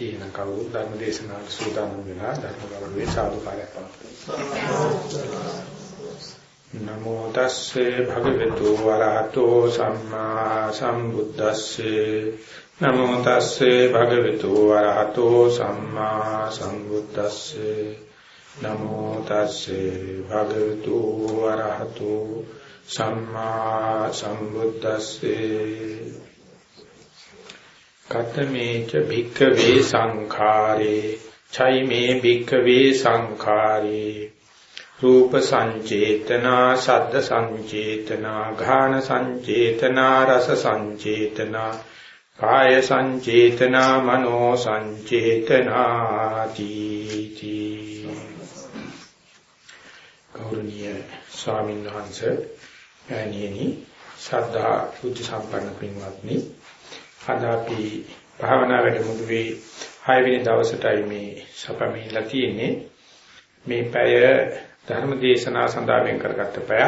තියෙන කවුරු ධර්ම දේශනාවට සූදානම් වෙලා ධර්ම ගෞරවයේ සාදුකාරයක් පවතුන. නමෝ තස්සේ භගවතු වරහතෝ සම්මා සම්බුද්දස්සේ. නමෝ තස්සේ භගවතු වරහතෝ සම්මා සම්බුද්දස්සේ. නමෝ තස්සේ භගවතු වරහතෝ සම්මා සම්බුද්දස්සේ. කතමේච භික්ඛවේ සංඛාරේ චෛමේ භික්ඛවේ සංඛාරේ. රූප සංචේතනා සද්ද සංචේතනා ඝාන සංචේතනා රස සංචේතනා කාය සංචේතනා මනෝ සංචේතනාති ගෞරවනීය ස්වාමීන් වහන්සේ ඈනියනි ශ්‍රද්ධා බුද්ධ සම්පන්න පින්වත්නි අද අපි භාවනා වැඩමුළුවේ 6 වෙනි දවසටයි මේ සපමිලා තියෙන්නේ. මේ පැය ධර්ම දේශනා සඳහා වෙන් කරගත්ත පැය.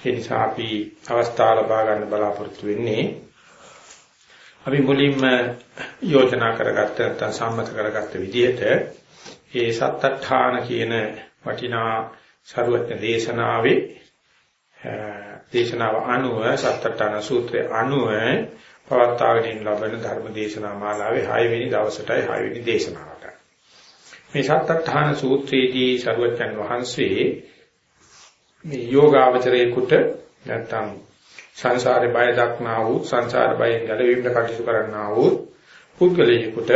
ඒ නිසා අපි අවස්ථාව ලබා ගන්න බලාපොරොත්තු වෙන්නේ. අපි මුලින්ම යෝජනා කරගත්ත නැත්නම් සම්මත කරගත්ත විදිහට ඒ සත්තඨාන කියන වටිනා සරුවත්න දේශනාවේ දේශනාව අනුව සත්තඨාන සූත්‍රයේ අනුව පවත්වාගෙන ලබන ධර්ම දේශනා මාලාවේ 6 වෙනි දවසටයි 6 වෙනි දේශනාවට. මේ සත්ත්‍ඨාන සූත්‍රයේදී සරුවචන් වහන්සේ මේ යෝගාවචරයේකට නැත්තම් සංසාරේ බය දක්නා වූ සංසාර බයෙන් ගැලවීමට කටයුතු කරන්නා වූ පුද්ගලයෙකුට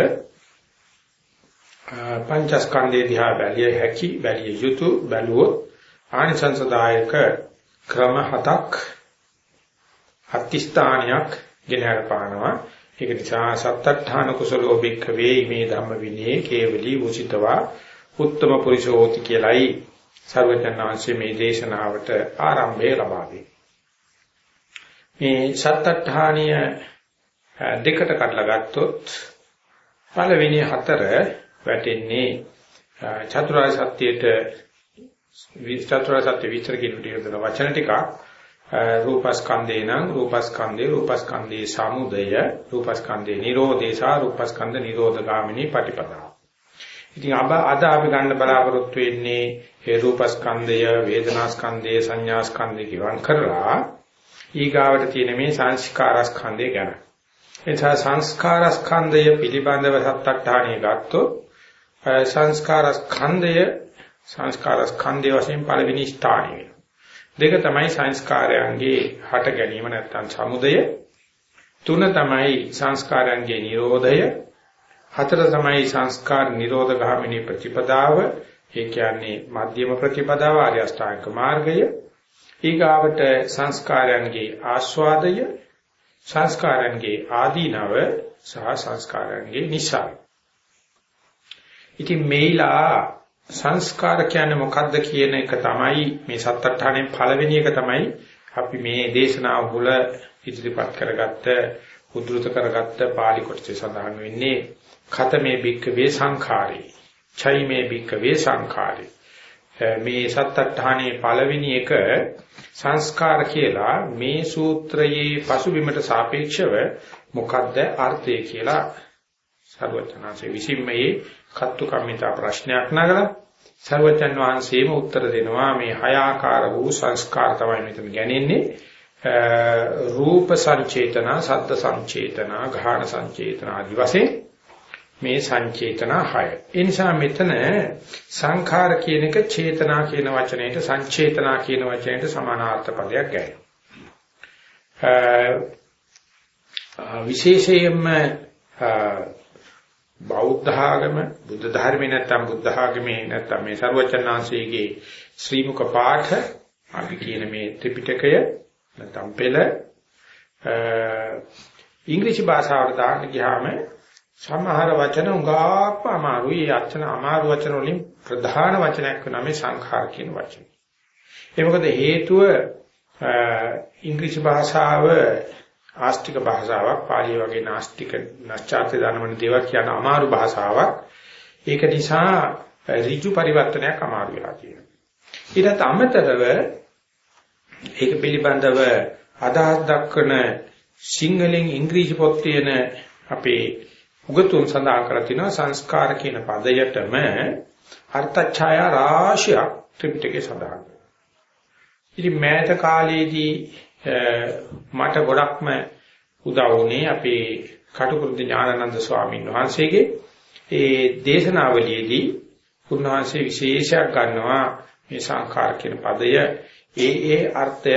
පංචස්කන්ධය දිහා බැලිය හැකි බැලිය යුතු බැලුවොත් ආනිසංසදායක ක්‍රම හතක් අත්‍තිස්ථානයක් ගෙනහැර පානවා. ඒක නිසා සත්තඨාන කුසලෝ භික්ඛවේ මේ ධම්ම විනේ කේවලී උචිතවා උත්තම පුරිෂෝති කියලයි සර්වඥාන්සේ මේ දේශනාවට ආරම්භය ලබා මේ සත්තඨානීය දෙකට කඩලා ගත්තොත් පළවෙනි හතර වැටෙන්නේ චතුරාර්ය සත්‍යයට චතුරාර්ය සත්‍ය විස්තර කියන වචන ටිකක් රූපස්කන්ධේ නම් රූපස්කන්ධේ රූපස්කන්ධේ සමුදය රූපස්කන්ධේ නිරෝධේසා රූපස්කන්ධ නිරෝධගාමිනී පටිපදා. ඉතින් අබ අද අපි ගන්න බලාපොරොත්තු වෙන්නේ ඒ රූපස්කන්ධය වේදනාස්කන්ධය සංඥාස්කන්ධය කිවන් කරලා ඊගාවට තියෙන මේ සංස්කාරස්කන්ධය ගැන. එතන සංස්කාරස්කන්ධය පිළිබඳව සත්‍යට්ඨානිය ගත්තොත් සංස්කාරස්කන්ධය සංස්කාරස්කන්ධය වශයෙන් පළවෙනි ස්ථානයේ දෙක තමයි සංස්කාරයන්ගේ හට ගැනීම නැත්තම් සමුදය. තුන තමයි සංස්කාරයන්ගේ නිරෝධය. හතර තමයි සංස්කාර නිරෝධ ගාමිනී ප්‍රතිපදාව. ඒ කියන්නේ මධ්‍යම ප්‍රතිපදාව ආර්ය අෂ්ටාංග මාර්ගය. ඊගාවට සංස්කාරයන්ගේ ආස්වාදය සංස්කාරයන්ගේ ආදීනව සහ සංස්කාරයන්ගේ නිසාය. ඉතින් මේලා සංස්කාර කියන්නේ මොකද්ද කියන එක තමයි මේ සත්අට්ඨානෙන් පළවෙනි එක තමයි අපි මේ දේශනාව මුල ඉදිරිපත් කරගත්ත උද්දෘත කරගත්ත පාලි කොටසේ සඳහන් වෙන්නේ ඛතමේ බික්කවේ සංඛාරේ චෛමේ බික්කවේ සංඛාරේ. මේ සත්අට්ඨානේ පළවෙනි එක සංස්කාර කියලා මේ සූත්‍රයේ පසුබිමට සාපේක්ෂව මොකද්ද අර්ථය කියලා සර්වඥාන්සේ විසින්මයේ කත්තු කම්මිතා ප්‍රශ්නයක් නගලා සර්වඥන් වහන්සේම උත්තර දෙනවා මේ හය ආකාර වූ සංස්කාර තමයි මෙතන ගැනෙන්නේ රූප සංචේතන සද්ද සංචේතන ගාහන සංචේතන ආදි වශයෙන් මේ සංචේතන හය. ඒ නිසා මෙතන සංඛාර කියන එක චේතනා කියන වචනයට සංචේතනා කියන වචනයට සමානාර්ථ පදයක් ගන්නවා. විශේෂයෙන්ම බෞද්ධ ආගම බුද්ධ ධර්මේ නැත්තම් බුද්ධ ආගමේ නැත්තම් මේ ਸਰවචන්නාංශයේ ශ්‍රී මුක පාඨ අපි කියන මේ ත්‍රිපිටකය නැත්තම් පෙළ ඉංග්‍රීසි භාෂාවට දාන්න ගියාම සමහර වචන උගාක්ම අමාරුයි. ඒ අචන අමාරු වචන වලින් ප්‍රධාන වචනයක් වෙනවා මේ සංඛාර කියන වචනේ. ඒ මොකද හේතුව ඉංග්‍රීසි භාෂාව ආස්තික භාෂාවක් පාලිය වගේ නාස්තික නැස්චාර්ත්‍ය දනවන දේවල් කියන අමාරු භාෂාවක් ඒක නිසා ඍජු පරිවර්තනයක් අමාරු වෙලා තියෙනවා ඊටත් අමතරව ඒක පිළිබඳව අදහස් දක්වන සිංහලෙන් ඉංග්‍රීසි පොත් තියෙන අපේ උගතුන් සඳහන් කර තිනවා සංස්කාර කියන පදයටම අර්ථඡායා රාශියක් ත්‍රිපිටකේ සඳහන්. ඉතින් මෑත කාලයේදී මට ගොඩක්ම උදා වුණේ අපේ කටුකුරුද ඥානানন্দ ස්වාමීන් වහන්සේගේ ඒ දේශනාවලියේදී උන්වහන්සේ විශේෂයක් ගන්නවා මේ සංඛාර කියන පදය. ඒ ඒ අර්ථය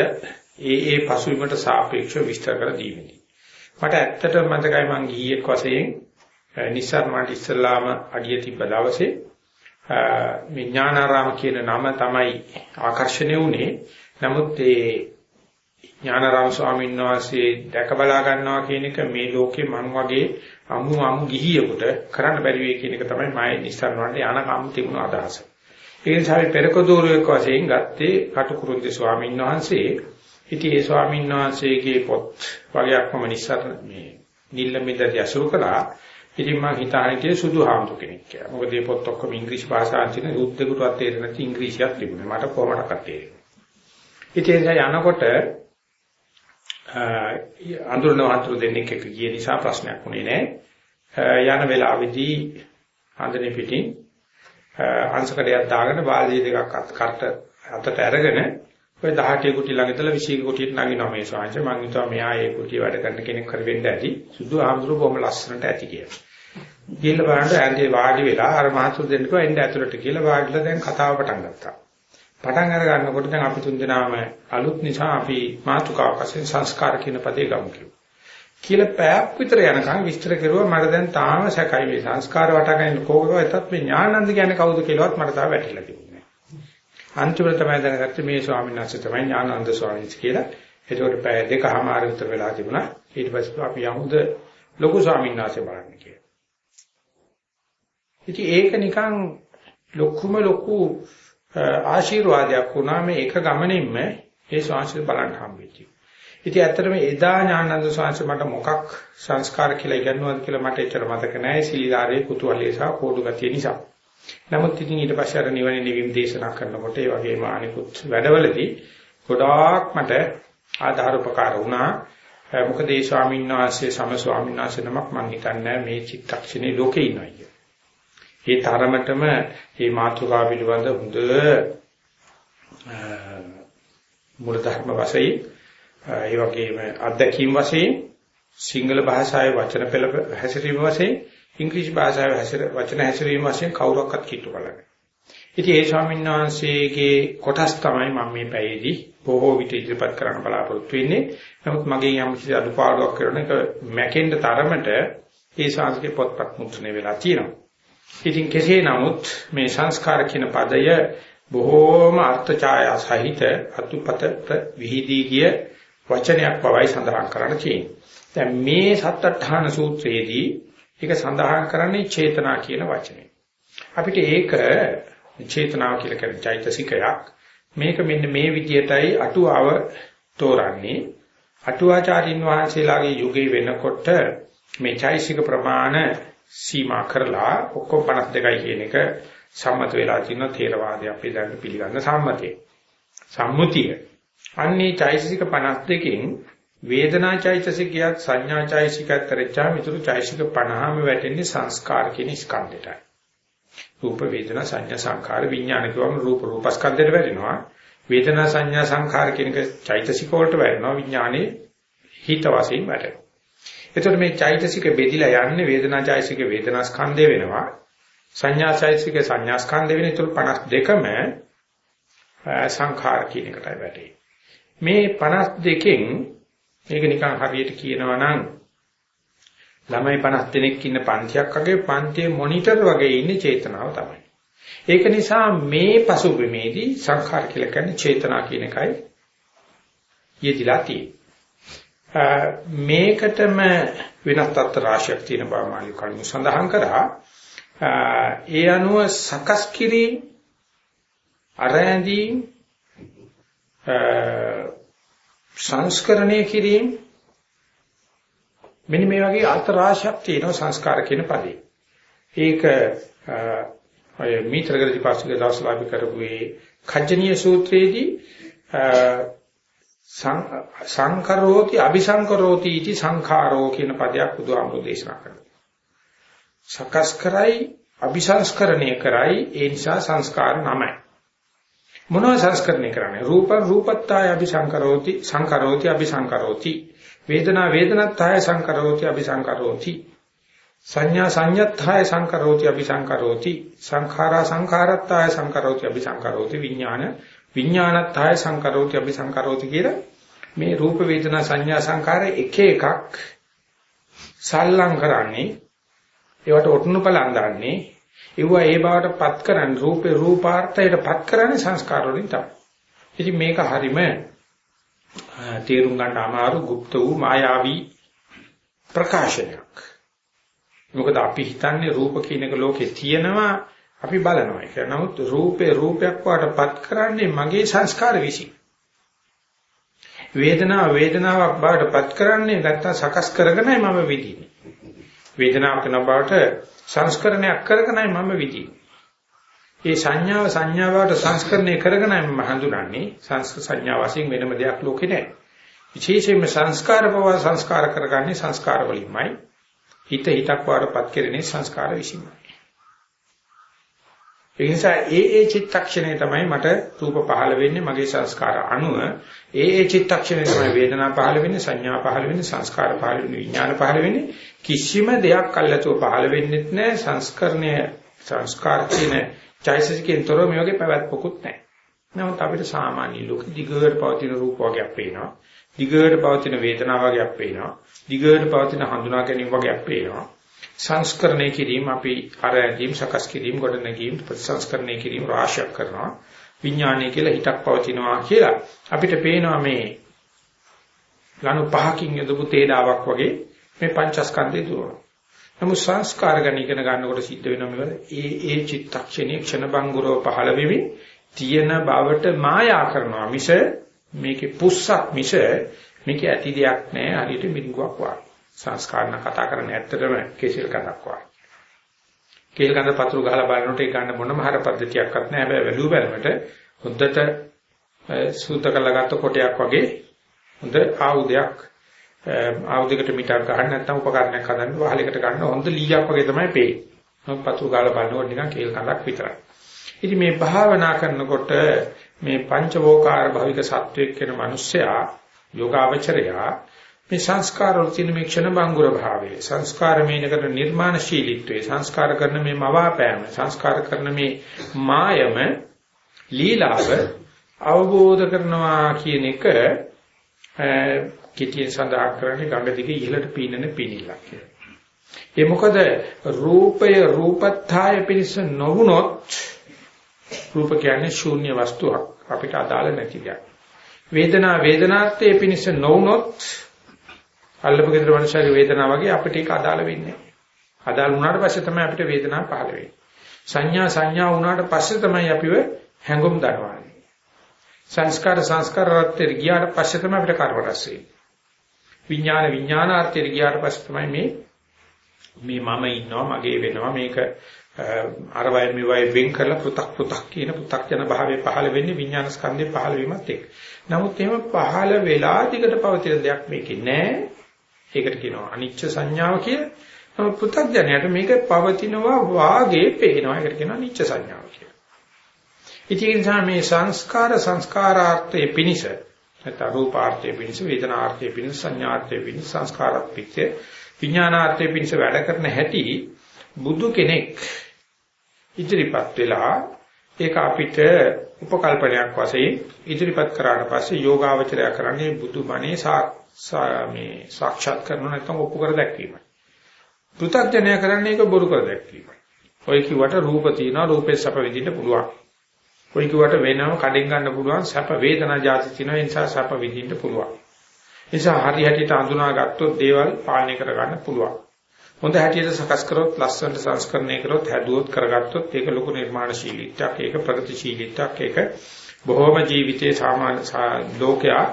ඒ ඒ පසුබිමට සාපේක්ෂව විස්තර කර දීමේදී මට ඇත්තටම මතකයි මං ගියේ වශයෙන් නිසර්මාට ඉස්සල්ලාම අඩිය තිබ්බ දවසේ විඥානාරාම කියන නම තමයි ආකර්ෂණය වුණේ. නමුත් ඒ ඥානාරාම ස්වාමීන් වහන්සේ දැක බලා ගන්නවා කියන එක මේ ලෝකේ මං වගේ අමු අමු ගිහියෙකුට කරන්න බැරි වෙයි කියන එක තමයි මම නිස්සාරණට යන කම් තිබුණු අදහස. ඒ නිසා අපි පෙරකදෝරුවෙක් වශයෙන් ගත්තේ කටුකුරුන්දි ස්වාමීන් වහන්සේ. ඉතින් ඒ ස්වාමීන් වහන්සේගේ පොත් වගේක්ම නිස්සාරණ මේ නිල්ලමින්දදී අසුරු කළා. ඉතින් මම හිතා හිටියේ සුදු හාමුදුර කෙනෙක් කියලා. මොකද මේ පොත් ඔක්කොම ඉංග්‍රීසි භාෂාවෙන් තියෙන උද්දේකුටවත් තේරෙන්නේ නැති ඉංග්‍රීසියක් තිබුණේ. මට කොහොමඩක්වත් තේරෙන්නේ. ඉතින් යනකොට අඳුරන වතුර දෙන්නෙක් එක්ක ගිය නිසා ප්‍රශ්නයක් වුණේ නැහැ. යන වෙලාවේදී හඳනේ පිටින් අංශකඩයක් දාගෙන බාල්දිය දෙකක් අත් කරට අතට අරගෙන ඔය 18 කුටි ළඟ ඉඳලා 20 කුටියට නගිනවා මේ ශාංශ මම හිතුවා මෙහා ඒ කුටිය වැඩ කරන කෙනෙක් කර වෙන්න ඇති සුදු ආම්දුර බොහොම ලස්සනට ඇති කියලා. ගිහිල්ලා බලන්න ඇන්දේ වාඩි වෙලා අර මහතුරු දෙන්නකෝ එන්න ඇතුළට කියලා වාඩිලා දැන් කතාව පටන් ගත්තා. පටන් අර ගන්නකොට දැන් අපි තුන් දෙනාම අලුත් නිසා අපි මාතුකාව වශයෙන් සංස්කාර කියන පදේ ගමු කිව්වා. කියලා පැයක් විතර යනකම් විස්තර කරුවා මට දැන් තාම සැකයි මේ සංස්කාර වටගෙන කෝකවතත් මේ ඥානන්ද කියන්නේ කවුද කියලාවත් මට තාම වැටහිලා තිබුණේ නැහැ. අන්තිමට තමයි දැනගත්තේ මේ ස්වාමීන් වහන්සේ තමයි ඥානන්ද ස්වාමීන් වහන්සේ කියලා. ඒකට පැය දෙකමාර විතර වෙලා තිබුණා. ඊට පස්සේ අපි යමුද ලොකු ස්වාමීන් වහන්සේ බලන්න කියලා. ඉතින් ඒක නිකන් ලොකුම ලොකු ආශිර්වාදයක් වුණා මේ එක ගමනින්ම ඒ ස්වාමීන් බලන්න හම්බෙච්චි. ඉතින් ඇත්තටම එදා ඥානන්ද ස්වාමීන් මට මොකක් සංස්කාර කියලා ඉගෙනුවාද කියලා මට එච්චර මතක නැහැ. සීලාරේ කුතුහලයේ සහ කෝඩු ගතිය නිසා. නමුත් ඉතින් ඊට පස්සේ අර නිවන නිවීම දේශනා කරනකොට ඒ වගේම අනිකුත් වැඩවලදී ගොඩාක් මට ආධාර උපකාර වුණා. මොකද ඒ ස්වාමීන් වහන්සේ සම ස්වාමීන් වහන්සේ නමක් මම හිතන්නේ මේ චිත්තක්ෂණේ ලෝකේ ඉන්නවා කියලා. ඒ තරමටම මේ මාතෘකාව පිළිබඳ හොඳ මූල ධර්ම වශයෙන් ඒ වගේම අත්දැකීම් වශයෙන් සිංහල භාෂාවේ වචන පෙළ හැසිරීම වශයෙන් ඉංග්‍රීසි භාෂාවේ හැසිර වචන හැසිරීම වශයෙන් කවුරක්වත් කිට්ටු කරන්නේ. ඉතින් ඒ ස්වාමීන් වහන්සේගේ කොටස් තමයි මම මේ පැයේදී බොහෝ විට ඉදිරිපත් කරන්න බලාපොරොත්තු වෙන්නේ. නමුත් මගේ යම් කිසි අඩුපාඩුවක් කරන එක මැකෙන්න තරමට ඒ ශාස්ත්‍රීය පොත්පත් මුද්‍රණය වෙලා තියෙනවා. ඉතින් කෙසේ නමුත් මේ සංස්කාර කියන පදය බොහෝම අර්ථචායා සහිත අතුපත විහිදී ගිය වචනයක් බවයි සඳහන් කරන්න තියෙන්නේ. දැන් මේ සත්අට්ඨාන සූත්‍රයේදී ඒක සඳහන් කරන්නේ චේතනා කියන වචනේ. අපිට ඒක චේතනාව කියලා කියන චෛතසිකයක්. මේක මෙන්න මේ විදියටයි අටුවාව තෝරන්නේ. අටුවාචාරින් වහන්සේලාගේ යුගයේ වෙනකොට මේ චෛතසික ප්‍රමාණ සීමා කරලා ඔක්කොම 52යි කියන එක සම්මත වෙලා තියෙන තේරවාදය අපි දැන් පිළිගන්න සම්මතය. සම්මුතිය. අන්නේ චෛතසික 52කින් වේදනා චෛතසිකයක් සංඥා චෛතසිකයක් කරච්චා මිතුරු චෛතසික 50ම වැටෙන්නේ සංස්කාර කියන ස්කන්ධයටයි. රූප වේදනා සංඥා සංඛාර විඥාන කියවම රූප රූපස්කන්ධයට වැටෙනවා. වේදනා සංඥා සංඛාර කියන එක චෛතසික වලට වැටෙනවා විඥානේ හිත වශයෙන් වැටෙනවා. එතකොට මේ චෛතසික බෙදිලා යන්නේ වේදනා චෛතසික වේදනා ස්කන්ධය වෙනවා. සංඥා චෛතසික සංඥා ස්කන්ධය වෙන. ඒතර 52ම සංඛාර කියන එකටයි වැටෙන්නේ. මේ 52කින් මේක නිකන් හරියට කියනවා නම් ළමයි 50 දෙනෙක් ඉන්න පන්තියක් වගේ පන්තියේ මොනිටර් වගේ ඉන්නේ චේතනාව තමයි. ඒක නිසා මේ පසුබිමේදී සංඛාර කියලා කියන්නේ චේතනා කියන එකයි යෙදිලා තියෙන්නේ. මේකටම වෙනස් තත්ත්ව රාශියක් තියෙන බව මාළු කලින් සඳහන් කරා. ඒ අනුව සකස් කිරීම අරැඳීම් සංස්කරණය කිරීම මෙන්න මේ වගේ අර්ථ රාශියක් තියෙනවා සංස්කාර කියන පදේ. ඒක අය මීතරගලදි පාස්කේ දවස්වල අපි කරපු ඒ කජ්ජනීය සූත්‍රයේදී සංකරෝති අபிසංකරෝති इति සංඛාරෝ කියන පදයක් බුදුහාමුදුරේ දේශනා කරනවා. සකස් කරයි අபிසංස්කරණය කරයි ඒ නිසා සංස්කාර නමයි. මොනවා සංස්කරණය කරන්නේ? රූප රූපත්තාය අபிසංකරෝති සංකරෝති අபிසංකරෝති වේදනා වේදනත්තාය සංකරෝති අபிසංකරෝති සංඥා සංඤත්තාය සංකරෝති අபிසංකරෝති සංඛාරා සංඛාරත්තාය සංකරෝති අபிසංකරෝති විඥාන විඥානත් ආය සංකරෝති අපි සංකරෝති කියලා මේ රූප වේදනා සංඥා සංකාර එක එකක් සල්ලම් කරන්නේ ඒවට ඔටුනුපල අඳන්නේ ඒවා ඒ බවට පත් කරන් රූපේ රූපාර්ථයට පත් කරන්නේ සංස්කාර වලින් තමයි. ඉතින් මේක හරීම තේරුම් ගන්න අමාරු গুপ্ত වූ මායාවී ප්‍රකාශනයක්. මොකද අපි හිතන්නේ රූප කියන එක ලෝකේ තියෙනවා අපි බලනවා ඒක. නමුත් රූපේ රූපයක් වඩපත් කරන්නේ මගේ සංස්කාර විසින්. වේදනාව වේදනාවක් බවටපත් කරන්නේ නැත්තම් සකස් කරගෙනයි මම විඳින්නේ. වේදනාවක් කරන බවට සංස්කරණයක් කරගෙනයි මම විඳින්නේ. ඒ සංඥාව සංඥාවට සංස්කරණය කරගෙනයි මම හඳුනන්නේ. සංස්කෘත සංඥා වශයෙන් වෙනම දෙයක් ලෝකේ නැහැ. විශේෂයෙන්ම සංස්කාර බව සංස්කාර කරගන්නේ සංස්කාර වලින්මයි. හිත හිතක් වඩපත් කරන්නේ සංස්කාර විසින්මයි. ඒ නිසා ඒ ඒ චිත්තක්ෂණය තමයි මට රූප පහළ වෙන්නේ මගේ සංස්කාර අනුව ඒ ඒ චිත්තක්ෂණය තමයි වේදනා පහළ වෙන්නේ සංඥා පහළ වෙන්නේ සංස්කාර පහළ වෙන්නේ විඥාන පහළ වෙන්නේ කිසිම දෙයක් අල්ලතෝ පහළ වෙන්නේ නැහැ සංස්කරණය සංස්කාර කියන චෛතසිකයෙන් තොරව මේ වගේ පැවැත්මකුත් නැහැ. නමුත් අපිට සාමාන්‍ය ලෝක දිගට පවතින රූප වර්ගයක් පේනවා. දිගට පවතින වේදනා වර්ගයක් පේනවා. දිගට පවතින හඳුනා ගැනීම වර්ගයක් පේනවා. සංස්කරණය කිරීම අපි අර ඇදීම් සකස් කිරීම ගොඩ නැගීම් ප්‍රතිසංස්කරණය කිරීම රාශියක් කරනවා. විඥානය කියලා හිතක් පවතිනවා කියලා අපිට පේනවා මේ ලනු පහකින් යදපු තේඩාවක් වගේ මේ පංචස්කන්ධය දුරනවා නමුත් සංස්කාර ගැන ඉගෙන ගන්නකොට සිද්ධ වෙනවා මෙවල ඒ ඒ චිත්තක්ෂණයේ ක්ෂණ බංගුරව පහළ වෙමි තියෙන බවට මායා කරනවා මිස මේකේ පුස්සක් මිස මේකේ ඇති දෙයක් නෑ. හරියට මිරිඟුවක් වගේ. සංස්කාරණ කතා කරන්නේ ඇත්තටම කේසල් කතාවක් වගේ. කේල් කඳ පතුරු ගහලා බලනකොට ඒක ගන්න මොනම හර පද්ධතියක්වත් නැහැ. හැබැයි වැලු බැලමට හොද්දට සූත කරලා ගත්ත කොටයක් වගේ හොඳ ආයුධයක් ආයුධයකට මිටක් ගන්න නැත්නම් උපකරණයක් හදන්න වහලයකට ගන්න හොඳ ලීයක් වගේ තමයි පේන්නේ. මොකද පතුරු ගහලා බලනකොට නිකන් කේල් කඳක් විතරයි. ඉතින් මේ භාවනා කරනකොට මේ පංචවෝකාර භවික සත්වයක් වෙන මිනිස්සයා යෝගාවචරයා මේ සංස්කාර වල තියෙන මේ ක්ෂණ බංගුර භාවය සංස්කාර මේන කරන නිර්මාණශීලීත්වය සංස්කාර කරන මේ මවාපෑම සංස්කාර කරන මේ මායම ලීලාව අවබෝධ කරනවා කියන එක කිටියෙන් සඳහන් කරන්නේ ගඟ දිගේ ඉහළට පීනන පිනිලක් කියලා. ඒ මොකද රූපය රූපත්ථය පිණිස නොවුනොත් රූප කියන්නේ ශූන්‍ය වස්තුවක් අපිට අදාළ නැති දෙයක්. වේදනා වේදනාර්ථයේ පිණිස නොවුනොත් අල්ලපු gedara මනුෂ්‍යගේ වේදනාව වගේ අපිට ඒක අදාළ වෙන්නේ. අදාළ වුණාට පස්සේ තමයි අපිට වේදනාව පහළ වෙන්නේ. සංඥා සංඥා වුණාට පස්සේ තමයි අපිව හැඟුම් දනවන්නේ. සංස්කාර සංස්කාර රත්ත්‍ර ගියාට පස්සේ තමයි අපිට කර්ම රැස් වෙන්නේ. විඥාන විඥානාර්ථය ගියාට පස්සේ තමයි මේ මේ මම ඉන්නවා මගේ වෙනවා මේක අර වය මේ වය වෙන් කරලා පෘ탁 පෘ탁 කියන පෘ탁 යන භාවයේ පහළ වෙන්නේ විඥාන ස්කන්ධයේ පහළ වීමත් එක්ක. නමුත් එහෙම පහළ වෙලා දිගට පවතින දෙයක් මේකේ නෑ. ඒකට කියනවා අනිච්ච සංඥාව කියලා. නමුත් පු탁ජනයට මේක පවතිනවා වාගේ පේනවා. ඒකට කියනවා අනිච්ච සංඥාව කියලා. ඉතින් මේ සංස්කාර සංස්කාරාර්ථයේ පිනිස නැත්නම් රූපාර්ථයේ පිනිස වේදනාර්ථයේ පිනිස සංඥාර්ථයේ පිනිස සංස්කාරාර්ථයේ විඥානාර්ථයේ පිනිස වැඩ කරන හැටි බුදු කෙනෙක් ඉදිරිපත් වෙලා ඒක අපිට උපකල්පනයක් වශයෙන් ඉදිරිපත් කරාට පස්සේ යෝගාවචරය කරන්නේ බුදුමනේ මේ සාක්ෂාත් කරන නැත්නම් ඔප්පු කර දැක්වීමයි. පෘථග්ජනය කරන්නේ ඒක බොරු කර දැක්වීමයි. ඔය කිව්වට රූප තියෙනවා රූපේ සැප විඳින්න පුළුවන්. ඔය කිව්වට වෙනම කඩෙන් ගන්න පුළුවන් සැප වේදනා જાති තියෙනවා ඒ නිසා සැප විඳින්න පුළුවන්. නිසා හරි හැටියට අඳුනා ගත්තොත් දේවල් පාලනය කර ගන්න පුළුවන්. හොඳ හැටියට සකස් කරොත් ලස්සනට සංස්කරණය කරොත් හැදුවොත් කරගත්තොත් ඒක ලොකු නිර්මාණශීලීත්වයක් ඒක ප්‍රගතිශීලීත්වයක් ඒක බොහෝම ජීවිතයේ සාමාන්‍ය ලෝකයා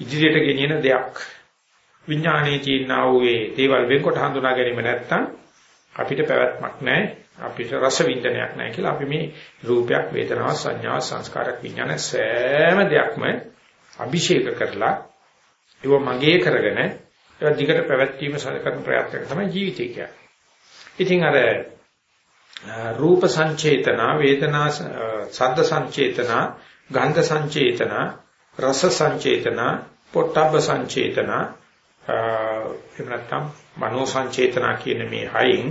ඉදිරියට ගෙනියන දෙයක්. විඥානයේ තියෙනා වූ ඒ දේවල් වෙන්කොට හඳුනා ගැනීම නැත්නම් අපිට පැවැත්මක් නැහැ. අපිට රස විඳනයක් නැහැ කියලා අපි මේ රූපයක් වේදනාවක් සංඥාවක් සංස්කාරයක් විඥාන සෑම දෙයක්ම අභිෂේක කරලා ඒව මගේ කරගෙන ඒවා දිගට පැවැත්වීම කරන ප්‍රයත්නක තමයි ජීවිතය කියන්නේ. ඉතින් අර රූප සංචේතනා වේදනා සද්ද සංචේතනා ගන්ධ සංචේතනා රස සංචේතනා පොට්ටබ්බ සංචේතනා එහෙම නැත්නම් මනෝ සංචේතනා කියන මේ හයින්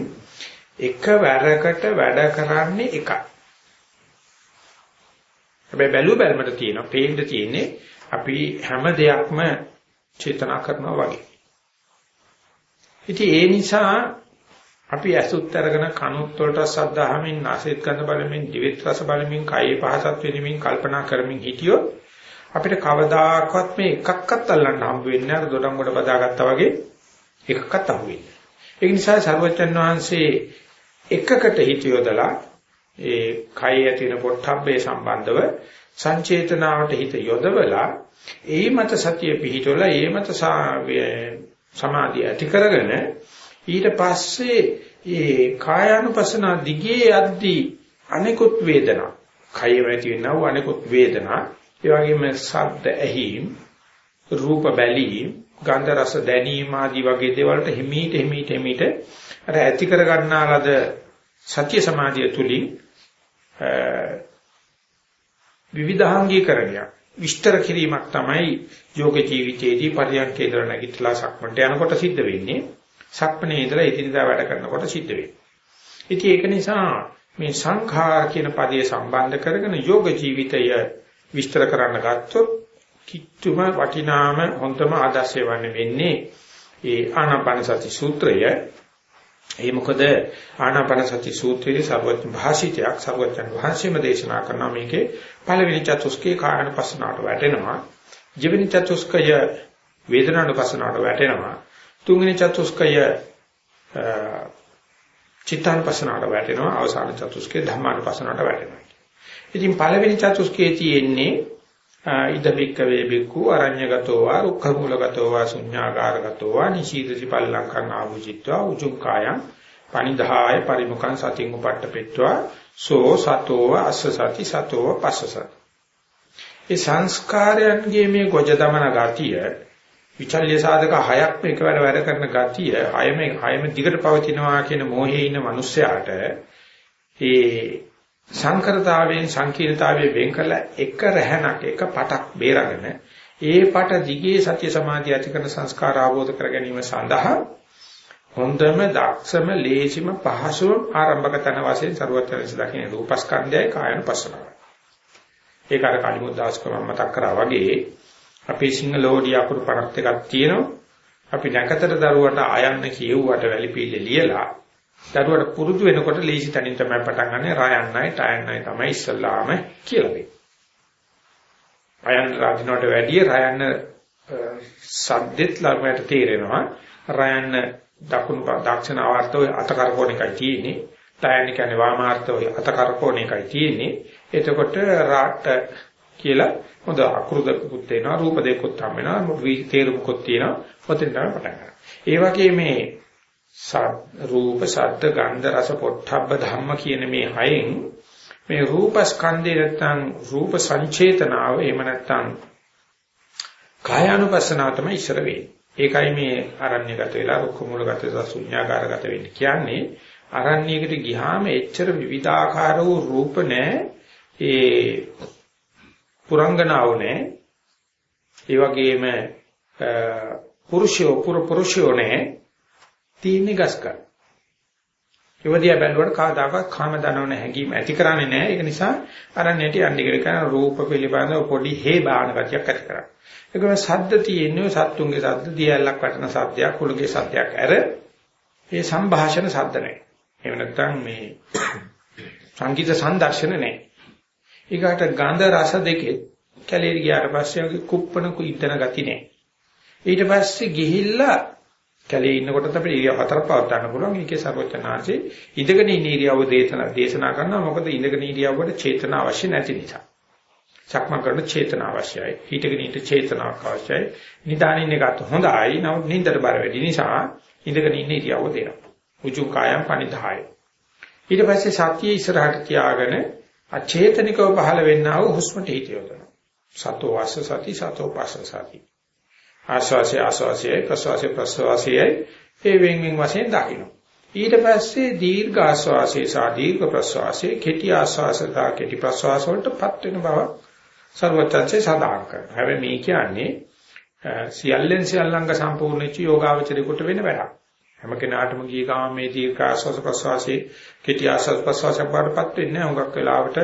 එකවරකට වැඩ කරන්නේ එකයි. හැබැයි බැලු බැලමට තියෙනවා පේන්න තියෙන්නේ අපි හැම දෙයක්ම චේතනා කරනවා වගේ. ඉතින් ඒ නිසා අපි ඇසුත් අරගෙන කනුත් වලට සද්ධාහමින් නාසයත් ගඳ බලමින් දිවෙත් රස බලමින් කයේ පහසත් වෙනමින් කල්පනා කරමින් හිටියොත් අපිට කවදාකවත් මේ එකක්වත් අල්ලන්න හම්බ වෙන්නේ නැහැ දොඩම් කොට බදාගත්තා වගේ එකක්වත් හම්බ වෙන්නේ. ඒ නිසා සර්වචන් වහන්සේ එකකට හිතියොදලා ඒ කය ඇතින පොට්ටබ්බේ සම්බන්ධව සංචේතනාවට හිත යොදවලා ඒ මත සතිය පිහිටවලා ඒ මත සමාධිය ඇති කරගෙන ඊට පස්සේ ඒ කායानुපසනා දිගේ යද්දී අනිකුත් වේදනා කය ඇති වෙනව අනිකුත් වේදනා ඒ වගේම ශබ්ද ඇහිම් රූප බැලීම් ගන්ධ රස දැනීම ආදී වගේ දේවල්ට හිමීට හිමීට හිමීට අර ඇති කර ගන්නාලද සත්‍ය සමාධිය තුලින් විවිධාංගීකරණයක් විස්තර කිරීමක් තමයි යෝග ජීවිතයේදී පරියන්කේ ඉඳලා නැගිටලා සක්මන්ට යනකොට සිද්ධ වෙන්නේ. සක්මනේ ඉඳලා ඉදිනදා වැඩ කරනකොට සිද්ධ වෙන්නේ. ඉතින් ඒක නිසා මේ සංඛාර කියන පදයේ සම්බන්ධ කරගෙන යෝග ජීවිතය විස්තර කරන්න ගත්තොත් කිච්චුම වටිනාම හොඳම ආදර්ශය වන්නේ වෙන්නේ ඒ ආනාපාන සති සූත්‍රය. ඒ මොකද ආනාපාන සති සූත්‍රයේ සර්වඥ භාෂිතයක් සර්වඥ වහන්සේම දේශනා කරන මේකේ පළවෙනි චතුස්කේ කායනුපස්සනාවට වැටෙනවා. ජීවනි චතුස්කය වේදනානුපස්සනාවට වැටෙනවා. තුන්වෙනි චතුස්කය චිත්තානුපස්සනාවට වැටෙනවා. අවසාන චතුස්කේ ධම්මානුපස්සනාවට වැටෙනවා. ඉතින් පළවෙනි චතුස්කේ තියෙන්නේ ඉදබික්ක වේබික්කු අරඤ්‍යගතෝ වා රුක්ඛමූලගතෝ වා ශුඤ්ඤාකාරගතෝ වා නිශීදසි පල්ලංකං ආභුජිත්වා උජුංකායං පනිදාය පරිමුඛං සතින් උපට්ඨපෙත්වා සෝ සතෝ අස්ස සති සතෝ පස්ස සති. ඒ සංස්කාරයන්ගේ මේ ගොජ දමන ගතිය විචල්්‍ය සාධක හයක් මේකවර වැඩ කරන ගතිය හයම හයම දිගට පවතිනවා කියන මොහේ ඉන්න මිනිස්සයාට ඒ සංකරතාවයෙන් සංකීර්ණතාවයෙන් වෙන් කළ එක රැහනක් එක පටක් බේරගෙන ඒ පට දිගේ සත්‍ය සමාධිය ඇති කරන සංස්කාර ආවෝධ කර ගැනීම සඳහා හොඳම දක්ෂම ලේසිම පහසුම ආරම්භක තන වශයෙන් ਸਰවඥයන්ස දකින්න රූපස්කන්ධයයි කායන පස්සනාව. ඒක අර කලිමුද්දාස්කම මතක් කරා වගේ අපේ සිංහලෝඩිය අකුරු 52ක් තියෙනවා. අපි නැකතට දරුවට ආයන්න කියුවට වැලිපීලේ ලියලා දරුවට පුරුදු වෙනකොට ලීසි තනින් තමයි පටන් ගන්න රයන්නයි ටයන්නයි තමයි ඉස්සල්ලාම කියලා දෙන්නේ. රයන්න රාජිනවට වැඩිය රයන්න සද්දෙත් ළමයට තේරෙනවා. රයන්න දකුණු දක්ෂිණ ආවර්තව අත කරකෝණ එකයි තියෙන්නේ. ටයන්න කියන්නේ වාමාර්ථව අත කරකෝණ එකයි තියෙන්නේ. එතකොට රාට කියලා හොඳ අකුරු දෙකකුත් තියෙනවා රූප දෙකකුත් හම් වෙනවා තේරුමකුත් තියෙනවා. ඔතෙන් තමයි පටන් ගන්න. ඒ වගේ මේ රූප, ශබ්ද, ගන්ධ, රස, පොට්ටබ්බ ධම්ම කියන මේ හයෙන් මේ රූප ස්කන්ධේ නැත්තම් රූප සංචේතනාව එහෙම නැත්තම් කායानुපස්සනාව තමයි ඉස්සර වෙන්නේ. ඒකයි මේ අරණ්‍යගත වෙලා රුක්ක මූලගත සුඤ්ඤාකාරගත වෙන්නේ. කියන්නේ අරණ්‍යයකට ගියාම එච්චර විවිධාකාර වූ රූප නැහැ. ඒ පුරංගනාව නැහැ. ඒ වගේම පුරුෂයෝ පුර පුරුෂයෝ නැහැ. තියෙන්නේ ගස්කල්. යෝධිය බැලුවට කවදාකවත් කාම දනවන හැඟීම ඇති කරන්නේ නැහැ. ඒක නිසා අරන්නේට යන්නේ කියලා කරන රූප පිළිබඳව පොඩි හේ බාන ගතියක් ඇති කරා. ඒකම සද්ද තියෙන්නේ සත්තුන්ගේ සද්ද දියැලක් වටන සද්දයක් කුලගේ සද්දයක් ඇර ඒ සංഭാෂණ සද්ද නැහැ. එහෙම නැත්නම් මේ සංගීත සංදර්ශන නැහැ. ඊගාට ගන්ධ රස දෙකේ කැලේ ගියාට පස්සේ කුප්පන කුයිතන ගති නැහැ. ඊට පස්සේ ගිහිල්ලා කැලේ ඉන්නකොටත් අපිට ඉරියව් හතරක් පවත් ගන්න පුළුවන්. ඒකේ සර්වචනාංශේ ඉඳගෙන ඉන්න ඉරියව්ව දේශනා දේශනා කරනවා. මොකද ඉඳගෙන ඉරියව්වට චේතන අවශ්‍ය නැති නිසා. සක්මන් කරන චේතන අවශ්‍යයි. හිටගෙන ඉන්න චේතනාවක් අවශ්‍යයි. නිදානින් එකත් හොඳයි. නමුත් නින්දට බර වැඩි නිසා ඉඳගෙන ඉන්න ඉරියව්ව දෙනවා. උචු කායම් පනිදාය. ඊට පස්සේ සතිය ඉස්සරහට තියාගෙන අචේතනිකව පහළ වෙන්නා වූ හුස්මට හිතියොතනවා. සතෝ වාස සති සතෝ පාස සති. ආස්වාසිය ආස්වාසියයි ප්‍රස්වාසිය ප්‍රස්වාසියයි ඒ වෙන් වෙන් වශයෙන් දකින්න. ඊට පස්සේ දීර්ඝ ආස්වාසිය සහ දීර්ඝ ප්‍රස්වාසිය කෙටි ආස්වාස සහ කෙටි ප්‍රස්වාස වලටපත් වෙන බව ਸਰවචත්තේ සදාන් කරනවා. හැබැයි මේ කියන්නේ සියල්ලෙන් සියල්ලංග සම්පූර්ණච යෝගාවචරේකට වෙන වැඩක්. හැම කෙනාටම ගිය ගාම මේ දීර්ඝ ආස්වාස ප්‍රස්වාසයේ කෙටි ආස්වාස ප්‍රස්වාසයක් වඩපත් වෙන්නේ නැහැ. හුඟක් වෙලාවට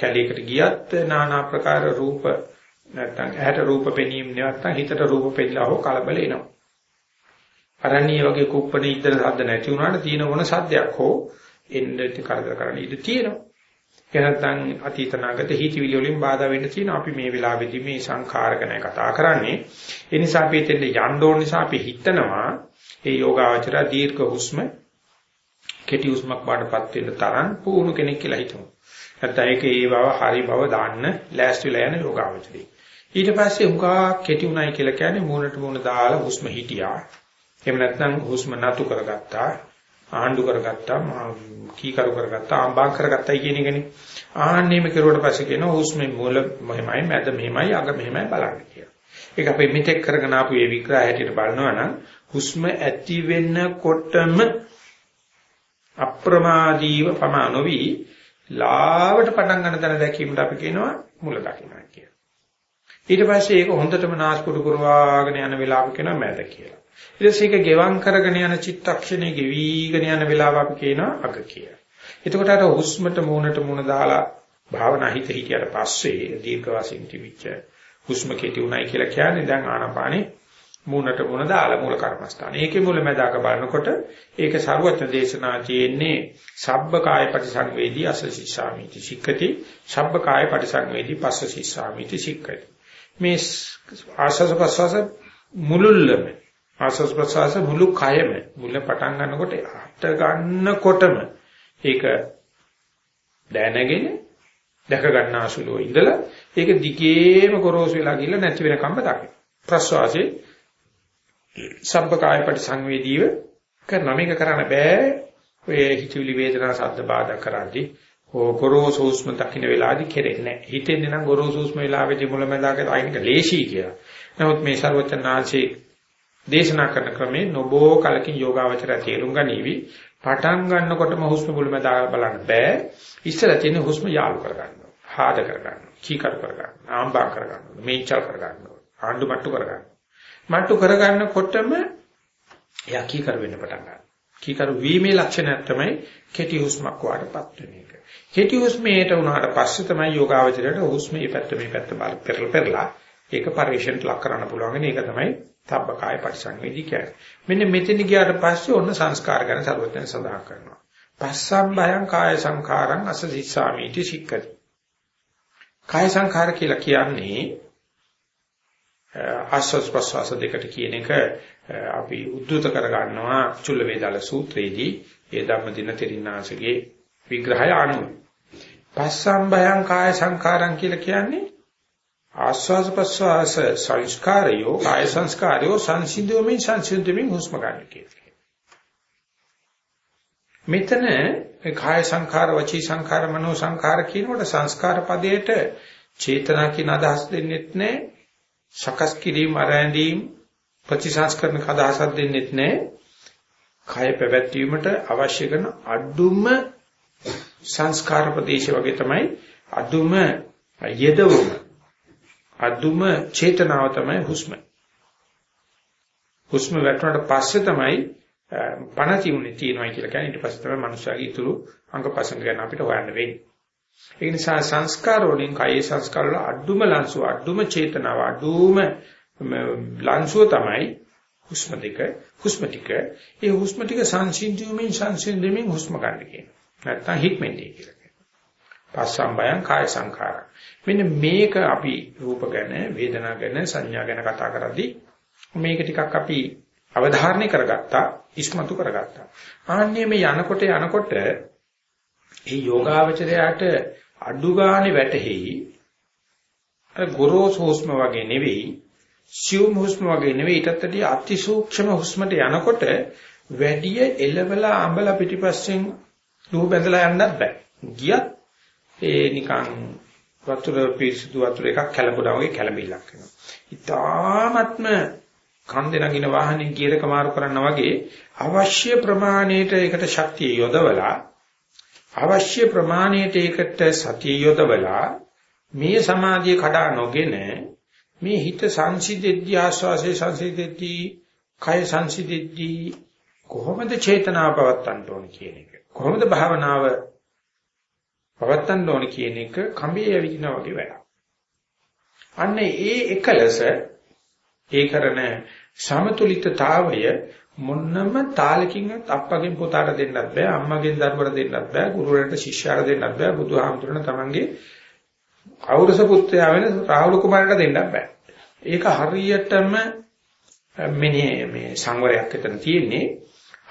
කැලීකට ගියත් নানা ආකාර රූප නැත්තම් ඇහැට රූප පෙනීම නැත්තම් හිතට රූප පෙන්නලා හෝ කලබල එනවා. අරණිය වගේ කුප්පණ ඉද්දන සද්ද නැති වුණාට තියෙන මොන සද්දයක් හෝ එන්න කරදර කරන්න ඉඩ තියෙනවා. ඒ නැත්තම් අතීත නාගත හිතවිලි වලින් බාධා වෙන්න තියෙනවා. අපි මේ වෙලාවේදී මේ සංඛාර ගැන කතා කරන්නේ. ඒ නිසා අපි එතෙන්ට යන්න ඕන නිසා අපි හිතනවා ඒ යෝගාවචර දීර්ඝ හුස්ම කෙටි හුස්මක් බාටපත් වෙන්න තරම් පුහුණු කෙනෙක් කියලා හිතමු. නැත්නම් ඒක ඒ බව හරි බව දාන්න ලෑස්තිලා යන යෝගාවචරේ. ඊට පස්සේ උගා කෙටි උනායි කියලා කියන්නේ මූණට මූණ දාලා හුස්ම හිටියා. එහෙම නැත්නම් හුස්ම නතු කරගත්තා, ආණ්ඩු කරගත්තා, කීකරු කරගත්තා, ආම්බා කරගත්තයි කියන එකනේ. ආන්නේම කෙරුවට පස්සේ කියනවා හුස්මේ මූල මෙහෙමයි, මැද මෙහෙමයි, අග මෙහෙමයි බලන්න කියලා. ඒක අපි මෙතෙක් කරගෙන ආපු මේ විග්‍රහය හැටියට බලනවා නම් හුස්ම ඇති වෙන්නකොටම අප්‍රමාදීව පමානොවි ලාවට පටන් ගන්න තැන දැකීමට අපි කියනවා මුල දකින්නයි කියලා. ඊට පස්සේ ඒක හොඳටම නාස්පුඩු කරවාගෙන යන වෙලාව කියනවා මැද කියලා. ඊට පස්සේ ඒක ගෙවම් කරගෙන යන චිත්තක්ෂණේ ගෙවිගෙන යන වෙලාව අපි කියනවා අග කියලා. එතකොට අර හුස්මට මූණට මූණ දාලා භාවනා හිත හිටියට පස්සේ දීර්ඝ වශයෙන් තිබිච්ච හුස්ම කෙටි උනායි කියලා කියන්නේ දැන් ආනාපානේ මූණට මූණ දාලා මූල කර්මස්ථාන. ඒකේ මුල මැදාක බලනකොට ඒක ਸਰවඥ දේශනා තියෙන්නේ සබ්බ කාය පරිසංවේදී අසසිස්සාමිති සික්කති සබ්බ කාය පරිසංවේදී පස්සසිස්සාමිති සික්කති. මේ ආශස් ප්‍රසවාස මුලුල්ලම ආශස් ප්‍රසවාස මුළු කයම මුල පටන් ගන්නකොට අට ගන්නකොටම ඒක දැනගෙන දැක ගන්නාසුලෝ ඉඳලා ඒක දිගේම ගොරෝසු වෙලා ගිහිල්ලා නැති වෙනකම්ම දකින්න. ප්‍රස්වාසයේ සබ්බකාය පරිසංවේදීව කරන මේක කරන්න බෑ ඔය හිතවිලි වේදනා සද්ද බාධා කරද්දී ඕ ගොරෝසු උස්ම දකින්න වෙලාවදී කෙරෙන්නේ නැහැ. හිතෙන්නේ නම් ගොරෝසු උස්ම වෙලාවේදී මුලමඳාක අයින්ක ලේසි කියලා. නමුත් මේ ਸਰවචනාංශේ දේශනා කරන ක්‍රමේ නොබෝ කලකින් යෝගාවචරය තේරුම් ගනීවි. පටන් ගන්නකොටම හුස්ම මුලමඳා බලන්න බෑ. ඉස්සර තියෙන හුස්ම යාලු කරගන්න. හාද කරගන්න. කීකරු කරගන්න. ආම්බා කරගන්න. මේචල් කරගන්න. ආණ්ඩු මට්ටු කරගන්න. මට්ටු කරගන්නකොටම එයා කීකර වෙන්න පටන් ගන්නවා. කීකරු වීමේ ලක්ෂණයක් තමයි කෙටි හුස්මක් වාටපත් වෙන එක. කෙටි හුස්මේට උනාට පස්සේ තමයි යෝගාවචරයට හුස්මේ පැත්ත මේ පැත්ත බල පෙරල පෙරලා ඒක පරිශෙන්ට ලක් කරන්න පුළුවන්. ඒක තමයි තබ්බකාය පරිසංවේදී කියන්නේ. මෙන්න මෙතන ගියාට පස්සේ ඔන්න සංස්කාර ගැන සර්වඥයන් සඳහන් කරනවා. පස්සම් භයං කාය සංඛාරං අසදිස්සාමීති සික්කති. කාය සංඛාර කියලා කියන්නේ ආස්වාස් ප්‍රස්වාස දෙකට කියන එක අපි උද්දුත කරගන්නවා චුල්ල වේදාල සූත්‍රයේදී ඒ ධම්මදින තෙරින්නාසගේ විග්‍රහය අනුව. පස්සම්බයං කාය සංකාරං කියලා කියන්නේ ආස්වාස් ප්‍රස්වාස සංස්කාරයෝ කාය සංස්කාරයෝ සංසිද්ධෝමින් සංසිද්ධෝමින් හුස්ම ගන්න කියලා. මෙතන කාය සංඛාර වචී සංඛාර මනෝ සංඛාර කියනකොට සංස්කාර පදයට චේතනා කියන අදහස් දෙන්නෙත් නැහැ සකස් කිරීම අරැඳීම් ප්‍රතිසංස්කරණ අදහසක් දෙන්නෙත් නැහැ. කය පැවැත්වීමට අවශ්‍ය කරන අඩුම සංස්කාර ප්‍රදේශ වගේ තමයි අඩුම යෙදවුම අඩුම චේතනාව තමයි හුස්ම. හුස්ම වැටුණාට පස්සේ තමයි පණ තියුනේ තියනවා කියලා කියන්නේ ඊට පස්සේ තමයි මනුස්සයාගේ ඉතුරු අංගපසංග ගැන අපිට හොයන්න වෙන්නේ. ඒ නිසා සංස්කාර වලින් කායේ සංස්කාර වල අඩුම ලංසුව අඩුම චේතනාව අඩුම ලංසුව තමයි හුස්ම දෙක හුස්ම ටික ඒ හුස්ම ටික සංසිඳුමින් සංසිඳෙමින් හුස්ම ගන්න කියන නැත්තම් හික්මෙන්දී කියලා කියනවා. පස්සම්බයං කාය සංඛාර. මෙන්න මේක අපි රූප ගැන වේදනා ගැන සංඥා ගැන කතා කරද්දී මේක ටිකක් අපි අවධාරණය කරගත්තා ඉස්මතු කරගත්තා. ආන්නේ මේ යනකොට යනකොට ඒ යෝගාවචරයට අඩු ගානේ වැටෙහි අර ගොරෝසු හුස්ම වගේ නෙවෙයි සියුම් හුස්ම වගේ නෙවෙයි. ඊටත් වඩා අතිසූක්ෂම හුස්මට යනකොට වැඩි එලවලා අඹලා පිටිපස්සෙන් ලුහු බැඳලා යන්නත් බෑ. ගියත් ඒ නිකන් වතුර පිරිසිදු වතුර එකක් කැළඹුණා වගේ කැළඹිලක් වෙනවා. ඊටාත්ම කන්දේ නගින වාහනේ ගියරක මාරු කරනවා වගේ අවශ්‍ය ප්‍රමාණයට ඒකට ශක්තිය යොදවලා අවශ්‍ය ප්‍රමාණයට ඒකට සතිය යොදවලා මේ සමාධිය කඩා නොගෙන මේ හිත සංසිද්ධි ආස්වාසේ සංසිද්ධි කය සංසිද්ධි කොහොමද චේතනාව පවත්තන්න ඕන කියන එක කොහොමද භාවනාව පවත්තන්න ඕන කියන එක කඹේ ඇවිදිනා වගේ වැඩක්. අන්න ඒ එකලස ඒ කරන සමතුලිතතාවය මොන්නම තාලකින්වත් අප්පගෙන් පුතාට දෙන්නත් බෑ අම්මගෙන් දරුවට දෙන්නත් බෑ ගුරුවරට ශිෂ්‍යයාට දෙන්නත් බෑ බුදුහාමුදුරන තමන්ගේ කෞරස පුත්‍රයා වෙන රාහුල කුමාරට දෙන්නත් බෑ. ඒක හරියටම මෙනේ මේ සංවරයක් එතන තියෙන්නේ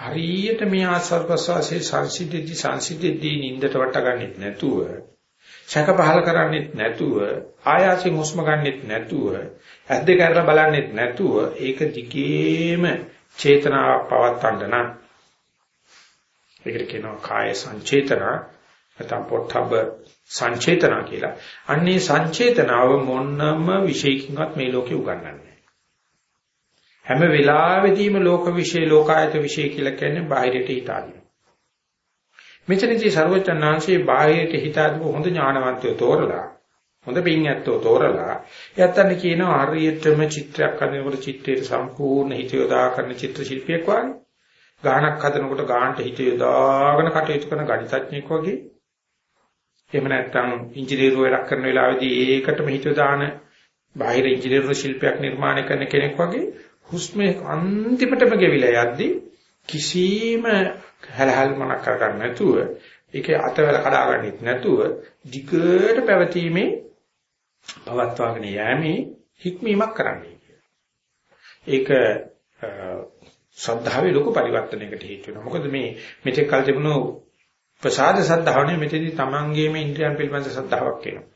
හරියට මේ ආස්වාද ප්‍රසවාසයේ සංසිද්ධි සංසිද්ධි නින්දට වටගන්නෙත් නැතුව ශක පහල කරන්නෙත් නැතුව ආයාසයෙන් හුස්ම ගන්නෙත් නැතුව ඇස් දෙක අරලා බලන්නෙත් නැතුව ඒක දිගේම චේතනාවක් පවත්තන්න නම් ඒකට කියනවා කාය සංචේතන නැත්නම් පොට්ටබ්බ සංචේතන කියලා. අන්නේ සංචේතනාව මොන්නම විශේෂකින්වත් මේ ලෝකේ උගන්වන්නේ හැම වෙලාවෙදීම ලෝක විශ්ේ ලෝකායත විශ්ේ කියලා කියන්නේ බාහිරට හිතාදින. මෙතනදී ਸਰවචන්නාංශයේ බාහිරට හිතාදපු හොඳ ඥානවන්තයෝ තෝරලා හොඳ පින් ඇත්තෝ තෝරලා යත්තන්න කියනවා හරියටම චිත්‍රයක් හදනකොට චිත්‍රයේ සම්පූර්ණ හිත යොදා කරන චිත්‍ර ශිල්පියෙක් වගේ. ගානක් හදනකොට ගානට හිත යොදාගෙන කටයුතු කරන ගණිතඥයෙක් වගේ. එහෙම නැත්නම් ඉංජිනේරු වැඩක් කරන වෙලාවේදී ඒකටම හිත දාන බාහිර ඉංජිනේරු ශිල්පයක් නිර්මාණය කරන කෙනෙක් වගේ. හුස්මේ අන්තිමටම ගෙවිලා යද්දී කිසිම හැලහැල් මනක් කරගන්න නැතුව ඒකේ අතවල කඩාගන්නෙත් නැතුව දිගට පැවතීමේ පවත්වාගෙන යෑමේ හික්මීමක් කරන්නේ ඒක ශ්‍රද්ධාවේ ලොකු පරිවර්තනයකට හේතු වෙනවා. මොකද මේ මෙතෙක් කල් තිබුණු ප්‍රසාද ශ්‍රද්ධාවනේ මෙතෙදි තමන්ගේම ඉන්ද්‍රියන් පිළිබඳ ශ්‍රද්ධාවක් එනවා.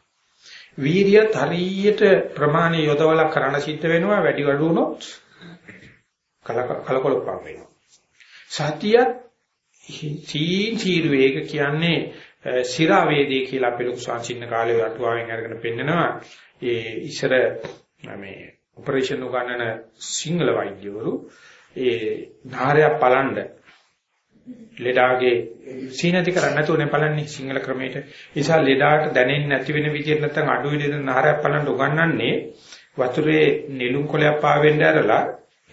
වීරියත් හරියට ප්‍රමාණය යොදවලා කරන්න සිද්ධ වෙනවා වැඩි වඩු වුණොත් කලකොලප්පම් වෙනවා. සතියත් සීන් සීරු වේග කියන්නේ සිරා වේදී කියලා අපේ ලොකු සංචින්න කාලේ අටුවාවෙන් අරගෙන පෙන්නනවා. ඒ ඉස්සර මේ ඔපරේෂන් උගන්නන සිංහල වෛද්‍යවරු ඒ ධාරයක් පලන්න ලෙඩාගේ සීනති කරන්නේ නැතුවනේ බලන්නේ සිංහල ක්‍රමයට. නිසා ලෙඩාට දැනෙන්නේ නැති වෙන විදිහට නැත්නම් අඩු විදිහට නහරයක් බලන්න උගන්වන්නේ වතුරේ නෙළුම් කොලයක් පාවෙන්න ඇරලා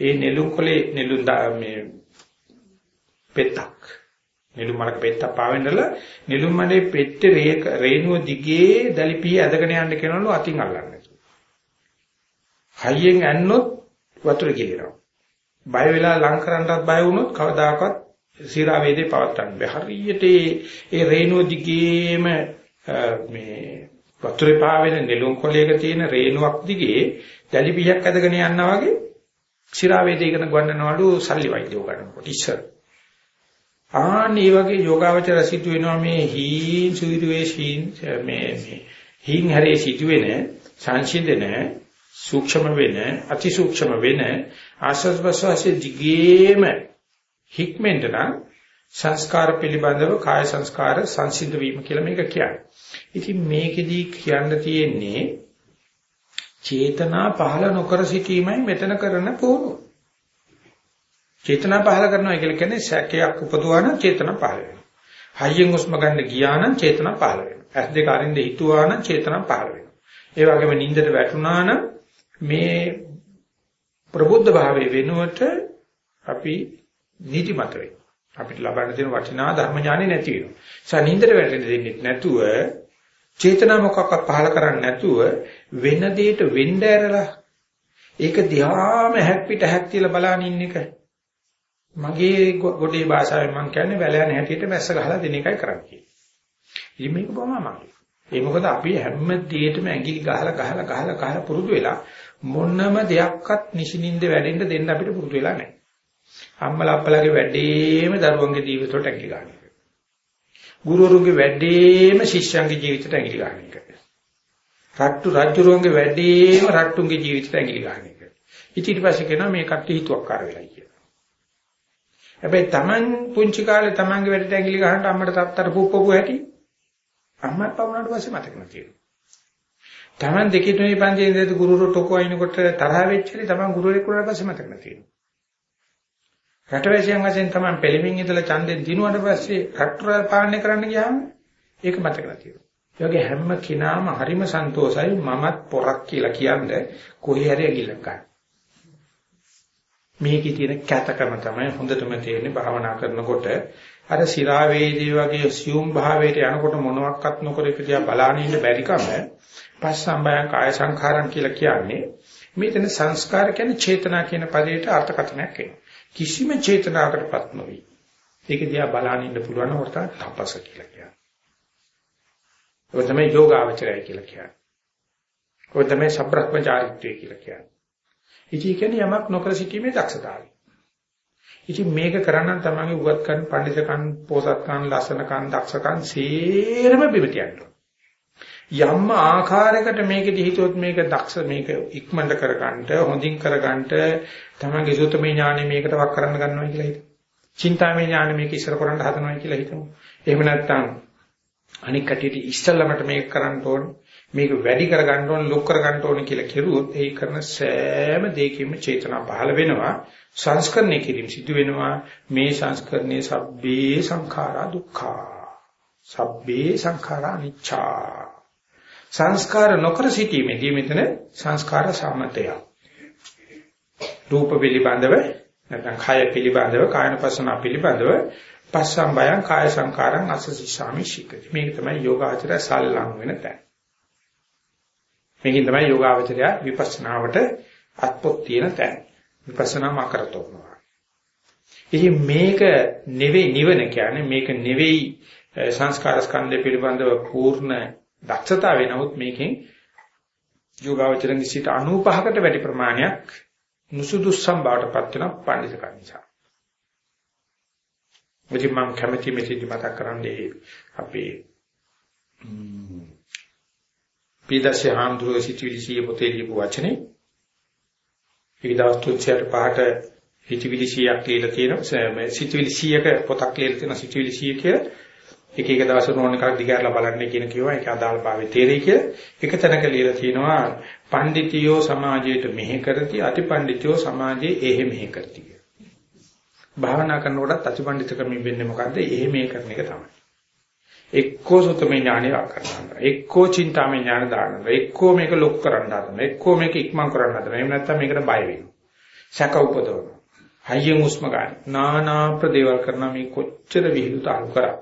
ඒ නෙළුම් කොලේ නෙළුම් මේ පෙත්තක් නෙළුම් මලක පෙත්තක් පාවෙන්නලා නෙළුම් මලේ පෙත්තේ රේණුව දිගේ දලිපිය ඇදගෙන යන්න කියනවලු අතින් අල්ලන්නේ. හයියෙන් ඇන්නොත් වතුර ගිලිනවා. බය වෙලා ලං කරන්නත් බය වුණොත් කවදාකවත් සිරා වේදේ පවත්තන්න බෑ. හරියට ඒ රේණුව දිගේම මේ වතුරේ පාවෙන නෙළුම් කොලයක තියෙන රේණුවක් දිගේ දලිපියක් ඇදගෙන යනවා වගේ ශිරා වේද ඉගෙන ගන්නවලු සල්ලි වෛද්‍යෝ ගන්නකොට ඉස්සර. ආන් මේ වගේ යෝගාවචර සිදු වෙනවා මේ හීන් සුවිරුවේ හීන් මේ මේ හීන් හැරේ සිදුවෙන සංසිඳන සූක්ෂම වෙන අති සූක්ෂම වෙන ආස්වාද ප්‍රසවාසයේ දිගේම හික්මෙන්ට නම් සංස්කාර පිළිබඳව කාය සංස්කාර සංසිද්ධ වීම කියලා මේක කියන්නේ. ඉතින් මේකෙදී කියන්න තියෙන්නේ චේතනා පහළ නොකර සිටීමයි මෙතන කරන පුහුණුව. චේතනා පහළ කරනවා කියලා කියන්නේ සැකයක් උපදවන චේතනා පහළ වෙනවා. හයියෙන් හුස්ම ගන්න ගියා නම් චේතනා පහළ වෙනවා. ඇස් දෙක අරින්ද හිතුවා නම් චේතනා පහළ වෙනවා. ඒ වගේම නිින්දට වැටුණා නම් මේ ප්‍රබුද්ධ භාවයේ වෙනුවට අපි නිදිමත වෙනවා. අපිට ලබන්න තියෙන වටිනා ධර්ම ඥානෙ නැති වෙනවා. ඒ නිසා නිින්දට වැටෙන්න දෙන්නේ නැතුව චේතනා මොකක්වත් පහල කරන්නේ නැතුව වෙන දෙයක වෙන්න ඇරලා ඒක දිහාම හැක් පිට හැක් තියලා බලන ඉන්න එක මගේ ගොඩේ භාෂාවෙන් මම කියන්නේ වැල යන හැටියට මැස්ස ගහලා දෙන එකයි කරන්නේ. ඉතින් මේක බොහොම අමාරුයි. ඒ මොකද අපි හැම දෙයකටම ඇඟිලි ගහලා ගහලා ගහලා ගහලා පුරුදු වෙලා මොනම දෙයක්වත් නිසින්ින්ද වැඩෙන්න දෙන්න අපිට පුරුදු වෙලා නැහැ. අම්මලා අප්පලාගේ වැඩේම දරුවන්ගේ ජීවිතවලට ඇඟිලි ගන්නවා. ගුරුවරුන්ගේ වැඩේම ශිෂ්‍යයන්ගේ ජීවිතයට ඇඟිලි ගන්න එක. රට්ටු රජුරුවන්ගේ වැඩේම රට්ටුන්ගේ ජීවිතයට ඇඟිලි ගන්න එක. ඊට පස්සේ කියනවා මේ කට්ටිය හිතුවක්කාර වෙලා කියලා. හැබැයි Taman පුංචි කාලේ Tamanගේ වැඩට ඇඟිලි ගහන්න අම්මට තාත්තට පුප්පපු හැටි අම්මා පවුනට පස්සේ මතක නැතිවෙනවා. Taman දෙකේ තුනේ පන්තියේ ඉඳලා ගුරුවරු ටොකෝ අයින්කොට තරහ වෙච්චලි Taman ගුරුවරයෙක් වුණාට පස්සේ මතක නැති වෙනවා. රටවැසියන් වශයෙන් Taman පෙළමින් ඉඳලා ඡන්දෙන් දිනුවට පස්සේ රට පාලනය කරන්න ගියාම ඒක මතක නැති වෙනවා. ඒ වගේ හැම කෙනාම හරිම සන්තෝසයි මමත් පොරක් කියලා කියන්නේ කොහේ හරි ඇගිල්ලක් ගන්න. මේකේ තියෙන කැතකම තමයි හොඳටම තේරෙන්නේ භාවනා කරනකොට අර සිරා වේදී වගේ සියුම් භාවයට යනකොට මොනවත් නොකර ඉප දිහා බලාගෙන ඉන්න බැරිකම පස්සම්බයං කාය සංඛාරම් කියලා කියන්නේ මේතන සංස්කාර කියන්නේ චේතනා කියන පදයට අර්ථකථනයක් එනවා. කිසිම චේතනාවකටපත් නොවි. ඒක දිහා බලාගෙන ඉන්න පුළුවන් කොට තපස කියලා කියනවා. ඔය තමයි යෝගාවචරය කියලා කියන්නේ. ඔය තමයි සබ්‍රහ්මචාරිත්වය කියලා කියන්නේ. ඉති කියන්නේ යමක් නොකර සිටීමේ දක්ෂතාවය. ඉතින් මේක කරන්න තමයි උගත්කම්, පඬිතුකම්, පෝසත්කම්, ලස්සනකම්, දක්ෂකම් සේරම බිම තියන්න යම් ආකාරයකට මේකෙදි හිතුවොත් මේක දක්ෂ මේක ඉක්මනට කරගන්න හොඳින් කරගන්න තමන්ගේ සුතමේ ඥානෙ මේකට වක් කරන්න ගන්නවා කියලා හිතමු. චින්තාමේ ඥානෙ මේක ඉස්සර කරන්න හදනවා කියලා හිතමු. එහෙම නැත්නම් අනික් කටියට ඉස්සල්ලාමට මේක කරන්න ඕන මේක වැඩි කරගන්න ඕන ලොක් කරගන්න ඕන කියලා කෙරුවොත් ඒ කරන සෑම දෙයකින්ම චේතනා පහළ වෙනවා සංස්කරණය කිරීම සිදු වෙනවා මේ සංස්කරණයේ සබ්බේ සංඛාරා දුක්ඛා සබ්බේ සංඛාරා අනිච්චා සංස්කාර නොකර සිටීමේදී මෙතන සංස්කාර සමතය. රූප පිළිබඳව නැත්නම් කය පිළිබඳව කායනපසන පිළිබඳව පස්සම් බයං කාය සංකාරං අසසිසාමි ශිකති. මේක තමයි යෝගාචරය සල්ලං වෙන තැන. මේකෙන් තමයි යෝගාචරය විපස්සනාවට අත්පොත් තියෙන තැන. විපස්සනා මාකරතෝනවා. ඉතින් මේක නෙවෙයි නිවන කියන්නේ මේක නෙවෙයි සංස්කාර ස්කන්ධය පිළිබඳව පූර්ණ දක්ෂතාවය නමුත් මේකෙන් යෝගාවචරණි සිට 95කට වැඩි ප්‍රමාණයක් නුසුදුස්සම් බවට පත් වෙන පඬිසකම් නිසා. මුචි මම කැමති මෙතෙදි මතක් කරන්නේ අපේ පීඩස්සේ හාමුදුරුවෝ සිටිවිලි සිය පොතේ ලියපු වචනේ. ඒක දවස් තුනකට පහට සිටිවිලි 100ක් කියලා තියෙනවා. සිටිවිලි 100ක පොතක් කියලා තියෙනවා සිටිවිලි 100 කියලා. එක එක දවසක ඕන එකක් දිගහැරලා බලන්න කියන කිව්වා ඒක අදාළභාවය තේරෙයි කියලා. එක තැනක ලියලා තියෙනවා පඬිතියෝ සමාජයට මෙහෙ කරති අතිපඬිතියෝ සමාජයේ එහෙ මෙහෙ කරති කියලා. භාවනා කරනකොටත් අතිපඬිතකමින් වෙන්නේ මොකද්ද? එහෙ මෙහෙ කරන එක තමයි. එක්කෝ සුතමේ ඥානෙ කරනවා. එක්කෝ චින්තාමේ ඥාන දානවා. එක්කෝ මේක ලොක් කරන්න හදනවා. එක්කෝ මේක ඉක්මන් කරන්න හදනවා. එහෙම නැත්නම් මේකට බය වෙනවා. සැක උපදවනවා. හයියෙන් උස්ම ගන්න. නානා ප්‍රදේවල් කරන මේ කොච්චර විහිදුත අලු කරා.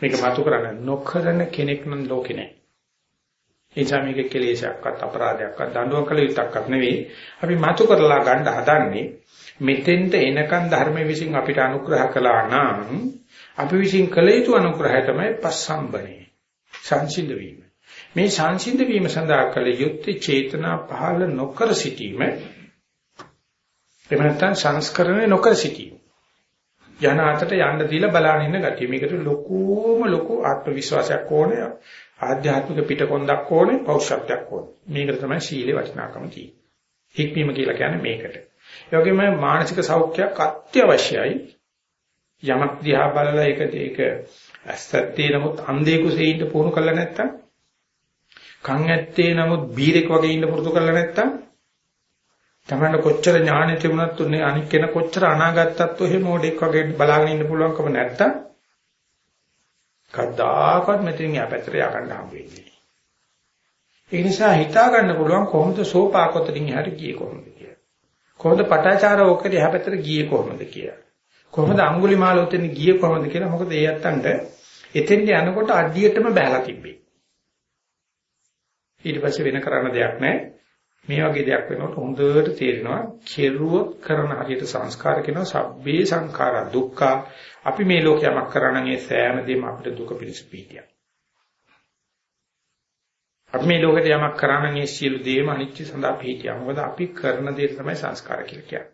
මේක මතු කරන්න නොකරන කෙනෙක් නම් ලෝකේ නැහැ. ඒ නිසා මේක කෙලෙසක්වත් අපරාධයක්වත් දඬුවම් කළ යුත්තක්වත් නෙවෙයි. අපි මතු කරලා ගන්න හදන්නේ මෙතෙන්ට එනකන් ධර්ම විසින් අපිට අනුග්‍රහ කළා නම් අපි විසින් කළ යුතු අනුග්‍රහය තමයි පස්සම්බනේ. සංසිඳ වීම. මේ සංසිඳ වීම සඳහා කළ යුත්තේ චේතනා පහළ නොකර සිටීම. එහෙම නැත්නම් සංස්කරණය නොකර සිටීම. යන අතට යන්න දීලා බලන ඉන්න ගතිය. මේකට ලොකුම ලොකු ආත්ම විශ්වාසයක් ඕනේ. ආධ්‍යාත්මික පිටකොන්දක් ඕනේ, පෞෂත්වයක් ඕනේ. මේකට තමයි සීලේ වටිනාකම තියෙන්නේ. හික්මීම කියලා කියන්නේ මේකට. ඒ වගේම මානසික සෞඛ්‍යයක් අත්‍යවශ්‍යයි. යමක් දිහා බලලා ඒක ඒක ඇත්තත්තේ නමුත් අන්ධේ කුසේ ඉන්න පුහුණු කරලා නැත්තම් කන් ඇත්තේ නමුත් බීරෙක් වගේ ඉන්න පුරුදු කරලා නැත්තම් තමන්න කොච්චර ඥානෙ තිබුණත් උනේ අනික් කෙන කොච්චර අනාගතත් ඔහෙ මොඩෙක් වගේ බලාගෙන ඉන්න පුළුවන්කම නැත්තම් කද්දාකවත් මෙතනින් යාපැත්තට යකන්න හම්බ වෙන්නේ. ඒ නිසා හිතා ගන්න පුළුවන් කොහොමද සෝපාකොතරින් එහාට ගියේ කොහොමද කියලා. කොහොමද පටාචාර ඕකේ එහා පැත්තට ගියේ කොහොමද කියලා. කොහොමද අඟුලිමාල උතෙන් ගියේ කොහොමද කියලා මොකද ඒ යත්තන්ට එතෙන්ට යනකොට අඩියටම බහැලා තිබ්බේ. ඊට පස්සේ වෙන කරන්න දෙයක් නැහැ. මේ වගේ දෙයක් වෙනකොට හොඳට තේරෙනවා කෙරුවොත් කරන හරියට සංස්කාර කියනවා සබ්බේ සංඛාරා දුක්ඛ අපි මේ ලෝකයමක් කරනනේ සෑම දෙයක්ම අපිට දුක පිණිස පීතියක්. අපි මේ ලෝකෙට යමක් කරනනේ සියලු දේම අනිත්‍ය සඳහා පීතිය. මොකද අපි කරන දේ තමයි සංස්කාර කියලා කියන්නේ.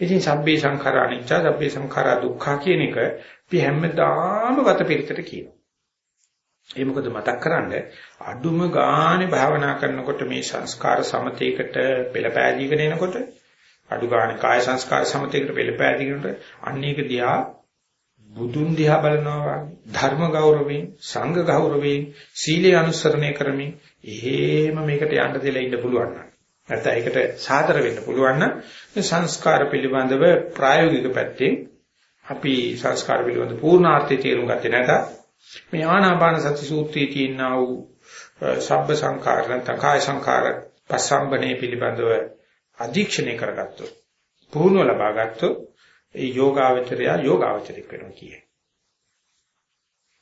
ඉතින් සබ්බේ සංඛාරා අනිච්ච සබ්බේ සංඛාරා දුක්ඛ කියන එක අපි හැමදාම වතපිරිතට කියනවා. ඒ මොකද මතක් කරන්නේ? අඩුම ගානේ භාවනා කරනකොට මේ සංස්කාර සමතේකට පෙළපෑදීගෙන එනකොට අඩු ගානේ කාය සංස්කාර සමතේකට පෙළපෑදීගෙනට අන්නේක දිහා බුදුන් දිහා බලනවා ධර්ම ගෞරවයෙන් සංඝ ගෞරවයෙන් සීලය අනුසරණය කරමින් එහෙම මේකට යන්න දෙලා ඉන්න පුළුවන් නම්. නැත්නම් ඒකට සාතර වෙන්න පුළුවන් නම් සංස්කාර පිළිබඳව ප්‍රායෝගික පැත්තෙන් අපි සංස්කාර පිළිබඳ පූර්ණාර්ථය තේරුම් ගත්තේ නැත මේ ආනාපාන සති සූත්‍රයේ තියෙනා වූ සබ්බ සංකාර නැත්නම් කාය සංකාර පස්සම්බනේ පිළිබඳව අධීක්ෂණය කරගත්තොත් පුහුණුව ලබා ගත්තොත් ඒ යෝගාවචරය යෝගාවචරික වෙනවා කියේ.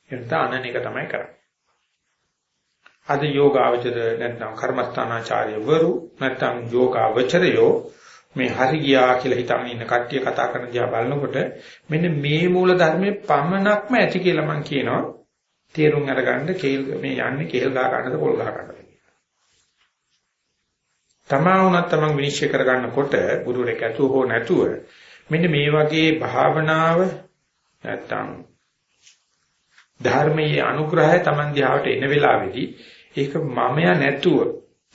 එතන අනනික තමයි කරන්නේ. අද යෝගාවචර නැත්නම් කර්මස්ථානාචාර්යවරු නැත්නම් යෝගාවචරයෝ මේ හරි ගියා කියලා හිතාගෙන ඉන්න කට්ටිය කතා කරන දිහා බලනකොට මෙන්න මේ මූල ධර්මයේ පමණක්ම ඇති කියලා මම කියනවා. තේරුම් අරගන්න කේල් මේ යන්නේ කේල් ගහ ගන්නද පොල් ගහ ගන්නද තමා වුණත් තමන් විනිශ්චය කරගන්නකොට ගුරුවරයෙක් ඇතුව හෝ නැතුව මෙන්න මේ වගේ භාවනාව නැත්තම් ධර්මයේ අනුග්‍රහය තමන් දිහාට එන වෙලාවේදී ඒක මමයා නැතුව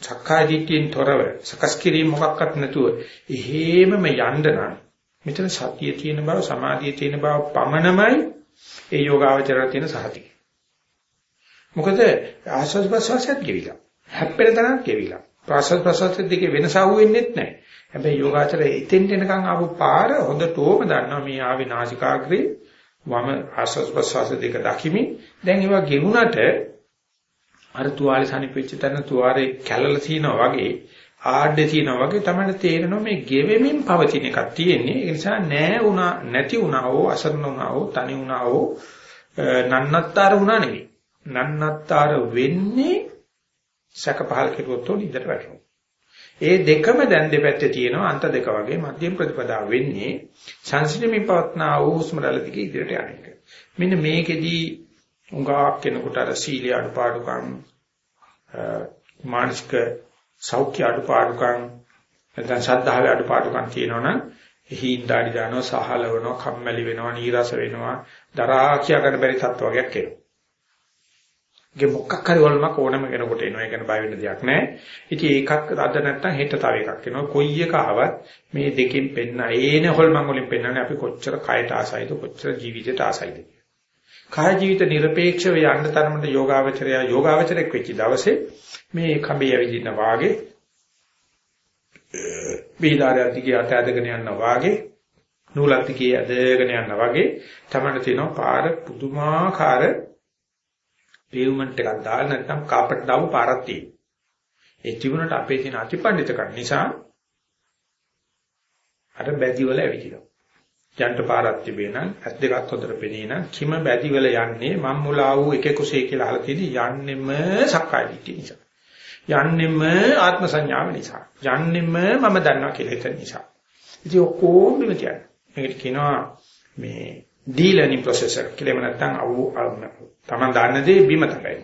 සක්කාය දිට්ඨියෙන් තොරව සකස් කිරීම මොකක්වත් නැතුව එහෙමම යන්න නම් මෙතන සතිය තියෙන බව සමාධිය තියෙන බව පමණමයි ඒ යෝගාවචරය තියෙන සහතික. මොකද ආස්වාද ප්‍රසවාසයත් ගෙවිලා. හැප්පෙන තරම් ගෙවිලා. ප්‍රසවාස ප්‍රසවාස දෙකේ වෙනස අහුවෙන්නේ නැහැ. හැබැයි යෝගාචරය එතෙන් එනකන් ආපු පාර හොඳටම දන්නවා මේ ආවේ නාසිකාග්‍රේ වම ආස්වාද ප්‍රසවාස දෙක දකිමින් දැන් ඒවා ගෙවුනට අර තුවාලේ සනිපෙච්ච තැන තුවාරේ කැළල තියනවා වගේ ආඩේ තියනවා වගේ තමයි තේරෙනවා මේ ගෙවෙමින් පවතින එකක් තියෙන්නේ. ඒ නිසා නෑ උනා නැති උනා හෝ අසරණ උනා හෝ තනි උනා හෝ නන්නත්තර උනා නෙවෙයි. නන්නත්තර වෙන්නේ සැක පහල කෙරුවොත් උඩට වැටෙනවා. ඒ දෙකම දැන් දෙපැත්තේ තියෙනවා අන්ත දෙක වගේ මධ්‍යම ප්‍රතිපදාව වෙන්නේ සංසිඳමින් පවත්නා වූ හුස්ම රැල්ල දිගේ ඉදිරියට යන එක. මෙන්න මේකෙදී උඟාක් කෙනෙකුට අර සීලිය අඩපාඩුකම් මානසික සෞඛ්‍ය අඩපාඩුකම් නැත්නම් ශද්ධාවේ අඩපාඩුකම් තියෙනවනම් එහි ඉඳාඩි දානවා සහලවනවා කම්මැලි වෙනවා නීරස වෙනවා දරා කියා ගන්න බැරි තත්ත්ව වර්ගයක් එනවා. ගේ මොකක් හරි වල්මක් ඕනම කෙනෙකුට එනවා. ඒක බය වෙන්න දෙයක් නැහැ. ඉතින් ඒකක් අද නැත්තම් හෙට තව එකක් එනවා. කොයි එක ආවත් මේ දෙකෙන් පෙන්න ඒන හොල්මන් වලින් පෙන්නන්නේ අපි කොච්චර කයට ආසයිද කොච්චර ජීවිතයට ආසයිද. කාය ජීවිත নিরপেক্ষව යන්න තරමට යෝගාවචරය යෝගාවචරයක් වෙච්ච දවසේ මේ කඹේ ඇවිදින වාගේ බීදාරයක් දිගේ අත ඇදගෙන යන වාගේ නූලක් දිගේ ඇදගෙන යන වාගේ තමන්න තියෙනවා පාර පුදුමාකාර පේවමන්ට් එකක් දාලා නැත්නම් කාපට් දාපු පාරක් තියෙනවා. ඒ තිබුණට අපේ තියෙන අතිපණ්ඩිතකම් නිසා අර බැදි වල ඇවිදිනවා. යන්ට පාරක් තිබේ නම් ඇස් දෙකක් හොඳට පෙනේ නම් කිම බැදි වල යන්නේ මම් මුලා වූ එක කුසේ කියලා අහලා තියෙන්නේ යන්නෙම සක්කාය දිට්ඨිය නිසා. යන්නෙම ආත්ම සංඥාව නිසා. යන්නෙම මම දන්නවා කියලා හිතන නිසා. ඉතින් ඔක්කොම බිම කියන්නේ. මේකට කියනවා මේ ඩීලර්නින් ප්‍රොසෙසර් කියලා නැත්නම් අව Taman දන්න දේ බිම තමයි.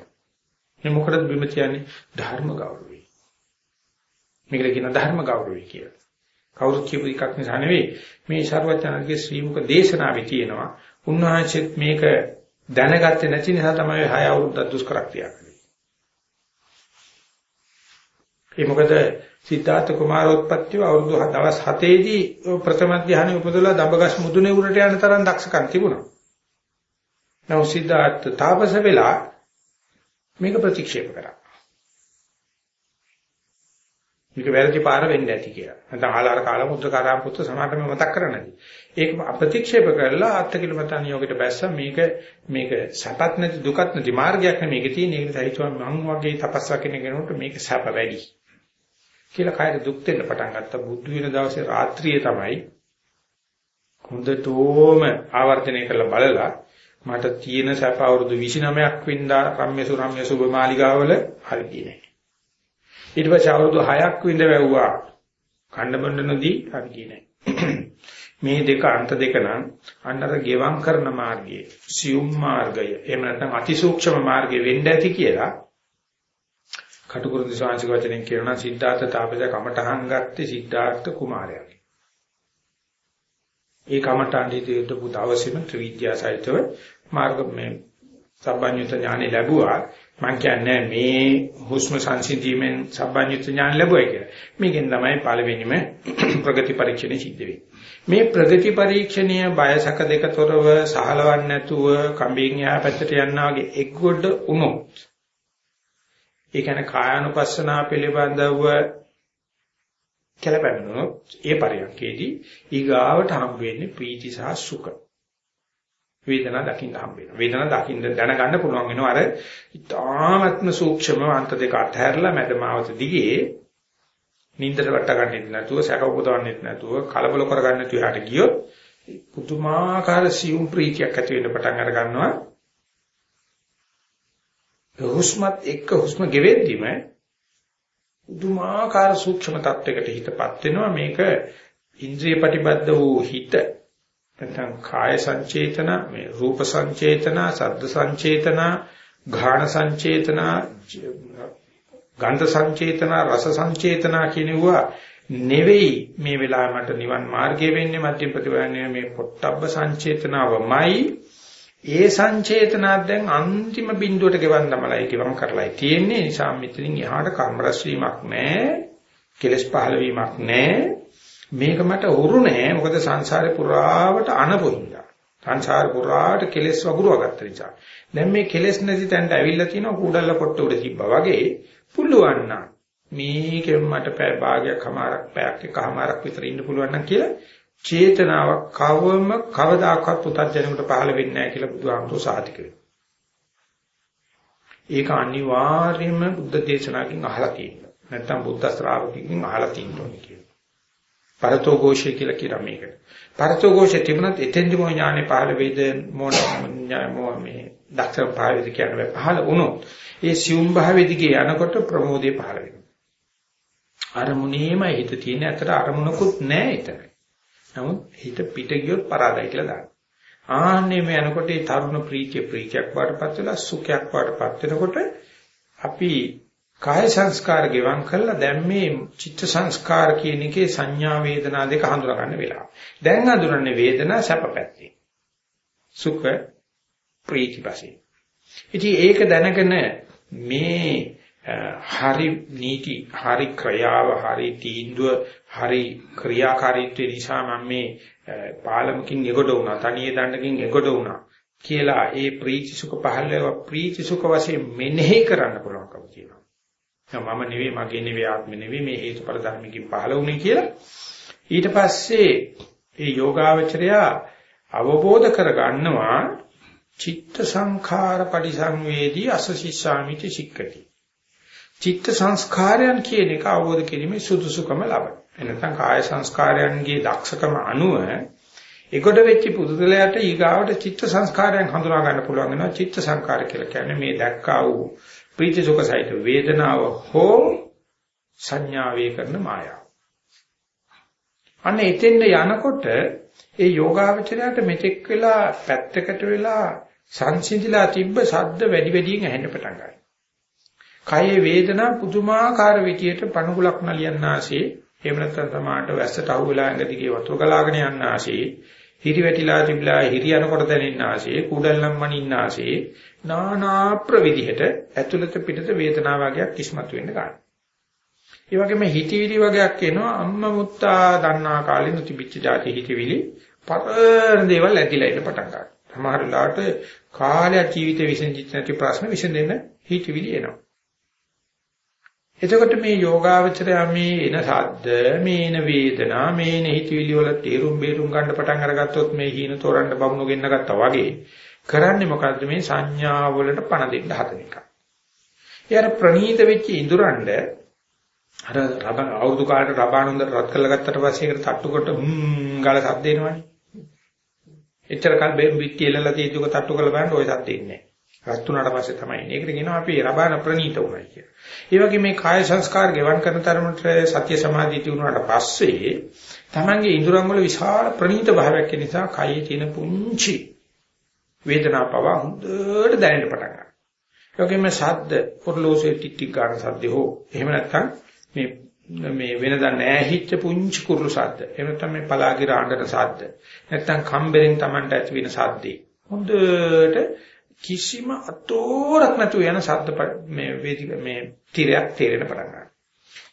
මේ මොකටද බිම කියන්නේ? ධර්ම ගෞරවය. මේකට කියන ධර්ම ගෞරවය කියලා. කවුරුත් කියපු එකක් නිසා නෙවෙයි. මේ ශාරවචනගේ ශ්‍රී මුක දේශනාවේ තියෙනවා. උන්වහන්සේත් මේක දැනගත්තේ නැති නිසා තමයි 6 අවුරුද්දක් දුෂ්කර ක්‍රියා කළේ. ඒ මොකද සිද්ධාර්ථ කුමාරෝත්පත්තිය අවුරුදු දවස් 7 දී ප්‍රථම ධ්‍යානෙ උපදලා දඹගස් මුදුනේ උරට යන තරම් දක්ෂකම් තිබුණා. නව සිද්ධාර්ථ තාපස වෙලා මේක ප්‍රතික්ෂේප කරා. මේක වැරදි පාර වෙන්නේ නැති කියලා. නැත්නම් ආලාර කාල මුද්‍රකාරාම පුත්‍ර සමාතම මතක් කරන්නේ. ඒක ප්‍රතික්ෂේප කරලා අත්කිලමතන් යෝගයට බැස්ස මේක මේක සැපත් නැති දුකත් නැති මාර්ගයක් නෙමෙයි. මේක තියෙන ඒක සහිතුව මං වගේ තපස් රකින්න කෙනෙකුට මේක සැප වැඩි. කියලා කායර දුක් දෙන්න පටන් ගත්තා. බුදු වෙන දවසේ රාත්‍රියේ තමයි හොඳටම ආවර්ජනය කරලා බලලා මට තියෙන සැප අවුරුදු 29ක් වින්දා රම්‍යසු රම්‍ය සුබ මාලිගාවල හරියි නෑ. ඊට පස්සේ අවුරුදු 6ක් වින්ද වැව්වා කණ්ඩබණ්ඩ නොදී හරියි නෑ. මේ දෙක අන්ත දෙක නම් අන්නර ගෙවම් කරන මාර්ගයේ සියුම් මාර්ගය එහෙම නැත්නම් අතිසූක්ෂම මාර්ගය වෙන්න ඇති කියලා කටුකුරුදි ස්වාමීන් වචනෙන් කියනවා සිද්ධාර්ථ තාපස කමඨහන් ගත්තේ සිද්ධාර්ථ කුමාරයා. ඒ කමඨාන් හිතේ පුතවසෙම ත්‍රිවිද්‍යා සහිතව මාර්ග මේ සබ්බඤ්ඤුත ඥානෙ ලැබුවා මම කියන්නේ මේ හුස්ම සංසිඳීමෙන් සබ්බඤ්ඤුත ඥාන ලැබුවයි කියලා. මේකෙන් තමයි පළවෙනිම ප්‍රගති පරීක්ෂණය සිද්ධ වෙන්නේ. මේ ප්‍රගති පරීක්ෂණය බයසක දෙක තොරව සහලවන්නේ නැතුව කම්බින් යා පැත්තට යනවා වගේ එක්ගොඩ වුණොත් ඒ කියන්නේ කායानुපස්සනා පිළිබඳව කැලපැන්නොත් ඒ පරියන්කේදී ඊගාවට හම් වෙන්නේ ප්‍රීති සහ සුඛ. වේදනා දකින්න හම් වෙනවා. වේදනා දකින්න දැනගන්න පුළුවන් වෙනවා අර ඊ타ත්ම සූක්ෂම අන්ත දෙක අතහැරලා මැදමාවත දිගේ නින්දට වට ගන්නෙත් නැතුව සැක උපදවන්නෙත් නැතුව කලබල කරගන්න නැතුව යට ගියොත් පුදුමාකාර සියුම් ප්‍රීතියක් ඇති වෙන්න පටන් අර ගන්නවා. හුස්මත් එක්ක හුස්ම ගෙවෙද්දිම පුදුමාකාර සූක්ෂම තත්වයකට හිතපත් වෙනවා මේක ඉන්ද්‍රිය ප්‍රතිබද්ධ වූ හිත නැත්නම් කාය සංචේතන මේ රූප සංචේතන ශබ්ද සංචේතන ඝාන සංචේතන ගන්ධ සංචේතන රස සංචේතන කියනවා නෙවෙයි මේ වෙලාව මට නිවන් මාර්ගය වෙන්නේ මධ්‍ය ප්‍රතිපදන්නේ මේ පොට්ටබ්බ සංචේතනවමයි. ඒ සංචේතනාත් දැන් අන්තිම බිඳුවට ගෙවන් තමලයි ගෙවම් කරලායි තියෙන්නේ. නිසා මෙතනින් එහාට කර්ම රැස්වීමක් නැහැ කෙලස් පහළ වීමක් නැහැ මේක මට උරු නෑ මොකද සංසාරේ පුරාවට අනපොහින්දා සංසාර පුරාට කෙලස් වගුරුවා ගත්ත නිසා දැන් මේ කෙලස් නැති තැනට ඇවිල්ලා තිනවා කුඩල්ල පොට්ට උඩ තිබ්බා වගේ පුළුවන් නම් මේකෙන් මට පැය භාගයක් හමාරක් පැයක් එකමාරක් විතර ඉන්න පුළුවන් නම් කියලා චේතනාවක් කවම කවදාකවත් පුතඥයෙකුට පහළ වෙන්නේ නැහැ කියලා බුදුහාමුදුරුවෝ සාතික වෙනවා. ඒක අනිවාර්යයෙන්ම බුද්ධ දේශනාවකින් අහලා තියෙනවා. නැත්තම් බුද්ධ ශ්‍රාවකකින් අහලා තියෙනවා කියලා. පරතෝ ഘോഷය කියලා කියන මේක. පරතෝ ഘോഷය තිබුණත් එතෙන්දි මොන ඥානෙ පහළ වෙයිද මොන මේ දක්ෂ භාවයේද කියන බෑ පහළ වුණොත් ඒ සියුම් භාවයේදී යනකොට ප්‍රමෝදය පහළ වෙනවා. අරමුණේම හිත තියෙන අතර අරමුණකුත් නැහැ ඒතර. නමුත් හිත පිට ගියොත් පරාදයි කියලා දානවා. ආන්නේ මේ යනකොට ඒ තරුණ ප්‍රීතිය ප්‍රීතියක් වඩපත් වෙලා සුඛයක් වඩපත් වෙනකොට අපි කාය සංස්කාර ගෙවම් කළා දැන් මේ චිත්ත සංස්කාර කියන එකේ සංඥා වේදනා දෙක හඳුනා ගන්න වෙලාව. දැන් හඳුනන්නේ වේදනා සැපපැත්තේ. සුඛ ප්‍රීති වශයෙන්. ඉතින් ඒක දැනගෙන මේ හරි නීති හරි ක්‍රියාව හරි තීන්දුව හරි ක්‍රියාකාරීත්වය නිසා මම මේ පාලමකින් එගොඩ වුණා තනියේ දණ්ඩකින් එගොඩ වුණා කියලා ඒ ප්‍රීති සුඛ පහළව ප්‍රීති සුඛ වශයෙන් මෙනෙහි කරන්න පුළුවන්කම තියෙනවා. මම නෙවෙයි මගේ නෙවෙයි ආත්මෙ නෙවෙයි මේ හේතුඵල ධර්මකින් පහළ වුණේ කියලා ඊට පස්සේ ඒ යෝගාවචරය අවබෝධ කරගන්නවා චිත්ත සංඛාර පරිසංවේදී අසසිස්සාමිති සික්කති චිත්ත සංස්කාරයන් කියන එක අවබෝධ කිරීමේ සුදුසුකම ලබන. එනකම් කාය සංස්කාරයන්ගේ දක්ෂකම අනුව ඒකට වෙච්ච පුදුදලයට ඊගාවට චිත්ත සංස්කාරයන් හඳුනා ගන්න පුළුවන් වෙනවා. චිත්ත සංකාර කියලා කියන්නේ මේ දැක්කා වූ ප්‍රීති සුඛ සහිත වේදනාව හෝ සංඥාවේ කරන මායාව. අන්න එතෙන්ද යනකොට ඒ යෝගාවචරයට මෙතෙක් වෙලා පැත්තකට වෙලා සංසිඳිලා තිබ්බ සද්ද වැඩි වැඩියෙන් ඇහෙන්න පටන් ගන්නවා. කයේ වේදනා පුදුමාකාර විදියට පණුගලක් නලියන්නාසේ එහෙම නැත්නම් සමාහට වැස්සට අහු වෙලා ඇඟ දිගේ වතුර ගලාගෙන යන්නාසේ හිරි වැටිලා තිබලා හිරි යනකොට දැනෙන්නාසේ කුඩල්ලම් මනින්නාසේ නානා ප්‍රවිධියට ඇතුළත පිටත වේදනා වගේක් ඉස්මතු වෙන්න ගන්නවා. ඒ වගේම හිතවිලි වගේක් එනවා අම්මා මුත්තා දන්නා කාලේ නොතිබිච්ච જાති හිතවිලි පරණ දේවල් ඇදිලා ඉන්න පටන් ගන්නවා. සමහර වෙලාවට කාලයක් ජීවිතේ විසඳිච්ච නැති ප්‍රශ්න විසඳෙන්න හිතවිලි එනවා. එතකොට මේ යෝගාවචරය මේ එන සද්ද, මේ එන වේදනා, මේ එන හිතවිලි වල තේරුම් බේරුම් ගන්න පටන් අරගත්තොත් මේ හීන තොරන්න බමුණු ගෙන්න ගත්තා වගේ කරන්නේ මොකද්ද මේ සංඥා වලට පණ දෙන්න හදන එක. ඒ අර ප්‍රනීත වෙච්ච ඉඳුරන්ඩ අර රබ අවුරුදු කාලේට රබානුන්ද රත් කරලා ගත්තට පස්සේ ඒකට තට්ටුකොට හ්ම් ගාලා සද්ද එනවනේ. එච්චර කල් බෙම් පිටි එලලා තියෙද්දි ඔක තට්ටු කරලා බලන්න ওই සද්ද එන්නේ නැහැ. රත් වුණාට පස්සේ තමයි එන්නේ. ඒකට කියනවා අපි රබාන ප්‍රනීත උනායි කියලා. ඒ වගේ මේ කාය සංස්කාර ගෙවන් කරන තරමට සත්‍ය සමාධිය තියුණාට පස්සේ Tamange ඉඳුරන් වල විශාල ප්‍රනීත භාවයක් නිසා කයේ තියෙන පුංචි වේදනාව පවා හොඳට දැනෙන්න පටන් ගන්නවා. ඒ වගේම ශබ්ද පොරලෝසේ ටික් ගන්න ශබ්ද හෝ එහෙම නැත්නම් මේ මේ වෙනදා නැහිච්ච පුංචි කුරුළු ශබ්ද. එහෙම නැත්නම් මේ පලාගිර ආඬන ශබ්ද. නැත්නම් කම්බරෙන් Tamanට ඇති වෙන ශබ්දේ. හොඳට කිසිම අතෝරක් නැතුව යන ශබ්ද මේ වේදික මේ තිරයක් තේරෙන පටන් ගන්නවා.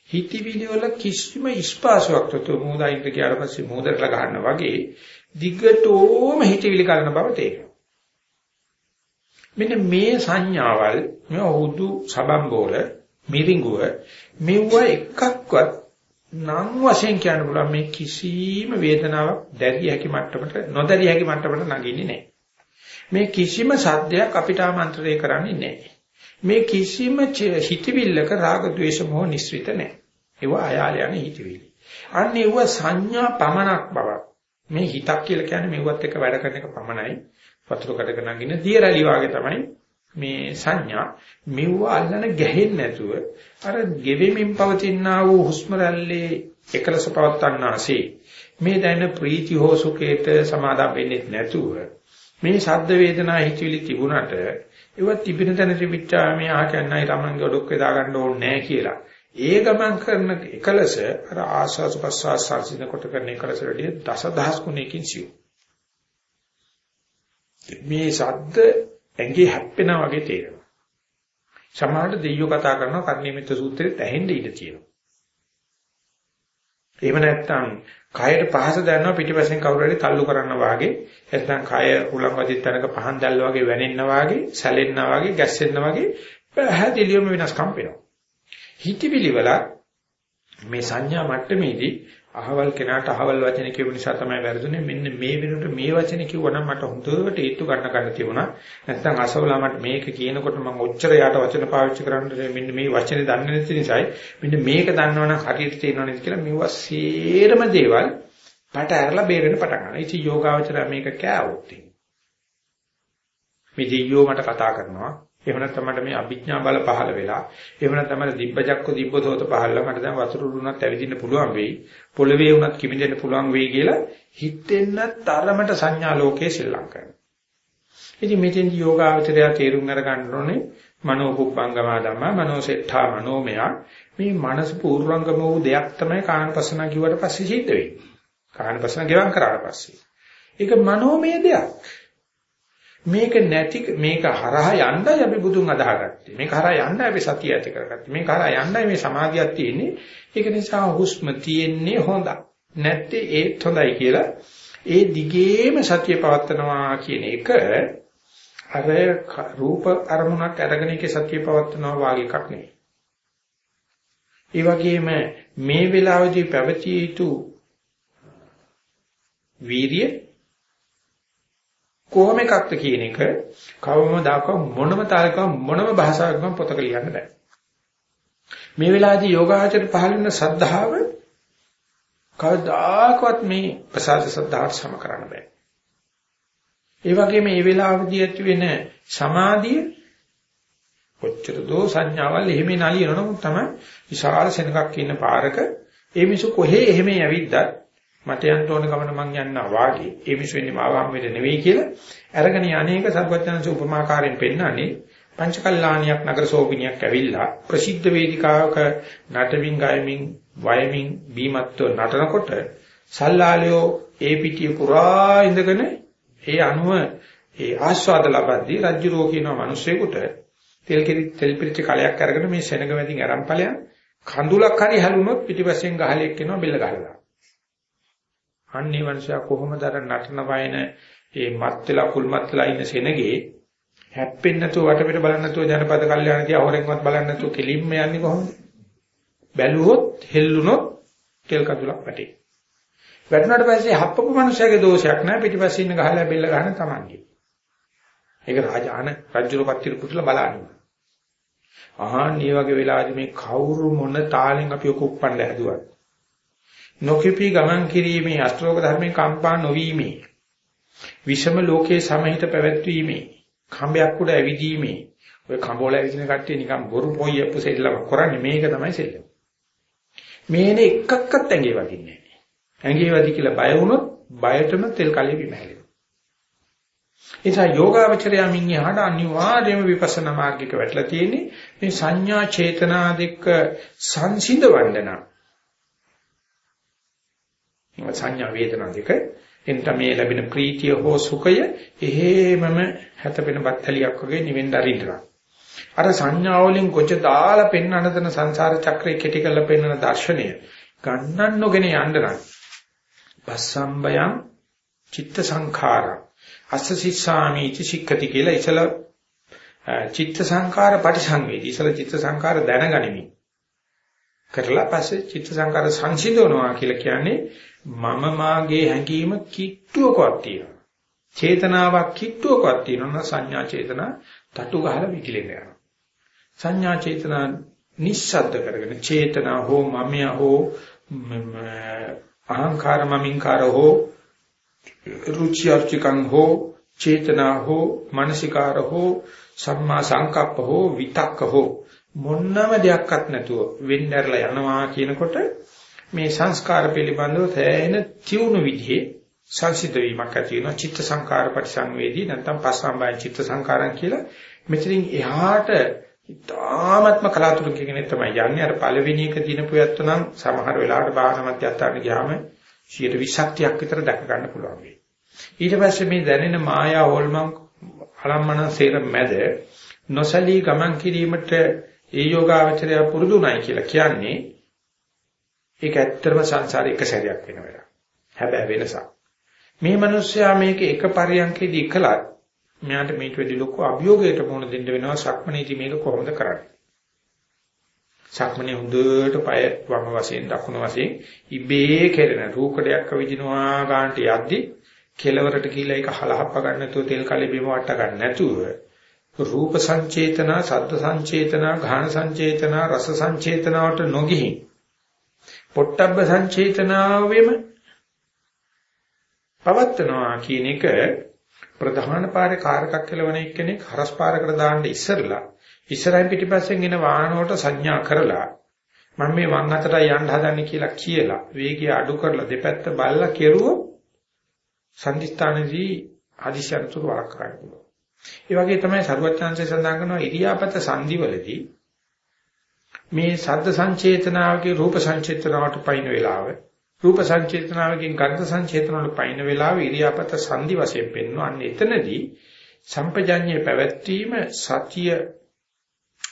හිතවිලි වල කිසිම ස්පාසාවක් නැතුව මොහොතයින්ට ගියාට පස්සේ මොහොතට ගන්න වගේ දිගටම හිතවිලි කරන බව තේරෙනවා. මෙන්න මේ සංඥාවල් මේ උදු සබම්බෝල මිරිඟුව මෙව්ව එකක්වත් නම් වශයෙන් කියන්න පුළුවන් මේ කිසිම වේදනාවක් දැරිය හැකි මට්ටමට නොදැරිය හැකි මට්ටමට නගින්නේ නැහැ. මේ කිසිම සද්දයක් අපිට ආමන්ත්‍රණය කරන්නේ නැහැ. මේ කිසිම හිතවිල්ලක රාග ద్వේෂ මොහ නිස්විත නැහැ. ඒවා අයාල යන හිතවිලි. අන්න ඒව සංඥා පමණක් බවක්. මේ හිතක් කියලා කියන්නේ මෙව්වත් එක වැඩ කරන එක පමණයි. වතුර කඩක නගින දියරලි වාගේ තමයි මේ සංඥා මෙව්ව අල්ලන ගැහෙන්නේ නැතුව අර ගෙවෙමින් පවතිනා වූ හුස්ම රැල්ලේ එකලස පවත්වන්නාසේ මේ දැනෙන ප්‍රීති හෝ සුඛේත සමාදම් වෙන්නේ නැතුව මේ ශබ්ද වේදනා හිතවිලි තිබුණට ඒව තිබෙන තැන තිබිච්චා මේ ආකන්නයි Tamange ඔඩොක් වේදා ගන්න ඕනේ නැහැ කියලා. ඒ ගමන් කරන එකලස අර ආස්වාද ප්‍රසවාස සංසිඳ කොට කරන එකලස වැඩි දසදහස් ගුණයකින් සිව්. මේ ශබ්ද ඇඟේ හැප්පෙනා වගේ තේරෙනවා. සමහරට දෙයියෝ කතා කරනවා කර්ණීමිත සූත්‍රෙත් ඇහෙන්න ඉඩ තියෙනවා. එහෙම නැත්නම් කයට පහස දැනනවා පිටිපස්සෙන් කවුරු හරි තල්ලු කරන්න වාගේ නැත්නම් කය උලන් වදිත් තැනක පහන් දැල්ල වගේ වැනෙන්න වාගේ සැලෙන්න වාගේ ගැස්සෙන්න වගේ පැහැදිලිවම වෙනස්කම් වෙනවා. හිතවිලි වල මේ සංඥා මට්ටමේදී අහවල් කෙනාට අහවල් වචන කියපු නිසා තමයි වැරදුනේ. මෙන්න මේ වෙනුවට මේ වචන කිව්වනම් මට හොඳට ඒත්තු ගන්න ගන්න තිබුණා. නැත්නම් අසවලා මට මේක කියනකොට මම ඔච්චර යට වචන පාවිච්චි කරන්න මෙන්න මේ වචනේ දන්නේ නැති නිසායි මෙන්න මේක දන්නවනම් හරියට තේරෙනව නේද කියලා මෙවුවා සේරම දේවල් පට ඇරලා බේරෙන්න පටන් ගන්නවා. ඉතින් යෝගාවචරය මේක කෑවොත් මේ දෙයියෝ මට කතා කරනවා. එහෙම නැත්නම් මට මේ අභිඥා බල පහළ වෙලා එහෙම නැත්නම් මට දිබ්බජක්ක දිබ්බසෝත පහළලා මට දැන් වතුර රුණත් ඇවිදින්න පුළුවන් වෙයි පොළවේ උනත් කිමිදෙන්න පුළුවන් වෙයි කියලා හිතෙන්න තරමට සංඥා ලෝකයේ ශ්‍රී ඉතින් මෙතෙන් යෝගාවචරය තේරුම් අරගන්න ඕනේ මනෝ කුප්පංගම ධම්ම මනෝසෙට්ඨා මනෝමය මේ මනස පූර්වංගම වූ දෙයක් තමයි කායනපසන කිව්වට පස්සේ සිද්ධ වෙන්නේ. කායනපසන ගෙවම් කරාට පස්සේ. ඒක මනෝමය දෙයක්. මේක නැති මේක හරහා යන්නයි අපි බුදුන් අදහගත්තේ. මේක හරහා යන්නයි අපි සතිය ඇති කරගත්තේ. මේක හරහා යන්නයි මේ සමාධියක් තියෙන්නේ. ඒක නිසා හුස්ම තියෙන්නේ හොඳ. නැත්තේ ඒත් හොඳයි කියලා ඒ දිගේම සතිය පවත්නවා කියන එක අර රූප අරමුණක් අරගෙන ඒකේ සතිය පවත්නවා වාගේ එකක් නෙවෙයි. ඒ වගේම මේ වෙලාවේදී පැවතිය යුතු වීරිය කොහොම එකක්ද කියන එක කවමදාක මොනම තාලක මොනම භාෂාවකම පොතක ලියන්න බෑ. මේ වෙලාවේදී යෝගාචර පහළ වෙන සද්ධාව කවදාකවත් මේ ප්‍රසාද සද්ධාට සම කරන්න බෑ. ඒ වගේම මේ වෙලාවේදී ඇති වෙන සමාධිය කොච්චර දෝ සංඥාවල් එහෙම නලියනොත් තමයි විශාල සෙනඟක් ඉන්න පාරක ඒ මිසු කොහේ එහෙම ඇවිද්දත් මට යන්න ඕන ගමන මං යන්නා වාගේ ඒ මිස් වෙන්නේ මාවම් වෙද නෙවෙයි කියලා අරගෙන යන්නේක සර්වඥාන්සේ උපමාකාරයෙන් පෙන්නන්නේ. පංචකල්ලාණියක් නගර සෝපිනියක් ඇවිල්ලා ප්‍රසිද්ධ වේදිකාවක නටමින් ගයමින් වයමින් බීමත්ව නටනකොට සල්ලාලියෝ ඒ පිටිය පුරා ඉඳගෙන ඒ අනුව ඒ ආස්වාද ලබද්දී රජ්ජුරෝ කියන මිනිසෙකුට තෙල් කෙරි තෙල් පිරිච්ච කලයක් අරගෙන මේ සෙනග මැදින් අරන් ඵලයන් කඳුලක් හරි හැලුනොත් පිටිපස්සෙන් ගහලෙක් එනවා බෙල්ල ගහලා අන්නේ මනුෂයා කොහොමද අර නටන වයන ඒ මත් වෙලා කුල්මත් වෙලා ඉන්න සෙනගේ හැප්පෙන්නේ නැතුව වටපිට බලන්නේ නැතුව ජනපද කල්යාණ තියා හොරෙන්වත් බලන්නේ නැතුව කෙලින්ම යන්නේ කොහොමද? බැලුවොත් හෙල්ලුනොත් තෙල් කඳුලක් වැටේ. වැටුණාට පස්සේ හප්පපු මනුෂයාගේ දෝෂයක් නැහැ පිටිපස්සේ ඉන්න ගහලා බෙල්ල ගන්න තමන්ගේ. ඒක රාජාන රජුරපත්තිර පුතුලා බලන්නේ. ආහන් මේ වගේ වෙලාවදී මේ කවුරු මොන තාලෙන් අපි ඔක උප්පන්න හැදුවත් නොකිපී ගමන් කිරීමේ අෂ්ටෝක ධර්මේ කම්පා නොවීමේ විෂම ලෝකයේ සමහිත පැවැත්වීමේ කම්බයක් උඩ ඇවිදීමේ ඔය කම්බෝල ඇවිදින කට්ටිය නිකන් බොරු පොయ్యප්පු සෙල්ලම කරන්නේ මේක තමයි සෙල්ලම. මේන එකක්වත් ඇඟේ වදින්නේ නැහැ. ඇඟේ වදි කියලා බය වුණොත් බයටම තෙල් කලිය විමහැලෙනවා. එසා යෝගාවචරය මින් යහට අනිවාර්යයෙන්ම විපස්සනා මාර්ගික වැටලා තියෙන්නේ මේ සංඥා චේතනා දෙක සංසිඳ වණ්ඩනා සංඥා වේදනා දෙක එන්ට මේ ලැබෙන ප්‍රීතිය හෝ සුඛය එහෙමම හැතපෙන බත්තලියක් වගේ නිවෙන්න අරින්නවා. අර සංඥා වලින් කොච්ච දාලා පෙන්වන දන සංසාර චක්‍රේ කෙටි කරලා පෙන්වන දර්ශනය ගන්නන් නොගෙන යන්න නම් පස්සම්බයං චිත්ත සංඛාර අස්සසිස්සාමි චික්කති කියලා ඉසල චිත්ත සංකාර පරිසංවේදී ඉස්සල චිත්ත සංකාර දැනගනිමි. කරලා පස්සේ චිත්ත සංකාර සංසිඳවනවා කියලා කියන්නේ මම මාගේ හැඟීම කිට්ටුවකවත් තියෙනවා. චේතනාවක් කිට්ටුවකවත් තියෙනවා සංඥා චේතනා තටු ගහලා විකිලෙන්න යනවා. සංඥා චේතනා නිස්සද්ද කරගෙන චේතනා හෝ මමයා හෝ අහංකාර මමින්කාර හෝ රුචි අර්චිකං හෝ චේතනා හෝ මානසිකාර හෝ සම්මා සංකප්ප හෝ විතක්ක හෝ මොන්නම දෙයක්වත් නැතුව වෙන්නර්ලා යනවා කියනකොට මේ සංස්කාර පිළිබඳව තැහෙන තියුණු විදිහේ සංසිද්ධ වීමක් ඇති වෙනවා චිත්ත සංකාර පරිසංවේදී නැත්නම් පස්සම්බයන් චිත්ත සංකාරම් කියලා මෙතනින් එහාට ඉතාමත්ම කලාතුරකින් කෙනෙක් තමයි යන්නේ අර පළවෙනි එක දිනපු යත්ත නම් සමහර වෙලාවට බාහන මධ්‍යස්ථානට ගියාම 120ක් විතර දැක ගන්න පුළුවන් වෙයි. ඊට පස්සේ මේ දැනෙන මායා හොල්මන් අලම්මන සේර මැද නොසලී ගමන් කිරීමට ඒ යෝගාවචරය පුරුදුණයි කියලා කියන්නේ ඒක ඇත්තටම සංසාරේ එක සැරයක් වෙන වෙලාව. හැබැයි වෙනසක්. මේ මිනිස්සයා මේක එක පරියන්කේදී කළත් මෙයාට මේට වැඩි ලොකු අභියෝගයකට මුහුණ දෙන්න වෙනවා සක්මනේදී මේක කොහොමද කරන්නේ? සක්මනේ හොඳට පය වම වශයෙන් දකුණු වශයෙන් ඉබේ කෙරෙන රූකඩයක් අවිදිනවා ගන්නට යද්දි කෙලවරට කියලා ඒක හලහප්ප ගන්න නැතුව තෙල් කලෙ බිම වට ගන්න නැතුව රූප සංචේතන, ශබ්ද සංචේතන, ගාහන සංචේතන, රස සංචේතනවට නොගිහින් පොට්ටබ්බ සංචේතනාවෙම පවත්නවා කියන එක ප්‍රධාන පාරේ කාරකක් කෙලවන එක්කෙනෙක් හරස් පාරකට දාන්න ඉස්සරලා ඉස්සරහින් පිටිපස්සෙන් එන වාහන වලට සංඥා කරලා මම මේ වම් අතට යන්න හදන්නේ කියලා කියලා වේගය අඩු කරලා දෙපැත්ත බලලා කෙරුවොත් සංදිස්ථානදී හදිසියතුරු වරක් කරන්න පුළුවන්. ඒ වගේ තමයි සරුවචාන්සේ සඳහන් කරනවා ඉරියාපත සංදිවලදී මේ සද්ද සංචේතනාවගේ රූප සංචේතනාවට පයින් වෙලාව රූප සංචේතනාවකින් ගන්ධ සංචේතනාවට පයින් වෙලාව ඉරියාපත සංදි වශයෙන් පෙන්වනවා. අන්න එතනදී සම්පජඤ්ඤේ පැවැත්වීම සතිය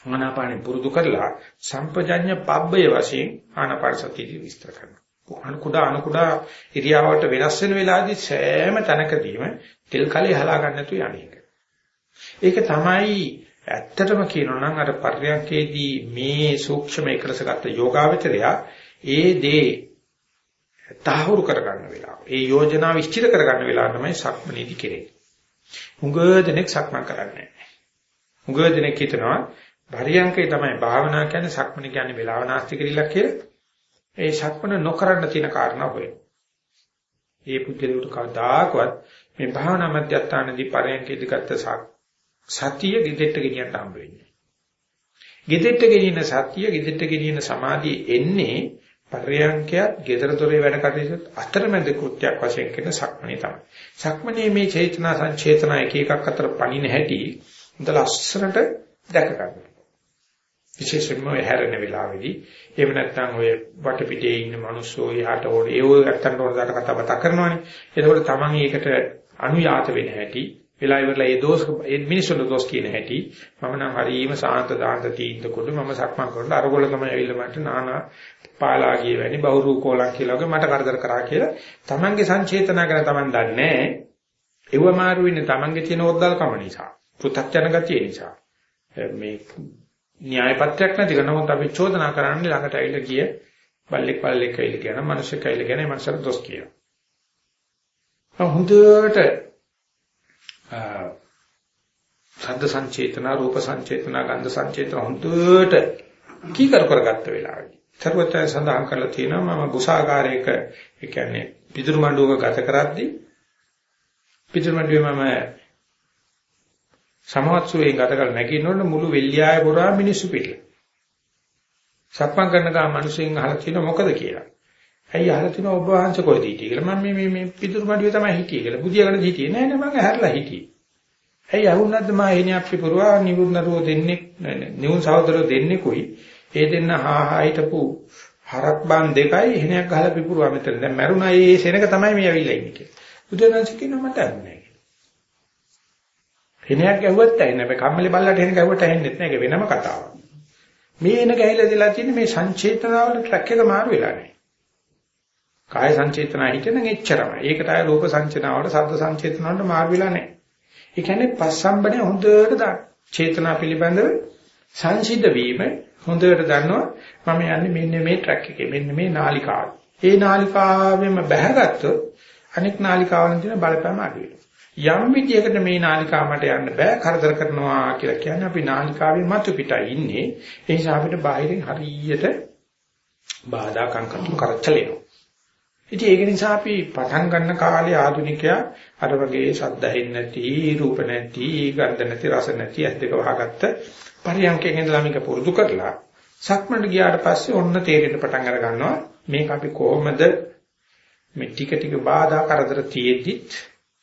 ආනාපානෙ පුරුදු කරලා සම්පජඤ්ඤ පබ්බය වශයෙන් ආනාපාන සතිය විස්තර කරනවා. අනුකුඩා අනුකුඩා ඉරියාවට වෙනස් වෙන වෙලාවේදී සෑම තැනකදීම තෙල් කලේ හලා ගන්න නැතු යන්නේ. ඒක තමයි ඇත්තටම කියනවා නම් අර පර්යංකේදී මේ සූක්ෂම එකලසගත යෝගාවචරය ඒ දේ තහවුරු කරගන්න වෙලාව. ඒ යෝජනාව ඉෂ්ටිත කරගන්න වෙලාව තමයි සක්මනේදී කෙරෙන්නේ. හුඟ දෙනෙක් සක්මන් කරන්නේ නැහැ. හුඟ දෙනෙක් හිතනවා පර්යංකේ තමයි භාවනා කියන්නේ සක්මන කියන්නේ වෙලාව නාස්ති කිරිලක් කියලා. ඒ සක්මන නොකරන්න තියෙන කාරණා හොය. ඒ පුද්ගලයාට කවදාකවත් මේ භාවනා මධ්‍යස්ථානදී පර්යංකේදී ගත්ත සතිය ගෙදෙට්ට ගෙනියන්න හම්බ වෙන්නේ. ගෙදෙට්ට ගෙනියන සතිය ගෙදෙට්ට ගෙනියන සමාධිය එන්නේ පර්යංකයත් gedara dore වැඩ කටයුතු අතරමැද කෘත්‍යයක් වශයෙන් කරන සක්මණේ තමයි. සක්මණේ මේ චේතනා සංචේතනා එක එකක් අතර පණින හැටි හොඳ ලස්සනට දැක ගන්න. විශේෂයෙන්ම හැරෙන වෙලාවේදී එහෙම නැත්නම් ඔය වටපිටේ ඉන්න මිනිස්සු යහට ඕනේ ඒ ඔය අත්තන්ට ඕන දාට කතා බතා කරනවානේ. එතකොට තමන් ඒකට අනුයාත වෙන හැටි වෙලා ඉවරලා ඒ දෝෂ ඒ මිනිස්සුන්ට දෝෂ කියන හැටි මම නම් හරීම සාන්ත දාන්ත තීන්ද කොට මම සක්මන් කරනකොට අරගොල්ල තමයි ඇවිල්ලා මට නානා පාලාගිය වැනි බහුරු කෝලම් කියලා වගේ මට කරදර කරා කියලා තමන්ගේ සංචේතනා ගැන තමන් දන්නේ ඒව මාරු වෙන්නේ තමන්ගේ තියෙන ඔද්දල්කම නිසා පෘථග්ජන ගතිය නිසා. මේ න්‍යාය පත්‍රයක් නැති කරනමුත් අපි චෝදනා කරන්නේ ළඟට ඇවිල්ලා ගිය බල්ලෙක් බල්ලෙක් ඇවිල්ලා කියන මිනිස්සෙක් ඇවිල්ලා කියන මනසට දොස් කියනවා හොඳට ශබ්ද සංචේතන, රූප සංචේතන, ගන්ධ සංචේතන හොඳට කීකර කරගත්ත වෙලාවදී. සර්වතය සඳහන් කරලා තියෙනවා මම ගුසාකාරයක ඒ කියන්නේ පිටුරු මණ්ඩුවක ගත කරද්දී පිටුරු මණ්ඩුවේ මම සමවත්සුවේ ගත කර නැගිනොත් මුළු වෙල්ලියාය පුරා මිනිස්සු පිටලා. සක්මන් කරන ගා මිනිස්සුන් අහලා තියෙනවා මොකද කියලා. ඇයි අහලා තිනවා ඔබ වහන්සේ කොහෙද හිටියේ කියලා. මම මේ මේ පිටුරු මඩුවේ තමයි හිටියේ කියලා. බුදියාගෙන හිටියේ නෑ නෑ මම ඇහැරලා හිටියේ. ඇයි අහුන්නද්ද මා එන්නේ අපි පුරවා නිවුන්නරෝ දෙන්නේ නිවුන් සහෝදරයෝ දෙන්නේ කොයි. ඒ දෙන්න හා හා හිටපු හරක් බන් දෙකයි එහෙණයක් ගහලා පිපුරුවා මෙතන. දැන් මරුණා ඒ සෙනක තමයි මේ ඇවිල්ලා ඉන්නේ කියලා. බුදුරජාණන් කියනවා මට අන්නේ එහෙණයක් ගැහුවත් ඇහෙන්නේ නැහැ. කම්මැලි බල්ලට එහෙණ ගැහුවට ඇහෙන්නේ නැහැ. ඒක වෙනම කතාවක්. මේ එන ගැහිලා දලා තියෙන්නේ මේ සංචේතනාවල ට්‍රැක් එක මාරු වෙලා නැහැ. කාය සංචේතනා හිතෙන එච්චරමයි. ඒකට ආය රූප සංචේතනාවට ශබ්ද සංචේතනාවට මාරු වෙලා නැහැ. ඒ කියන්නේ පස්සම්බනේ හොඳට දාන්න. චේතනා පිළිබඳව සංසිද්ධ වීම හොඳට දන්නවා මම යන්නේ මෙන්න මේ ට්‍රැක් එකේ මෙන්න මේ නාලිකාව. ඒ නාලිකාවෙම බැහැගත්තොත් අනෙක් නාලිකාවලින් තියෙන බලපෑම අඩු වෙනවා. යම් විදියකට මේ නාලිකාව මට යන්න බෑ කරදර කරනවා කියලා කියන්නේ අපි නාලිකාවේ මතු පිටයි ඉන්නේ. ඒ නිසා අපිට බාහිරින් හරියට බාධා කංකතු කරච්චලෙනවා. ඉතින් ඒක නිසා අපි පටන් ගන්න කාලේ ආධුනිකයා අර වගේ ශබ්ද හෙන්නේ නැති, රූප නැති, ගන්ධ නැති, රස නැති ඇස් දෙක වහගත්ත පරියන්කෙන් ඉඳලා මේක පුරුදු කරලා සක්මණට ගියාට පස්සේ ඔන්න තේරෙන්න පටන් අර ගන්නවා මේක අපි කොහොමද මේ ටික ටික බාධා කරදර තියෙද්දිත්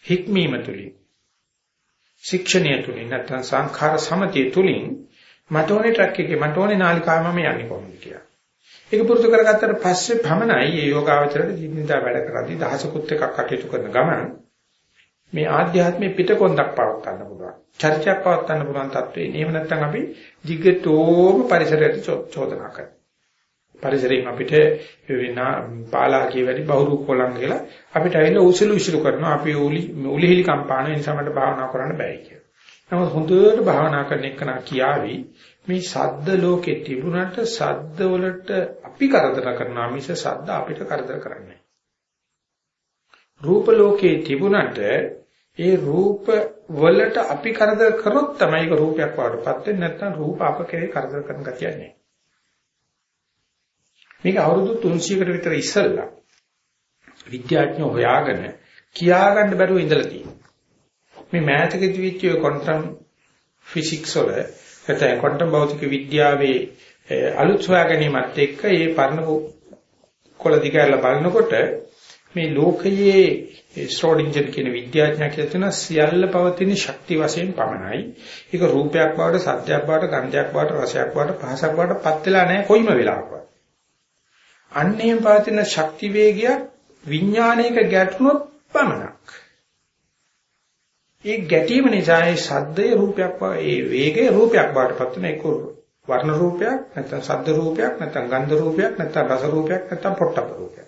හික්මීම තුලින් ශික්ෂණය තුලින් නැත්නම් සංඛාර සමතය තුලින් මට ඕනේ ට්‍රක් එකේ මට ඕනේ නාලිකාවම යන්නේ කොහොමද කියලා. ඒක පුරුදු කරගත්තට පස්සේ පමණයි මේ යෝගාවචරයට ජීවිතා වැඩ කරද්දී දහසකුත් එකක් කටයුතු කරන ගමන මේ ආධ්‍යාත්මයේ පිටකොන්දක් පවත් ගන්න පුළුවන්. චර්චයක් පවත් ගන්න පුළුවන් තත්ත්වේ. එහෙම නැත්නම් අපි දිගටම පරිසරයට චෝදනා කරනවා. පරිසරයෙන් අපිට වෙනා පාලාකී වැඩි බහුරු කොලන් කියලා අපිට ඇවිල්ලා උසුළු විසිරු කරනවා. අපි උලි උලිහිලි කම්පාන නිසා මට භාවනා කරන්න බෑ කියලා. නමුත් හොඳට භාවනා කරන එක නා කියාවි මේ සද්ද ලෝකේ තිබුණට සද්ද වලට අපි කරදර කරනවා. මිස සද්ද අපිට කරදර කරන්නේ රූප ලෝකේ තිබුණට ඒ රූප වලට අපි කරදර කරොත් තමයි ඒක රූපයක් වඩපත් වෙන්නේ. නැත්නම් රූප අප කෙරේ කරදර කරන ගතියක් නෑ මේක අවුරුදු 300කට විතර ඉස්සෙල්ලා විද්‍යාඥයෝ හොයාගෙන කියාගන්න බැරුව ඉඳලා තියෙනවා. මේ මෑතකදී විච්ච ක්වොන්ටම් ෆිසික්ස් වල නැත්නම් ක්වොන්ටම් භෞතික විද්‍යාවේ අලුත් හොයාගැනීමත් එක්ක මේ පරණ කොළ දිගහැරලා බලනකොට මේ ලෝකයේ ශ්‍රෝඩින්ජර් කියන විද්‍යාඥයා කියලා තියෙන සියල්ල පවතින ශක්ති වශයෙන් පමණයි. ඒක රූපයක් බවට, සත්‍යයක් බවට, ගන්ධයක් බවට, රසයක් බවට, පහසක් බවට පත් වෙලා නැහැ කොයිම වෙලාවකවත්. අන්නේම පවතින ශක්ති වේගය විඥානයක ගැටුනොත් පමණක්. ඒ ගැටීම නිසා ඒ ශබ්දයේ රූපයක් ඒ වේගයේ රූපයක් බවට පත් වෙන එක වර්ණ රූපයක් නැත්නම් ශබ්ද රූපයක් නැත්නම් ගන්ධ රූපයක් නැත්නම් රස රූපයක් නැත්නම් පොට්ටප රූපයක්.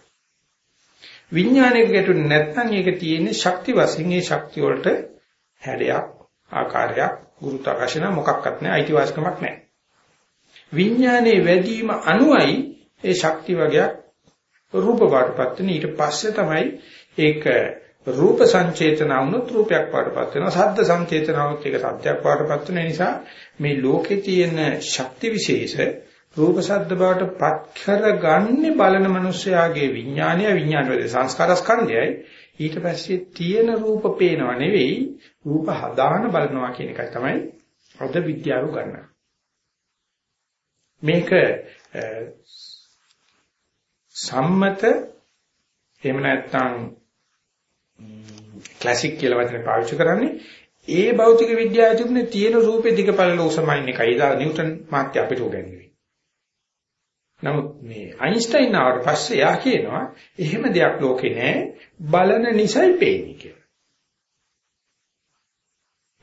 විඥානයක ගැටුනේ නැත්නම් ඒක තියෙන්නේ ශක්ති වශයෙන් ඒ ශක්තිය වලට හැඩයක් ආකාරයක් ගුරුත්වාකර්ෂණ මොකක්වත් නැහැ අයිතිවාසිකමක් නැහැ. විඥානයේ වැඩිම අනුයි ඒ ශක්ති වර්ගයක් රූප වඩපත් වෙන ඊට පස්සේ තමයි ඒක රූප සංචේතන වුණොත් රූපයක් වඩපත් වෙනවා. ශබ්ද සංචේතන වුණොත් ඒක සත්‍යයක් වඩපත් වෙන නිසා මේ ලෝකේ තියෙන ශක්ති විශේෂ රූප ශබ්ද බවට පත් කරගන්නේ බලන මිනිස්යාගේ විඥානය විඥාන වල සංස්කාර ස්කන්ධයයි ඊට පස්සේ තියෙන රූප පේනව නෙවෙයි රූප හදාන බලනවා කියන එකයි තමයි අද විද්‍යාව ගන්න. මේක සම්මත එහෙම නැත්නම් ක්ලාසික් කියලා වචනේ පාවිච්චි කරන්නේ ඒ භෞතික විද්‍යාවේ තිබුණේ තියෙන රූපේ දිගපළල උසමයින් එකයි දා නිව්ටන් මාත්‍ය අපිට උගන්වන්නේ. නමුත් මේ අයින්ස්ටයින් ආවට පස්සේ යා කියනවා එහෙම දෙයක් ලෝකේ නැහැ බලන නිසයි පේන්නේ කියලා.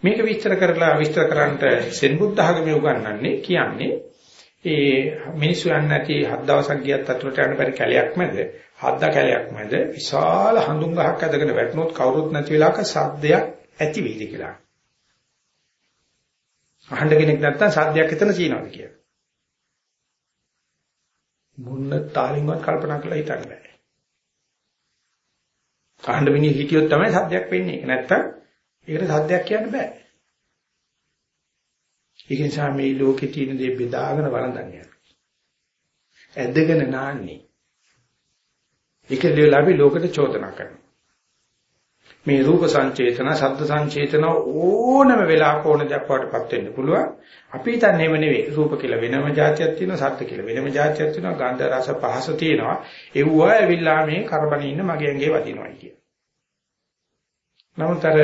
මේක විස්තර කරලා විස්තර කරන්නට සෙන් බුද්ධ ආගමේ උගන්වන්නේ කියන්නේ ඒ මිනිස්සු යන්නේ නැති හත් දවසක් ගියත් අතුරට යන බැරි කැලයක් මැද හත්දා කැලයක් මැද විශාල හඳුන් ගහක් ඇදගෙන වැටුනොත් කවුරුත් නැති වෙලාවක සද්දයක් ඇති වෙයිද කියලා. අහන්න කෙනෙක් නැත්තම් සද්දයක් එතන තියෙනවද කියලා. මුන්න තාලින්වත් කල්පනා කරලා හිතන්න බෑ. අහන්න මිනිහ හිටියොත් තමයි සද්දයක් වෙන්නේ. නැත්තම් ඒකට සද්දයක් කියන්න බෑ. ඒක නිසා මේ ලෝකේ තියෙන දේ බෙදාගෙන වළඳන්නේ. ඇදගෙන නාන්නේ. ඒක දෙවිලා අපි ලෝකෙට චෝදනා කරනවා. මේ රූප සංචේතන, ශබ්ද සංචේතන ඕනම වෙලාවක ඕන දෙයක් වටපත් වෙන්න පුළුවන්. අපි හිතන්නේ එව නෙවෙයි. රූප කියලා වෙනම જાතියක් තියෙනවා, ශබ්ද කියලා වෙනම જાතියක් තියෙනවා, ගන්ධ රස පහස තියෙනවා. ඒව ඇවිල්ලා මේ කරබනේ ඉන්න මගේ ඇඟේ වදිනවා කිය. නමුත් අර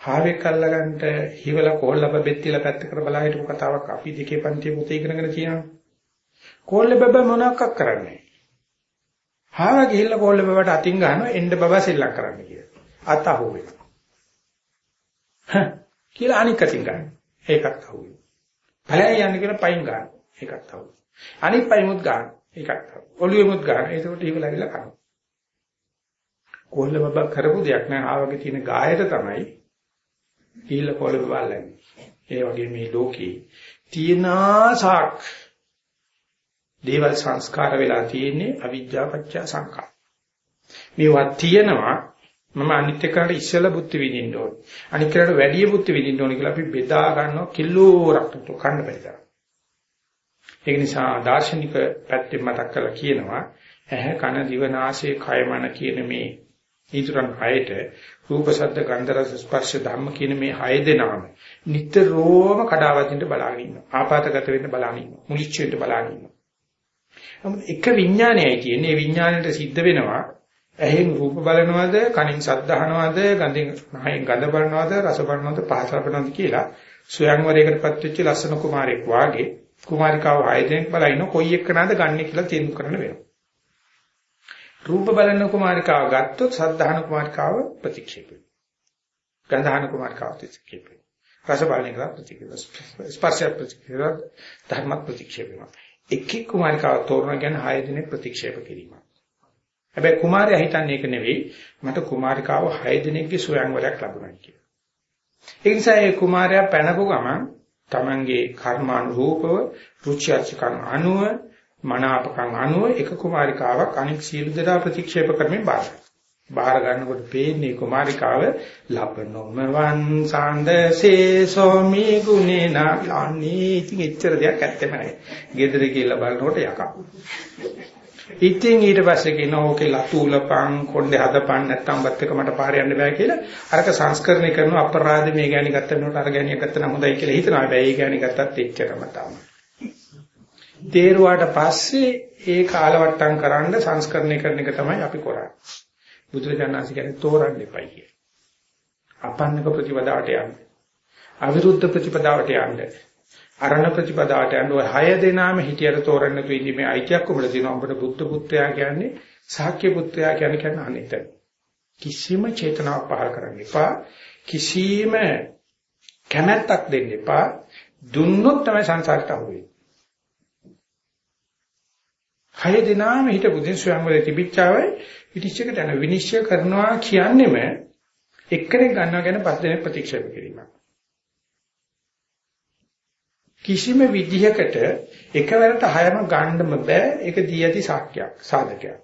හාවෙක් අල්ලගන්න හිවලා කොල්ලප බෙත්තිලා පැත්තකට බලා හිටපු කතාවක් අපි දෙකේ පන්තියේ පොතේ ඉගෙනගෙන තියෙනවා. කොල්ල බබ මොනවක් කරන්නේ? හාව ගිහිල්ලා කොල්ල බබට අතින් ගහනවා එන්න බබා සෙල්ලම් කරන්න කියලා. අත අහුවෙනවා. හ්ම් කියලා අනික් අතින් ගන්න. ඒකත් අහුවෙනවා. ඵලයන් යන්නේ කියලා පයින් ගන්න. ඒකත් අහුවෙනවා. අනිත් පයින්මුත් ගන්න. ඒකත් අහුවෙනවා. ඔළුවෙමුත් ගන්න. ඒකට හිවලා ගිහලා කරනවා. කොල්ල බබා කරපු දෙයක් නෑ ආවගේ තියෙන ගායයට තමයි ගිහිල්ලා කොළ බලන්නේ. ඒ වගේ මේ ලෝකේ තියෙනාසක් දේවල් සංස්කාර වෙලා තියෙන්නේ අවිද්‍යාව පත්‍ය සංඛාර. මේවා තියෙනවා මම අනිත් එකට ඉස්සෙල්ලා බුද්ධ විදින්න ඕනේ. අනිත් එකට වැඩි බුද්ධ විදින්න ඕනේ කියලා අපි බෙදා ගන්නවා කිලෝරක් කන්න බැහැ. ඒක නිසා දාර්ශනික පැත්තෙන් මතක් කරලා කියනවා ඇහැ කන දිව නාසය කය මන කියන මේ ඊතරම් හයට රූප ශබ්ද ගන්ධ රස ස්පර්ශ ධම්ම කියන මේ හය දෙනාම නිතරම කඩාවැදින්න බලාගෙන ඉන්නවා. ආපాతගත වෙන්න බලාගෙන ඉන්නවා. මුලිච්ච වෙන්න බලාගෙන ඉන්නවා. එක විඥානයයි තියෙන්නේ. විඥාණයට සිද්ධ වෙනවා. ඇහෙන් රූප බලනවද, කනින් ශබ්ද අහනවද, ගඳෙන් නහයෙන් ගඳ බලනවද, රස බලනවද, පහස ලබනවද කියලා ස්වයංවරයකටපත් වෙච්ච ලස්සන කුමාරයෙක් වාගේ කුමාරිකාව හය දෙනෙක් බලන කොයි එක්කනද ගන්නෙ කියලා තීන්දුව කරන්න වෙනවා. රූප බලන කුමාරිකාව ගත්තොත් සද්ධාන කුමාරිකාව ප්‍රතික්ෂේප වෙනවා. ගන්ධාන කුමාරිකාව ප්‍රතික්ෂේප වෙනවා. රස බලන එක ප්‍රතික්ෂේප වෙනවා. ස්පර්ශ ප්‍රතික්ෂේප ධර්ම ප්‍රතික්ෂේප වෙනවා. එක් එක් කුමාරිකාව තෝරන ගැන හය දෙනෙක් ප්‍රතික්ෂේප කිරීම. හැබැයි කුමාරයා හිතන්නේ ඒක නෙවෙයි මට කුමාරිකාව හය දෙනෙක්ගේ ස්වයංවරයක් ලැබුණා කියලා. ඒ නිසා ඒ කුමාරයා පැනපු ගමන් Tamange කර්මානුරූපව රුචි අරුචිකම් අනුව මනාපකම් අනුව එක කුමාරිකාවක් අනික් සියලු දෙනා ප්‍රතික්ෂේප කරමින් බාර බාර ගන්නකොට පේන්නේ කුමාරිකාව ලබනොම වන් සාන්දසේ සෝමි ගුණේනා අනේ ඉතින් එච්චර දෙයක් ඇත්තෙම නැහැ. ගෙදර කියලා බලනකොට යකා. ඉතින් ඊට පස්සේ කියනවා ඕකේ ලතුලපන් කොණ්ඩේ හදපන් නැත්තම් වත් එක මට පාර යන්න බෑ කියලා අරක සංස්කරණය කරන අපරාධ මේ ගෑණි ගත්තනකොට අර ගෑණිය ගත්තන හොඳයි කියලා හිතනවා. හැබැයි ඒ ගෑණි ගත්තත් එච්චරම තමයි. තේරුවාට පස්සේ ඒ කාලවට්ටම් කරන්න සංස්කරණය කරන එක තමයි අපි කරන්නේ. බුදුරජාණන්සේ කියන්නේ තෝරන්න එපයි කිය. අපන්නක ප්‍රතිපදාවට යන්න. අවිරුද්ධ ප්‍රතිපදාවට යන්න. අරණ ප්‍රතිපදාවට යන්න ඔය හය දෙනාම හිතියට තෝරන්න තු ඉන්නේ අයිතියක් උඹට තියෙනවා. උඹට බුද්ධ පුත්‍රයා කියන්නේ සාක්‍ය පුත්‍රයා කියන්නේ කියන්නේ අනිත. කිසිම චේතනාවක් පහල කරන්න එපා. කිසිම කැමැත්තක් දෙන්න එපා. දුන්නොත් තමයි සංසාරට අහු වෙන්නේ. හය දෙනාම හිටපු දින ස්වයංවරේ තිබිච්චාවයි පිටිච්චකට යන විනිශ්චය කරනවා කියන්නේම එක්කෙනෙක් ගන්නවා ගැන පස් දෙනෙක් ප්‍රතික්ෂේප කිරීමක්. කිසිම විදිහකට එකවරට හයම ගන්නම බෑ ඒක දී ඇති සාක්කයක් සාධකයක්.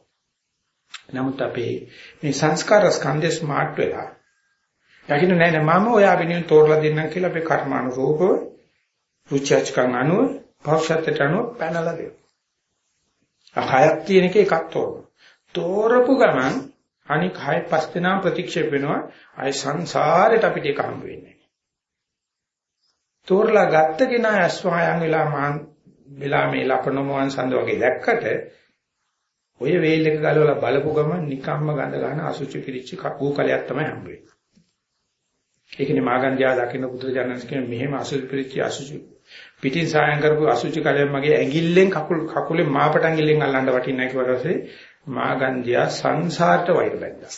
නමුත් අපේ මේ සංස්කාර ස්කන්ධේ ස්මාර්ට් වෙලා යකින්න නෑ නෑ මම ඔයා වෙනුවෙන් තෝරලා දෙන්නම් කියලා අපේ කර්මානුරූපව රුචිචකන් අනුව පෞෂත්වයට අනුව පැනලා දෙනවා. හයක් තියෙන එක එකක් තෝරනවා. තෝරපු ගමන් අනික හය පස් දෙනා ප්‍රතික්ෂේප වෙනවා. ආය සංසාරයට අපිට ඒක හම්බ වෙන්නේ තෝරලා ගත්ත කෙනා අස්වායන් වෙලා මහන් වෙලා මේ ලපනමවන් සඳ වගේ දැක්කට ඔය වේල් එක ගලවලා බලපු ගමන් නිකම්ම ගඳ ගන්න අසුචි පිරිච්ච කපූ කලයක් තමයි හම්බ වෙන්නේ. ඒකනේ මාගන්ධයා දකින්න බුදුරජාණන් කියන මෙහෙම අසුචි පිරිච්ච අසුචි පිටින් සායම් කරපු අසුචි කලයක් මගේ ඇඟිල්ලෙන් කකුල් කකුලේ මාපට ඇඟිල්ලෙන් අල්ලන්න වටින්නේ නැහැ කියලා පස්සේ මාගන්ධියා සංසාරට වෛර බැඳලා.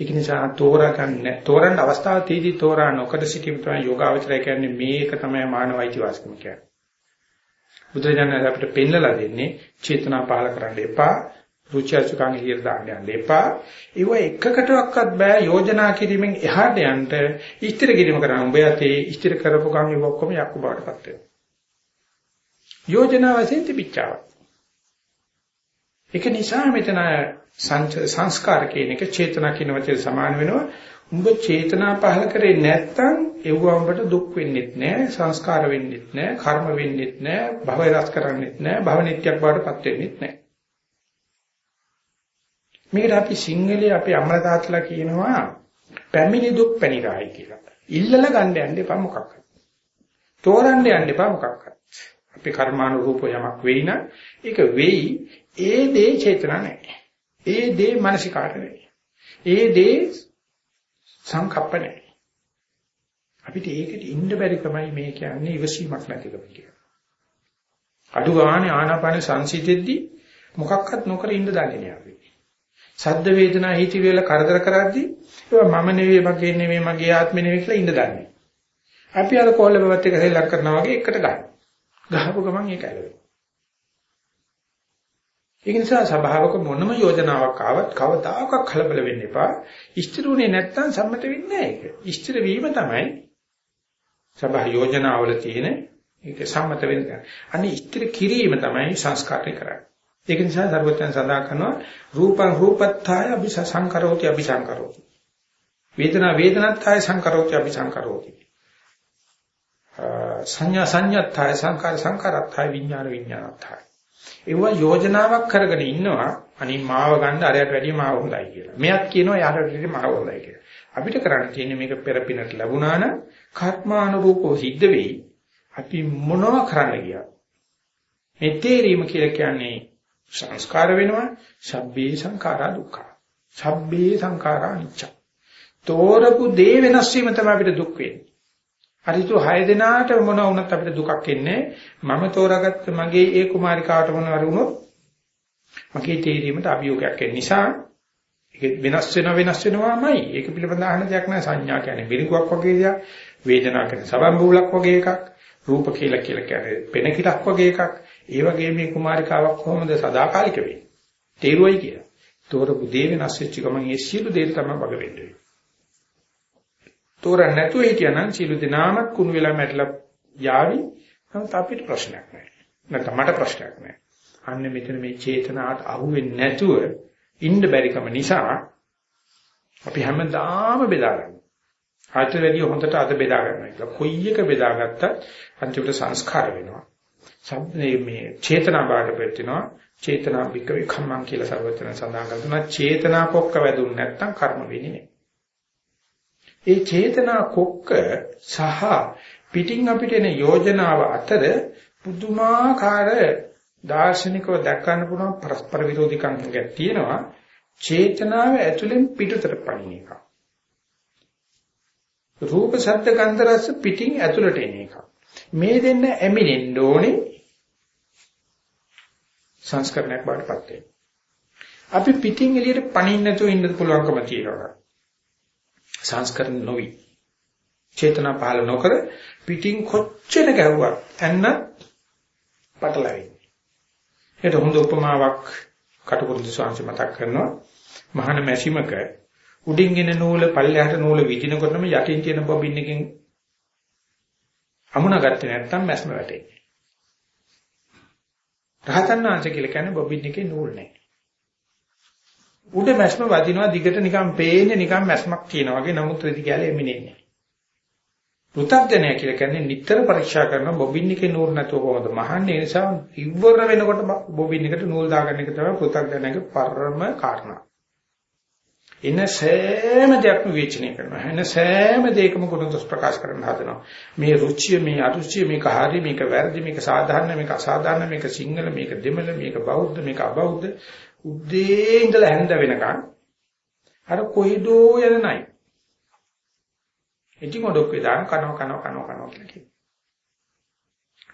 ඒක නිසා තෝරගන්න තෝරන්න අවස්ථාව තීදි තෝරා නොකඩ සිටීම තමයි යෝගාවචරය කියන්නේ මේක තමයි මානවයිති වාස්කම කියන්නේ. බුදුරජාණන් අපිට පෙන්නලා දෙන්නේ චේතනා පහල කරන්න එපා රුචි අසුකම් එළියට දාන්න යන්න එපා. ඒව එකකටවත් බෑ යෝජනා කිරීමෙන් එහාට යන්න ඉස්තිර කිරීම කරන්න. උඹ යතේ ඉස්තිර කරපු ගමන් ඒව ඔක්කොම යක්කු බවටපත් වෙනවා. යෝජනා වශයෙන් තිබිච්චාව. ඒක නිසා මෙතන සංස්කාර කියන එක චේතනා කියන වචනේ සමාන වෙනවා. උඹ චේතනා පහල කරේ නැත්නම් ඒව උඹට දුක් වෙන්නෙත් නෑ, සංස්කාර වෙන්නෙත් නෑ, කර්ම වෙන්නෙත් නෑ, භව රස කරන්නෙත් නෑ, භව නිට්ටයක් බවටපත් වෙන්නෙත් නෑ. මේකට අපි සිංහලයේ අපේ අම්මලා තාත්තලා කියනවා පැමිණි දුක් පැනිරායි කියලා. ඉල්ලලා ගන්න යන්න එපා මොකක්ද. තෝරන්න යන්න එපා මොකක්ද. අපි කර්මානුරූප යමක් වෙයි නම් ඒක වෙයි ඒ දේ චේතනා නැහැ. ඒ දේ මානසිකාර නැහැ. ඒ දේ සංකප්ප නැහැ. අපිට ඒකට ඉන්න බැරි කමයි මේ කියන්නේ ඉවසීමක් නැතිකම කියලා. අඩු ගානේ ආනාපාන සංසිතෙද්දී මොකක්වත් නොකර ඉන්න දන්නේ නෑ අපි. සද්ද වේදනා හිති වේල කරදර කරද්දී ඒවා මම නෙවෙයි මගේ නෙවෙයි මගේ ආත්මෙ නෙවෙයි කියලා ඉඳ දන්නේ. අපි අර කොල්ල බවත් එක සෙල්ලම් කරනවා වගේ එකට ගන්න. ගහපු ගමන් ඒක ඇලවෙනවා. ඒ නිසා සභාවක මොනම යෝජනාවක් ආවත් කවදාකවත් කලබල වෙන්න එපා. ඉෂ්ටිරුනේ නැත්තම් සම්මත වෙන්නේ නැහැ ඒක. ඉෂ්ටිර වීම තමයි සභා යෝජනාවල තියෙන ඒක සම්මත වෙන්නේ. අනේ ඉෂ්ටිර කිරීම තමයි සංස්කාරය කරන්නේ. ඒක නිසා සර්වඥයන් සඳහන් කරනවා රූපං රූපත්ථාය අபிසංකරෝති අபிසංකරෝති. වේදනා වේදනත්ථාය සංකරෝති අபிසංකරෝති. සංඥා සංඥත්ථාය සංකාර සංකාරත්ථාය විඥාන විඥානත්ථාය. ඒවා යෝජනාවක් කරගෙන ඉන්නවා අනිත් මාව ගන්න අරයට වැඩිය මාව හොඳයි කියලා. මෙයක් කියනවා යාට වැඩිය මාව හොඳයි කියලා. අපිට කරන්න තියෙන්නේ මේක පෙරපිනට ලැබුණා නම් කර්මානුරූපව සිද්ධ වෙයි. අපි මොනව කරන්න ගියා. මේ තේරීම කියලා කියන්නේ සංස්කාර වෙනවා. සබ්බේ සංඛාරා දුක්ඛ. සබ්බේ සංඛාරා අනිච්ච. තෝරපු දේ වෙනස් වීම තමයි අපිට දුක් වෙන්නේ. හරිතු 6 දෙනාට මොන වුණත් අපිට දුකක් එන්නේ මම තෝරාගත්ත මගේ ඒ කුමාරිකාවට මොනවාරි වුණොත් මගේ තේරීමට අභියෝගයක් එන නිසා ඒක වෙනස් වෙනවා වෙනස් වෙනවාමයි. ඒක පිළිබඳ අහන දෙයක් නෑ. සංඥා කියන්නේ බිරිඟුවක් වගේ දෙයක්. වේදනා කියන්නේ සබම්බූලක් වගේ එකක්. රූප කියලා කියලා කියන්නේ පෙන කිලක් වගේ එකක්. ඒ වගේ මේ කුමාරිකාවක් කොහොමද සදාකාලික වෙන්නේ? තේරුවයි කියලා. තෝරපු දේ වෙනස් වෙච්ච ගමන් ඒ සියලු දේ තමයි වග වෙන්නේ. තෝරන්න නැතුව හිටියනම් සියලු දෙනාමත් කුණු වෙලා මැරිලා යාවි. නමුත් අපිට ප්‍රශ්නයක් නැහැ. නැත්නම් මට ප්‍රශ්නයක් නැහැ. අන්න මෙතන මේ චේතනාවට අහුවෙන්නේ නැතුව ඉන්න බැරිකම නිසා අපි හැමදාම බෙදා ගන්නවා. ආයත වැඩි හොඳට අද බෙදා ගන්නවා කියලා. කොයි එක බෙදාගත්තත් අන්තිමට සංස්කාර වෙනවා. සම්පේ මේ චේතනා බාටපත් වෙනවා. චේතනා විකවේ කම්මං කියලා සර්වචන සඳහන් කරනවා. චේතනා කොක්ක වැදුන්නේ නැත්නම් කර්ම වෙන්නේ නැහැ. ඒ චේතනා කොක්ක සහ පිටින් අපිට එන යෝජනාව අතර පුදුමාකාර දාර්ශනිකව දැක්කන්න පුළුවන් පරස්පර විරෝධිකම් එකක් තියෙනවා චේතනාව ඇතුලෙන් පිටතට පනින එක. රූප ශබ්ද ගන්ධ රස පිටින් ඇතුලට එන එක. මේ දෙන්න ඇමිනෙන්න ඕනේ සංස්කරණයක් බාටපත් වෙනවා. අපි පිටින් එළියට පනින්න නැතුව ඉන්න පුළුවන්කම තියෙනවා. සංස්කරණ නොවි චේතනා පහළ නොකර පිටින් කොච්චර ගැහුවත් ඇන්න පටලැවෙන්නේ. ඒක හොඳ උපමාවක් කටුකුරුදු ස්වාමීන් මතක් කරනවා. මහාන මැෂිමක උඩින් එන නූල පල්ලෙහාට නූල විදිනකොටම යටින් තියෙන බොබින් එකෙන් අමුණ ගත්තේ නැත්නම් මැස්ම වැටෙන්නේ. රහතන් වහන්සේ කියලා කියන්නේ බොබින් එකේ නූල් නැහැ. උඩ මැස්ම වදිනවා දිගට නිකන් පේන්නේ නිකන් මැස්මක් තියෙනවා වගේ නමුත් රෙදි කැලේ එමිනෙන්නේ. පෘථග්ජනය කියලා කියන්නේ නිතර පරීක්ෂා කරන බොබින් එකේ නූල් නැතුව කොහොමද මහන්නේ ඒ නිසා ඉවර වෙනකොට බොබින් එකට නූල් දාගන්න එක තමයි පෘථග්ජනයගේ පරම කාරණා. එන සෑම දෙයක්ම විචිනේ කරනවා. එන සෑම දෙයකම ගුණදොස් ප්‍රකාශ කරන්න හදනවා. මේ රුචිය, මේ අරුචිය, මේක හරි, මේක වැරදි, මේක සාධාරණ, මේක අසාධාරණ, මේක සිංහල, මේක දෙමළ, මේක බෞද්ධ, මේක අබෞද්ධ උදේ ඉඳලා හැන්ද වෙනකන් අර කොයිදෝ යන නයි. ඉතින් ඔඩොක් වේදාන කනවා කනවා කනවා කනවා කියලා කියනවා.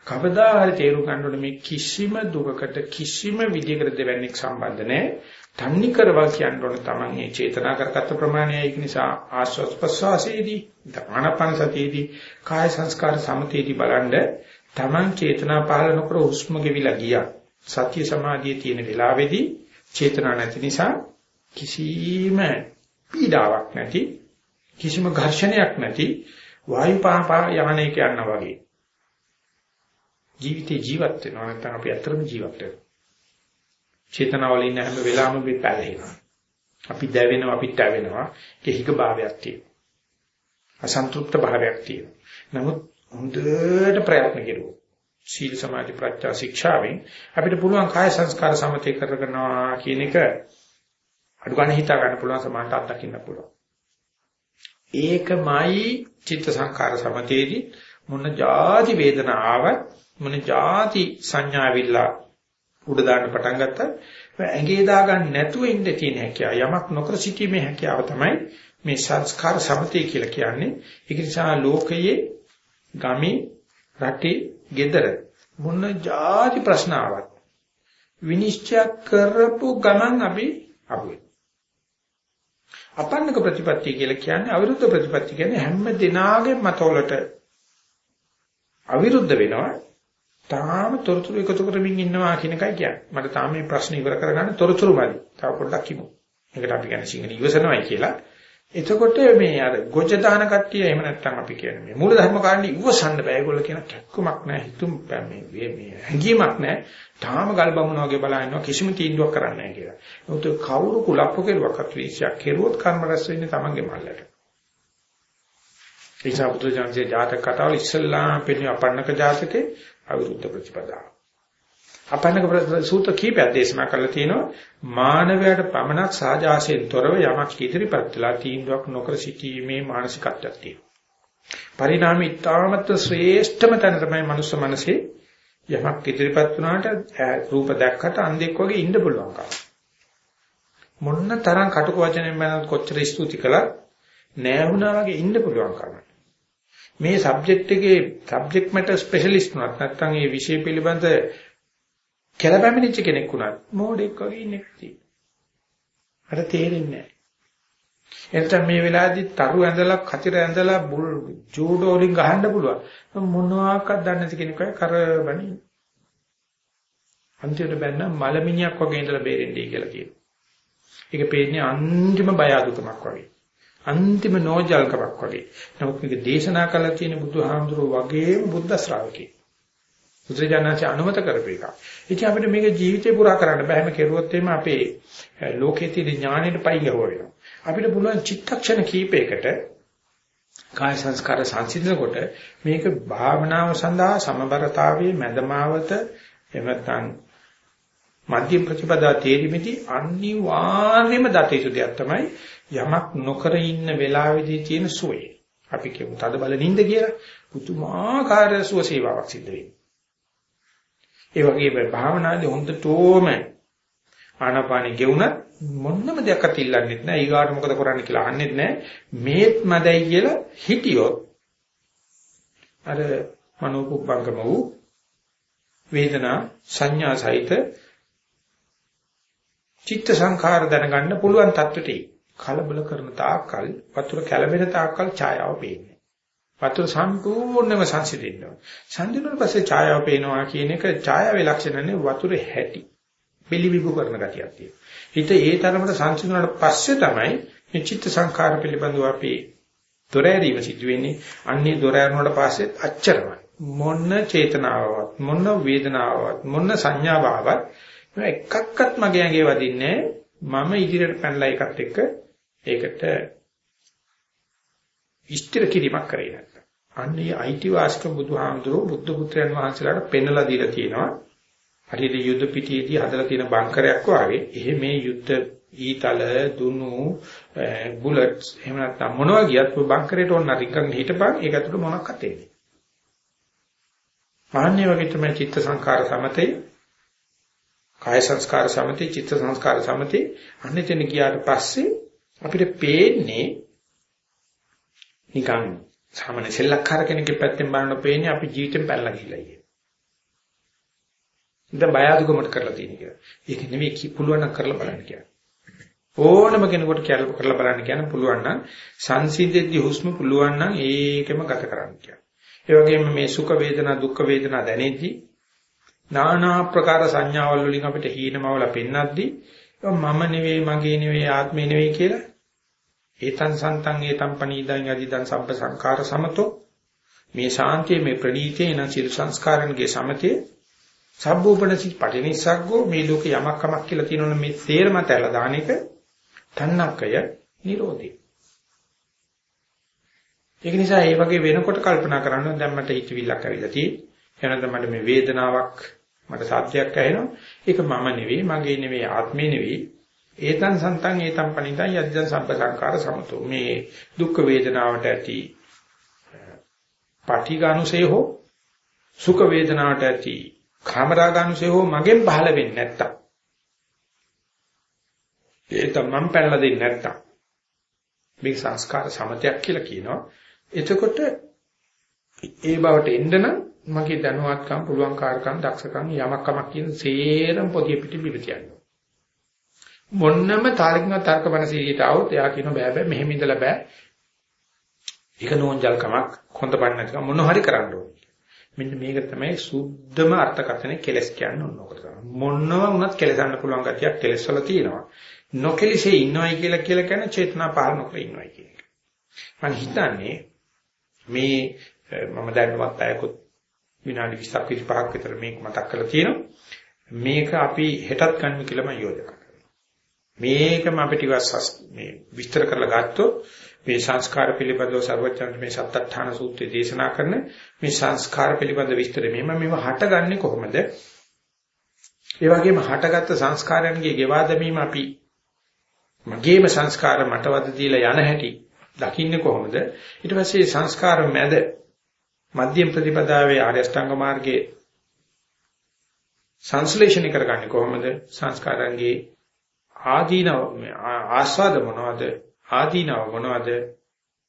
කවදා හරි තේරුම් ගන්න ඕනේ මේ කිසිම දුකකට කිසිම විදියකට දෙවන්නේක් සම්බන්ධ නැහැ. තන්නි කරවා කියන්න ඕනේ Taman මේ චේතනා කරගත්ත ප්‍රමාණය ඒක නිසා ආස්වාස් ප්‍රසවාසයේදී ධානාපන සතියේදී කාය සංස්කාර සමතේදී බලන්න Taman චේතනා පාලන කර හුස්ම ගෙවිලා ගියා. සත්‍ය සමාධියේ තියෙන වෙලාවේදී චේතනා නැති නිසා කිසිම පීඩාවක් නැති කිසිම ඝර්ෂණයක් නැති වායු පාපා යහනයක යනවා වගේ ජීවිතේ ජීවත් වෙනවා නැත්නම් අපි අතරම ජීවත් වෙනවා. චේතනාවල ඉන්න හැම වෙලාවෙම අපි පැලහෙනවා. අපි දැවෙනවා අපි තැවෙනවා. කිහික භාවයක් තියෙනවා. අසන්තුෂ්ත භාවයක් තියෙනවා. නමුත් හොඳට ප්‍රයත්න කෙරුවොත් සීල සමාධි ප්‍රඥා ශික්ෂාවෙන් අපිට පුළුවන් කාය සංස්කාර සමතේ කරගන්නවා කියන එක අඩු ගන්න හිතා ගන්න පුළුවන් සමානට අත්දකින්න පුළුවන්. ඒකමයි චිත්ත සංකාර සමතේදී මොන જાති වේදනා ආවත් මොන જાති සංඥා විල්ලා උඩ දාන්න පටන් ගත්තා ඇඟේ දාගන්න නැතුව ඉන්න තියෙන හැකියාව යමක් නොකර සිටීමේ හැකියාව තමයි මේ සංස්කාර සමතේ කියලා කියන්නේ. ඒක නිසා ලෝකයේ ගමේ රටේ gedara මොන જાති ප්‍රශ්න ආවත් විනිශ්චය කරපු ගමන් අපි අහුවේ. අපන්නක ප්‍රතිපත්තිය කියලා කියන්නේ අවිරුද්ධ ප්‍රතිපත්තිය කියන්නේ හැම දිනාගේ මතවලට අවිරුද්ධ වෙනවා. තාම තොරතුරු එකතු කරමින් ඉන්නවා කියන එකයි කියන්නේ. මට තාම මේ ප්‍රශ්න ඉවර කරගන්න තොරතුරු මදි. තව පොඩ්ඩක් කිමු. මේකට අපි කියන්නේ සිංහල ඉවසනවයි කියලා. එතකොට මේ අර ගොජ දාන කට්ටිය එහෙම නැත්නම් අපි කියන්නේ මේ මූල ධර්ම කාණ්ඩ ඉවසන්න බෑ ඒගොල්ලෝ කියන කැක්කමක් නෑ හිතුම් මේ මේ හැංගීමක් නෑ තාම ගල් බමුණ වගේ බලනවා කිසිම තීන්දුවක් කරන්නේ නෑ කියලා. ඒත් කවුරු කුලප්පු කෙරුවක්වත් වීශ්‍යක් කෙරුවොත් කර්ම රැස් වෙන්නේ තමන්ගේ මල්ලට. ඒ නිසා බුදුජානකගේ ජාතක කතාවල ඉස්සල්ලාම පෙන්නේ අපන්නක ජාතකේ අවිරුද්ධ ප්‍රතිපදාව. අපන්නක සූත්‍ර කීපයක් දේශනා කරලා තියෙනවා මානවයාට පමණක් සාජාසයෙන් තොරව යමක් ඉදිරිපත් වෙලා තීන්දුවක් නොකර සිටීමේ මානසිකත්වයක් තියෙනවා. පරිණාමී ඊටමත් ශ්‍රේෂ්ඨම තැන තමයි මනුස්ස මනසේ යමක් ඉදිරිපත් වුණාට රූප දැක්කට අන්ධෙක් වගේ ඉන්න පුළුවන් කම. මොන්න තරම් කටුක වචනෙන් මම කොච්චර ස්තුති කළා නෑ වුණා වගේ ඉන්න පුළුවන් කම. මේ සබ්ජෙක්ට් එකේ සබ්ජෙක්ට් මැටර් ස්පෙෂලිස්ට් වුණත් නැත්නම් මේ විෂය පිළිබඳ කැළපැමිණිච්ච කෙනෙක් වුණත් මෝඩෙක් වගේ ඉන්නේ නැති. අර තේරෙන්නේ නැහැ. එතන මේ වෙලාවේදී තරු ඇඳලා කතිර ඇඳලා බුල් ජූඩෝ වලින් ගහන්න පුළුවන්. මොනවාක්වත් දන්නේ නැති කෙනෙක් කරබණි. අන්තිමට බැන්න මලමිණියක් වගේ ඉඳලා බේරෙන්නේ කියලා කියනවා. ඒක පේන්නේ අන්තිම බය අදුකමක් වගේ. අන්තිම නෝජල්කමක් වගේ. නමුත් මේක දේශනා කළා තියෙන බුදුහාමුදුරුවෝ වගේම බුද්ධ ශ්‍රාවකෙක්. බුදුජානනාච අනුමත කරපු එක. ඉතින් අපිට මේක ජීවිතේ පුරා කරන්න බෑම කෙරුවොත් එimhe අපේ ලෝකයේ තියෙන ඥාණයට පයින් ගහවෙනවා. අපිට පුළුවන් චිත්තක්ෂණ කීපයකට කාය සංස්කාර සංසිඳනකොට මේක භාවනාව සඳහා සමබරතාවයේ මැදමාවත එහෙම නැත්නම් මධ්‍යම ප්‍රතිපදා තේරිමිති අනිවාර්යයෙන්ම දතේසු දෙයක් තමයි යමක් නොකර ඉන්න වෙලාවේදී තියෙන සුවේ. අපි කියමු තද බල නින්ද කියලා පුතුමාකාර සුව සේවාවක් සිද්ධ වෙනවා. ඒ වගේ භාවනාවේ හොඳටම ආනාපානෙ ගෙවුනත් මොන්නම දෙයක් අතිල්ලන්නෙත් නෑ. ඊගාට මොකද කරන්න කියලා අහන්නෙත් නෑ. මේත් මදයි කියලා හිටියොත් අර මනෝපුප්පංගම වූ වේදනා සංඥා සහිත චිත්ත සංඛාර දැනගන්න පුළුවන් තත්ත්වටයි කලබල කරන තාක්කල් වතුර කැළඹෙන තාක්කල් ඡායාව පේන්නේ. වතුර සම්පූර්ණයෙන්ම සංසිඳෙනවා. සංසිඳුණාට පස්සේ ඡායාව පේනවා කියන එක ඡායාවේ ලක්ෂණනේ වතුරේ හැටි. පිළිවිගු කරන ගතියක් තියෙනවා. හිත ඒ තරමට සංසිඳුණාට පස්සේ තමයි මේ චිත්ත සංකාර පිළිබඳව අපි දොර ඇරීම සිදු වෙන්නේ. අන්නේ දොර ඇරුණාට පස්සේ අච්චරමයි. මොන චේතනාවවත් මොන වේදනාවවත් මොන සංඥාවවත් එකක්වත් මගේ ඇඟේ වදින්නේ මම ඉදිරියට පැනලා එකත් එක්ක ඒකට ඉෂ්ටිර කිරීමක් කරේ නැත්නම්. අන්නේ අයිතිවාසිකම් බුදුහාමුදුරුවෝ බුද්ධ පුත්‍රයන් වහන්සේලාට පෙන්වලා දීලා තියෙනවා. හරියට යුද්ධ පිටියේදී හදලා තියෙන බංකරයක් වාගේ එහෙ මේ යුද්ධ ඊතල දුනු බුලට්ස් එහෙම නැත්නම් මොනවා ගියත් බංකරේට ඕන රිකන් හිටපන් ඒක ඇතුළේ මොනක්වත් එන්නේ. ආන්නේ වගේ තමයි චිත්ත සංකාර සමතේ කාය සංස්කාර සමතේ චිත්ත සංස්කාර සමතේ අන්නේ තැන ගියාට පස්සේ අපිට පේන්නේ නිකන් සාමාන්‍ය සෙල්ලක්කාර කෙනෙක්ගේ පැත්තෙන් බලනකොට පේන්නේ අපි ජීවිතෙන් පැනලා ගිහිල්ලා ඉන්නේ. දැන් බය අදුකමට කරලා තියෙන කියලා. ඒක නෙවෙයි පුළුවන් නම් කරලා බලන්න කියන්නේ. ඕනම කෙනෙකුට කරලා බලන්න කියන පුළුවන් නම් සංසිඳෙද්දී හුස්ම පුළුවන් නම් ඒකෙම ගත කරන්න කියන්නේ. ඒ වගේම මේ සුඛ වේදනා දුක්ඛ වේදනා දැනෙද්දී নানা ආකාර සංඥාවල් වලින් අපිට හීනමවල පෙන්නද්දී මම නෙවෙයි මගේ නෙවෙයි ආත්මේ නෙවෙයි කියලා ඒතං සන්තං ඒතං පනීදං යදිදං සබ්බ සංඛාර සමතෝ. මේ ශාන්තිය මේ ප්‍රණීතේ එන සිල් සංස්කාරන්ගේ සමතේ. සබ්බූපනසි පටිනිස්සග්ගෝ මේ ලෝකේ යමක් කමක් කියලා තියෙනවනේ මේ තේරම තැලා දාන එක. තණ්හකය නිරෝධي ඒක නිසා මේ වගේ වෙනකොට කල්පනා කරන්න දැන් මට හිතවිල්ලක් ඇවිල්ලා තියෙන්නේ. එනනම් මට මේ වේදනාවක් මට සාධ්‍යයක් ඇහෙනවා. ඒක මම නෙවෙයි මගේ නෙවෙයි ආත්මේ නෙවෙයි. ඒතං සන්තං ඒතං පණිතං යද්දං සබ්බ සංකාර සමතෝ. මේ දුක් වේදනාවට ඇති පටිඝානුසය හෝ සුඛ වේදනාවට ඇති කාමරාගානුසය හෝ මගෙන් පහළ වෙන්නේ නැත්තම්. ඒ තමන් පැනලා දෙන්නේ නැත්තම්. මේ සංස්කාර සමතයක් කියලා කියනවා. එතකොට ඒ බවට එන්න නම් මගේ දැනුවත්කම් පුළුවන් කාර්කම් දක්ෂකම් යමක් කමක් කියන සේරම පොදිය පිටි පිළිතියන්න මොන්නම තාලකින්ව තර්ක බනසීලියට આવොත් එයා කියන බෑ බෑ මෙහෙම ඉඳලා බෑ. ඒක නෝන්ජල්කමක් හොඳ බණ නැතිකම මොන හරි කරන්න ඕනේ. මෙන්න මේක තමයි සුද්ධම අර්ථකථනයේ කෙලස් කියන්නේ ඕනකට තමයි. මොනවා වුණත් කෙලසන්න පුළුවන් ගතියක් කෙලස් වල තියෙනවා. නොකෙලිසේ ඉන්නවයි කියලා කියලා කියන චේතනා පහළ නොකර ඉන්නවයි කියන එක. මම හිතන්නේ මේ මම දැනවත් අයකුත් විනාඩි 20ක් 25ක් විතර මේක මතක් කරලා තියෙනවා. මේක අපි හෙටත් ගන්න කියලා මම යෝජනා කරනවා මේකම අපිට මේ විස්තර කරලා ගත්තොත් මේ සංස්කාර පිළිබඳව සර්වඥාන්ත මේ සත්‍ත්‍ථාන සූත්‍රයේ දේශනා කරන මේ සංස්කාර පිළිබඳ විස්තරය මෙහෙම මේව හටගන්නේ කොහොමද? ඒ වගේම හටගත්ත සංස්කාරයන්ගේ ගෙවා දැමීම අපි මගේම සංස්කාර මටවද දීලා යන හැටි දකින්නේ කොහොමද? ඊට පස්සේ සංස්කාර මැද මධ්‍යම ප්‍රතිපදාවේ ආර්ය අෂ්ටාංග මාර්ගයේ සංශ්ලේෂණය කරගන්නේ කොහොමද? සංස්කාරයන්ගේ ආදීනව ආස්වාද මොනවද? ආදීනව මොනවද?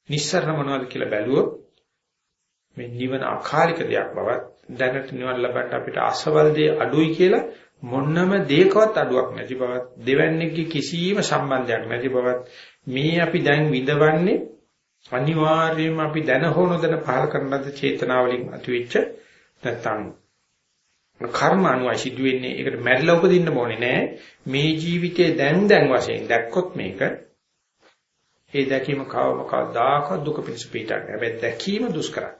නිස්සරණ මොනවද කියලා බැලුවොත් මේ නිවන අකාලික දෙයක් බවත් දැනට නිවන ලබන්න අපිට අසවල් දේ අඩුයි කියලා මොන්නම දෙයකවත් අඩුවක් නැති බවත් දෙවන්නේගේ කිසිම සම්බන්ධයක් නැති බවත් මේ අපි දැන් විඳවන්නේ අනිවාර්යයෙන්ම අපි දැන හෝ නොදැන පහල කරන ලද චේතනාවලින් ඇතිවෙච්ච නැත්තම් කර්ම අනුවයි සිදුවෙන්නේ ඒකට මැරිලා උපදින්න ඕනේ නෑ මේ ජීවිතයේ දැන් දැන් වශයෙන් දැක්කොත් මේක ඒ දැකීම කවම කවදාකවත් දුක පිණිස පිටක්. හැබැයි දැකීම දුෂ්කරයි.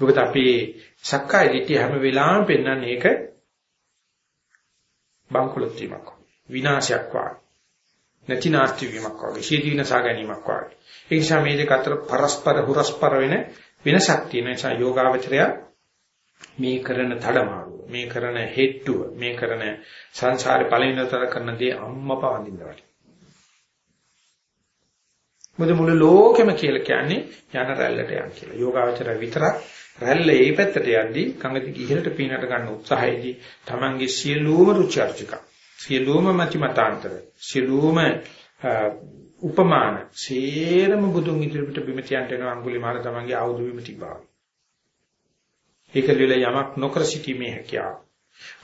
මොකද අපි සක්කාය දිට්ඨිය හැම වෙලාවෙම පෙන්වන්නේ ඒක බංකොලොත් වීමක්. විනාශයක් වාගේ. නැති නාස්ති වීමක් වාගේ. ශීදීන සාගැනීමක් වාගේ. ඒ නිසා මේ දෙක අතර පරස්පර හුරස්පර වෙන වෙනසක් තියෙන නිසා යෝගාවචරය මේ කරන තඩමාරුව, මේ කරන හෙට්ටුව, මේ කරන සංසාරේ පළවෙනිතර කරන දේ අම්මපා වඳින්න වටේ. මොකද මුළු ලෝකෙම කියලා කියන්නේ යන රැල්ලට යන කියලා. යෝගාවචර විතරක් රැල්ල ඒ පැත්තට යද්දී කඟති ඉහළට පීනට ගන්න උත්සාහයේදී Tamange සියලුම රුචි අරුචික සියලුම මතිමතාන්තර සියලුම උපමාන සේරම බුදුන් ඉදිරියට බිම තියන්ට යන අඟුලිමාල Tamange ආයුධ බිම තිබා. ඒක ලියලා යමක් නොකර සිටීමේ හැකියාව.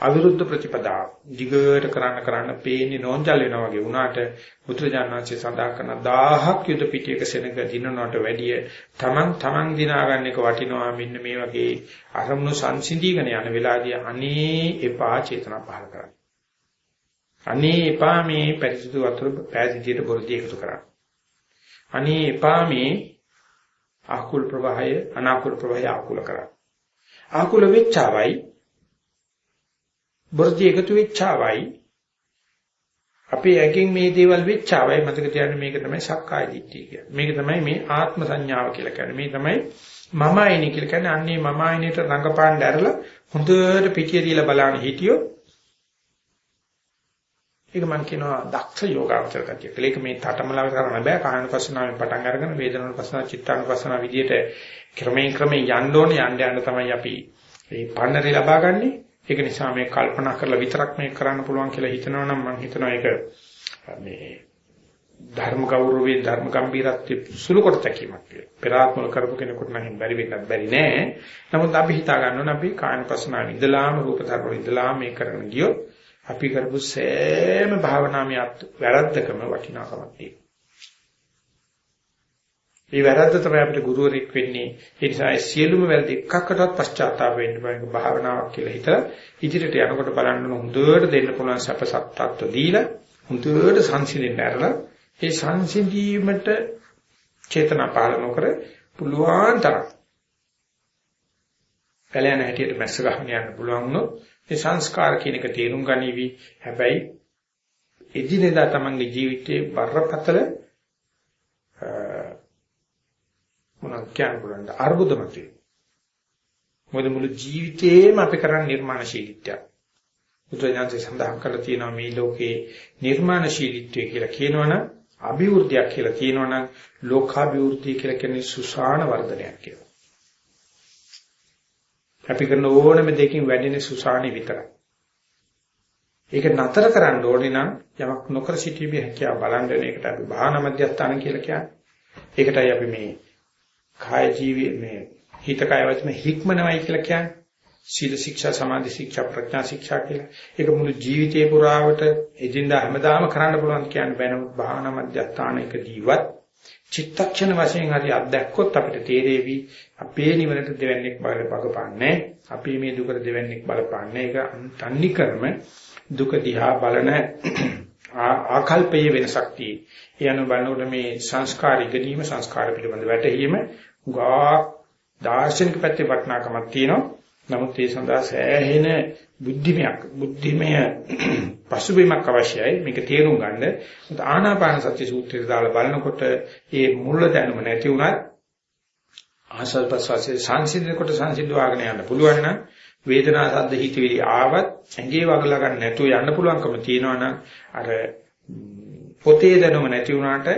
අවිරුද්ධ ප්‍රතිපදා දිගට කරන්න කරන්න පේන්නේ නෝන්ජල් වෙනවා වගේ වුණාට බුදුරජාණන්සේ සඳහන් කරන 1000ක් යුද පිටියක සෙනඟ දිනනවට වැඩිය තමන් තමන් දිනාගන්න එක වටිනවා මෙන්න මේ වගේ අරමුණු සංසිඳීගෙන යන වෙලාවදී අනේ එපා චේතනා පහල කරන්න. අනේ එපා මේ පරිසුදු වතුර පෑදිතියට බොරදී එකතු කරන්න. අනේ එපා මේ ආකුල් ප්‍රවාහය අනාකුල් ප්‍රවාහය ආකුල කරන්න. ආකුල වෙච්චවයි බොරදී එකතු වෙච්චාවයි අපේ ඇඟෙන් මේ දේවල් වෙච්චාවයි මතක තියාගන්න මේක තමයි සක්කාය දිට්ඨිය කියන්නේ. මේක තමයි මේ ආත්ම සංඥාව කියලා කියන්නේ. මේ තමයි මම ආයනේ කියලා කියන්නේ අන්නේ මම ආයනේට රංගපාන්න ඇරලා හොඳට පිටිය දීලා බලන්න හිටියොත් ඒක මම කියනවා දක්ෂ යෝගාවචර කතිය. ඒක මේ තටමලාව කරන්න බෑ. කායනුපස්සනාවෙන් පටන් අරගෙන වේදනානුපස්සනාව චිත්තානුපස්සනාව විදියට ක්‍රමයෙන් ක්‍රමයෙන් යන්න ඕනේ. යන්න යන්න තමයි අපි මේ පන්නරේ ලබාගන්නේ. ඒක නිසා මේ කල්පනා කරලා විතරක් මේක කරන්න පුළුවන් කියලා හිතනවා නම් මම හිතනවා ඒක මේ ධර්ම ගෞරවයේ ධර්ම ගම්බීරත්වයේ සුළු කොට තැකීමක් කියලා. පෙරාත්මල කරපු කෙනෙකුට නම් බැරි වෙන්නත් බැරි නෑ. නමුත් අපි හිතා ගන්න ඕන අපි කායන පස්නාව ඉඳලාම රූප ධර්ම ඉඳලාම මේ කරන ගියොත් අපි කරපු සෑම භාවනාමය වැරද්දකම වටිනාකමක් තියෙනවා. මේ වැරද්ද තමයි අපිට ගුරුවරෙක් වෙන්නේ. ඒ නිසා සියලුම වැරදි එකකටවත් පශ්චාත්තාප වෙන්න බෑ. භාවනාවක් කියලා හිතලා ඉදිරියට යනකොට බලන්න හොඳට දෙන්න පුළුවන් සැප සත්‍යත්ව දීලා හොඳට සංසිඳෙන්න ඇරලා ඒ සංසිඳීමට චේතනා පාලන කර පුළුවන් තරම් පැලයන් හැටියට මැස්ස ගහගෙන යන්න පුළුවන් වුණොත් මේ සංස්කාර කියන එක තේරුම් ගනිවි. හැබැයි එදිනෙදා තමන්ගේ ජීවිතයේ බරපතල මොනවද කියන්න පුළුවන්ද අර්බුද මතුවේ. මොකද මුළු ජීවිතේම අපි කරන්නේ නිර්මාණශීලීත්වය. බුදුරජාණන්සේ සඳහන් කරලා තියෙනවා මේ ලෝකේ නිර්මාණශීලීත්වය කියලා කියනවනම් අභිවෘද්ධියක් කියලා කියනවනම් ලෝකාභිවෘද්ධිය කියලා කියන්නේ සුසාන වර්ධනයක් කියලා. අපි කරන ඕනම දෙකින් වැඩෙන සුසානෙ විතරයි. ඒක නතර කරන්න ඕනේ නම් යමක් නොකර සිටීමේ හැකියාව බලන්න වෙන එකට අපි භාවනා මධ්‍යස්ථාන කියලා කියන්නේ. ඒකටයි අපි මේ කාය ජීවි මේ හිත කය වචන හික්මනවයි කියලා කියන්නේ. සීල ශික්ෂා සමාධි ශික්ෂා ප්‍රඥා ශික්ෂා කියලා. ඒක මුළු ජීවිතේ පුරාවට එදින්දා හැමදාම කරන්න පුළුවන් කියන්න බෑ නමුත් භාවනා මධ්‍යස්ථානයක ජීවත් චිත්තක්ෂණ වශයෙන් හරි අත්දැක්කොත් අපිට තේරෙවි අපේ නිවනට දෙවන්නේක් බලපාන්නේ අපි මේ දුකට දෙවන්නේක් බලපාන්නේ ඒක තන්නි කරම දුක දිහා බලන ආකල්පයේ වෙනසක් තියෙයි. ඒ අනුව බලනකොට මේ සංස්කාර ඉගෙනීම සංස්කාර පිළිබඳ වැටහීම ගා දාර්ශනික පැත්තේ වටිනාකමක් තියෙනවා. නමුත් ඒ සඳහා සෑහෙන බුද්ධිමයක් බුද්ධිමය පසුබිමක් අවශ්‍යයි මේක තේරුම් ගන්න. ආනාපාන සති සූත්‍රය දාලා බලනකොට ඒ මුල දැනුම නැති වුණත් ආසල් ප්‍රසවාසයේ සංසිඳනකොට සංසිඳවාගෙන යන්න පුළුවන් නම් වේදනා සද්ද හිතවිලි ආවත් ඇඟේ වගලා ගන්න නැතුව යන්න පුළුවන්කම තියෙනවා නම් අර පොතේ දැනුම නැති වුණාට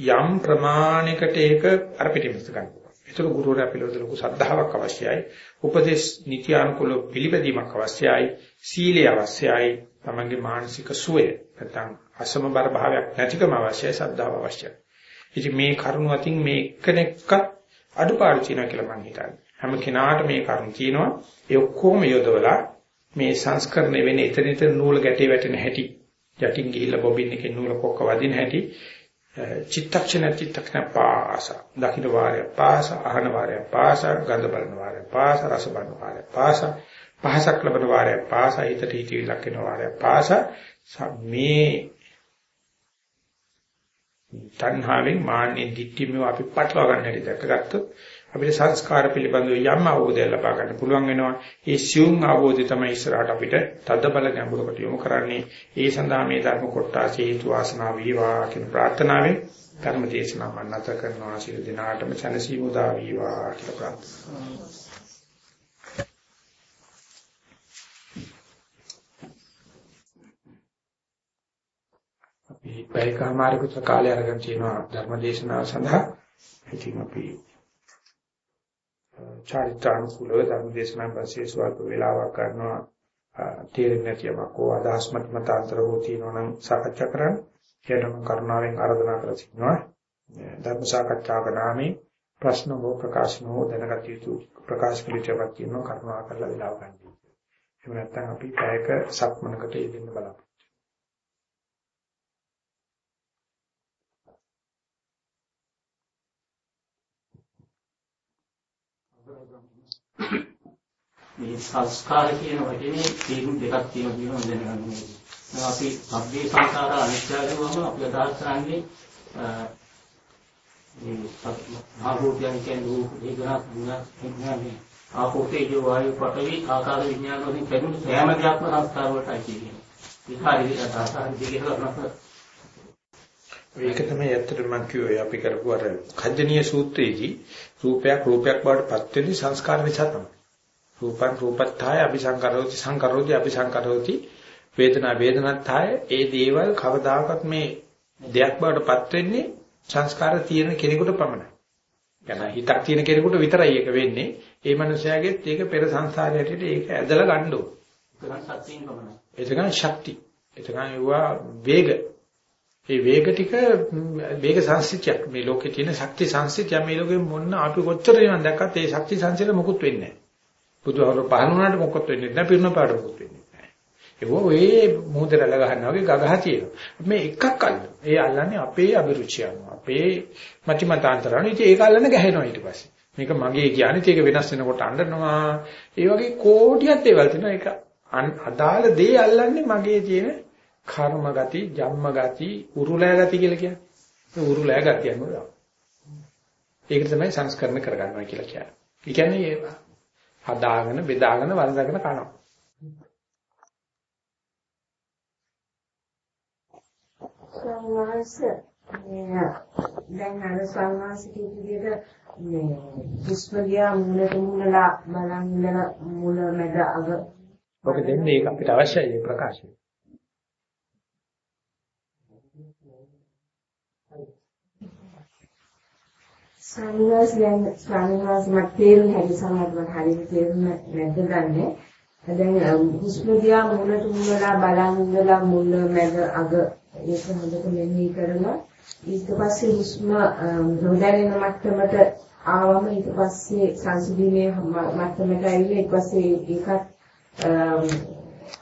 යම් ප්‍රමාණයකට ඒක අර පිටිමස්ස ගන්න. ඒතර ගුරුවරයා පිළිවෙල ලොකු සද්ධාාවක් අවශ්‍යයි. උපදේශ නිති අනුකූල පිළිපැදීමක් අවශ්‍යයි. සීලය අවශ්‍යයි. තමන්ගේ මානසික සුවය නැත්නම් අසමබර භාවයක් නැතිකම අවශ්‍යයි. සද්ධාව අවශ්‍යයි. ඉතින් මේ කරුණ අතින් මේ එක්කෙනෙක්වත් අඩුපාඩු තියෙනවා කියලා මම හිතන්නේ. හැම කෙනාට මේ කරුණ කියනවා. ඒ ඔක්කොම යොදවලා මේ සංස්කරණය වෙන එතනිට නූල ගැටේ වැටෙන හැටි යටින් ගිහිල්ලා බොබින් එකේ නූල කොක්ක වදින හැටි චිත්තක්ෂණ චිත්තක්ෂණ පාස. දකින්න වාරය පාස අහන වාරය පාස ගන්ධ බලන වාරය පාස රස බලන වාරය පාස පහසක් ලබන වාරය පාස හිතට හිතවිලි ලක්කන වාරය පාස. මේ තණ්හාවෙන් මාන්නේ දිට්ඨියම අපි පටලවා ගන්න හැටි දැකගත්තොත් අපිට සංස්කාර පිළිබඳව යම් අවබෝධයක් ලබා ගන්න පුළුවන් වෙනවා. ඒ සියුම් අවබෝධය තමයි ඉස්සරහට අපිට තද බල ගැඹුරකට යොමු කරන්නේ. ඒ සඳහා මේ ධර්ම කොටස හේතු වාසනා වේවා කියන ප්‍රාර්ථනාවෙන් ධර්ම දේශනාව මන්නත කරනවා. සියලු දිනාටම සැනසීම උදා වේවා කියලා ප්‍රාර්ථනා. අපි පැයකමාරකට කාලය අරගෙන තියෙනවා ධර්ම දේශනාව සඳහා. ඉතින් අපි චාරිත්‍රානුකූලව ධර්ම දේශනා පස්සේ ස්වල්ප වේලාවක් කරනවා තේරෙන්නේ නැති යමක් හෝ අදහස් මත මතාන්තර හෝ තියෙනවා නම් සාකච්ඡා කරන්න. ඒකම කරුණාවෙන් ආරාධනා කර සිටිනවා. ධර්ම සාකච්ඡාවක නාමේ ප්‍රශ්න හෝ ප්‍රකාශන හෝ දැනගත යුතු ප්‍රකාශ පිළිචයක් තියෙනවා කරුණා කරලා වේලාව ගන්න. එහෙම නැත්නම් අපි පැයක සක්මනකට යෙදෙන්න බලමු. මේ සංස්කාර කියන වචනේ තේරුම් දෙකක් තියෙනවා කියනවා දැනගන්න ඕනේ. අපි සබ්බේ සංඛාර අනිත්‍යවම අපි අදහස් කරන්නේ මේ භාගෝපයන් කියන්නේ රූප වේදනා සංඥා විඥානේ ආපෝතේජෝ වායු පඨවි ආකාර විඥාන වලින් පෙනුන සෑම දෙයක්ම සංස්කාර වලටයි කියන්නේ. ඒක හරියට අදහස් හරියට කරනකොට ඒක තමයි ඇත්තටම මම කිව්වේ අපි කරපු අර කජ්ජනීය සූත්‍රයේදී රූපයක් රූපයක් බවට පත් වෙන්නේ සංස්කාර නිසා තමයි. රූපං රූපත්ථය අபிසංකරෝති සංකරෝති අபிසංකරෝති වේදනා වේදනත්ථය ඒ දේවල් කවදාකවත් මේ දෙයක් බවට පත් වෙන්නේ සංස්කාර තියෙන කෙනෙකුට පමණයි. යන හිතක් තියෙන කෙනෙකුට විතරයි ඒක වෙන්නේ. ඒ මනුස්සයාගෙත් ඒක පෙර සංසාරයට ඒක ඇදලා ගන්න ඕන. ඒක ශක්තිය. ඒක වේග. ඒ වේග ටික වේග සංසිතියක් මේ ලෝකේ තියෙන ශක්ති සංසිතිය මේ ලෝකෙ මොන්න අපි කොච්චර නිවන් දැක්කත් ඒ ශක්ති සංසිතිය මොකුත් වෙන්නේ නැහැ. බුදුහාමුදුරු පහළ වුණාට මොකොත් වෙන්නේ නැහැ පිරුණ පාඩ මොකොත් වෙන්නේ නැහැ. ඒක ඔය මොහොතේ රැළ ගන්නවා වගේ ගගහ තියෙනවා. මේ එකක් අල්ල. ඒ අල්ලන්නේ අපේ අභිරුචිය අනුව. අපේ මතිමතාන්තරණ. ඉතින් ඒක අල්ලන්න ගහනවා ඊට පස්සේ. මේක මගේ කියන්නේ ඒක වෙනස් වෙනකොට අඬනවා. ඒ වගේ කෝටියක් දේවල් තියෙනවා. ඒක අදාළ දේ අල්ලන්නේ මගේ තියෙන කර්ම ගති, ජම්ම ගති, උරුලෑ ගති කියලා කියන්නේ. ඒ උරුලෑ ගතිය නේද? ඒක තමයි සංස්කරණ කරගන්නවා කියලා කියන්නේ. ඒ කියන්නේ හදාගෙන බෙදාගෙන වළඳගෙන කනවා. සංවාස දැන් අර සංවාස කියන විදිහට මේ කිස්මදියා මූලට මූලලා බලන් ඉඳලා මූල මැද අග ඔක දෙන්නේ ඒක අපිට අවශ්‍යයි මේ ප්‍රකාශය. සංවාස දැන් සංවාස මට තේරුම් හැටි සමහරවිට හරියට තේරුම් නැද්ද ගන්නෙ. දැන් හුස්ම දිහා මුලට මුලලා බලන් ඉඳලා මුල මැද අග ඒක හොඳට මෙනෙහි කරලා ඊට පස්සේ හුස්ම නොදැනෙන මට්ටමට ආවම ඊට පස්සේ සංසිඳීමේ මට්ටමට ඇවිල්ලා ඊට පස්සේ ඒකත්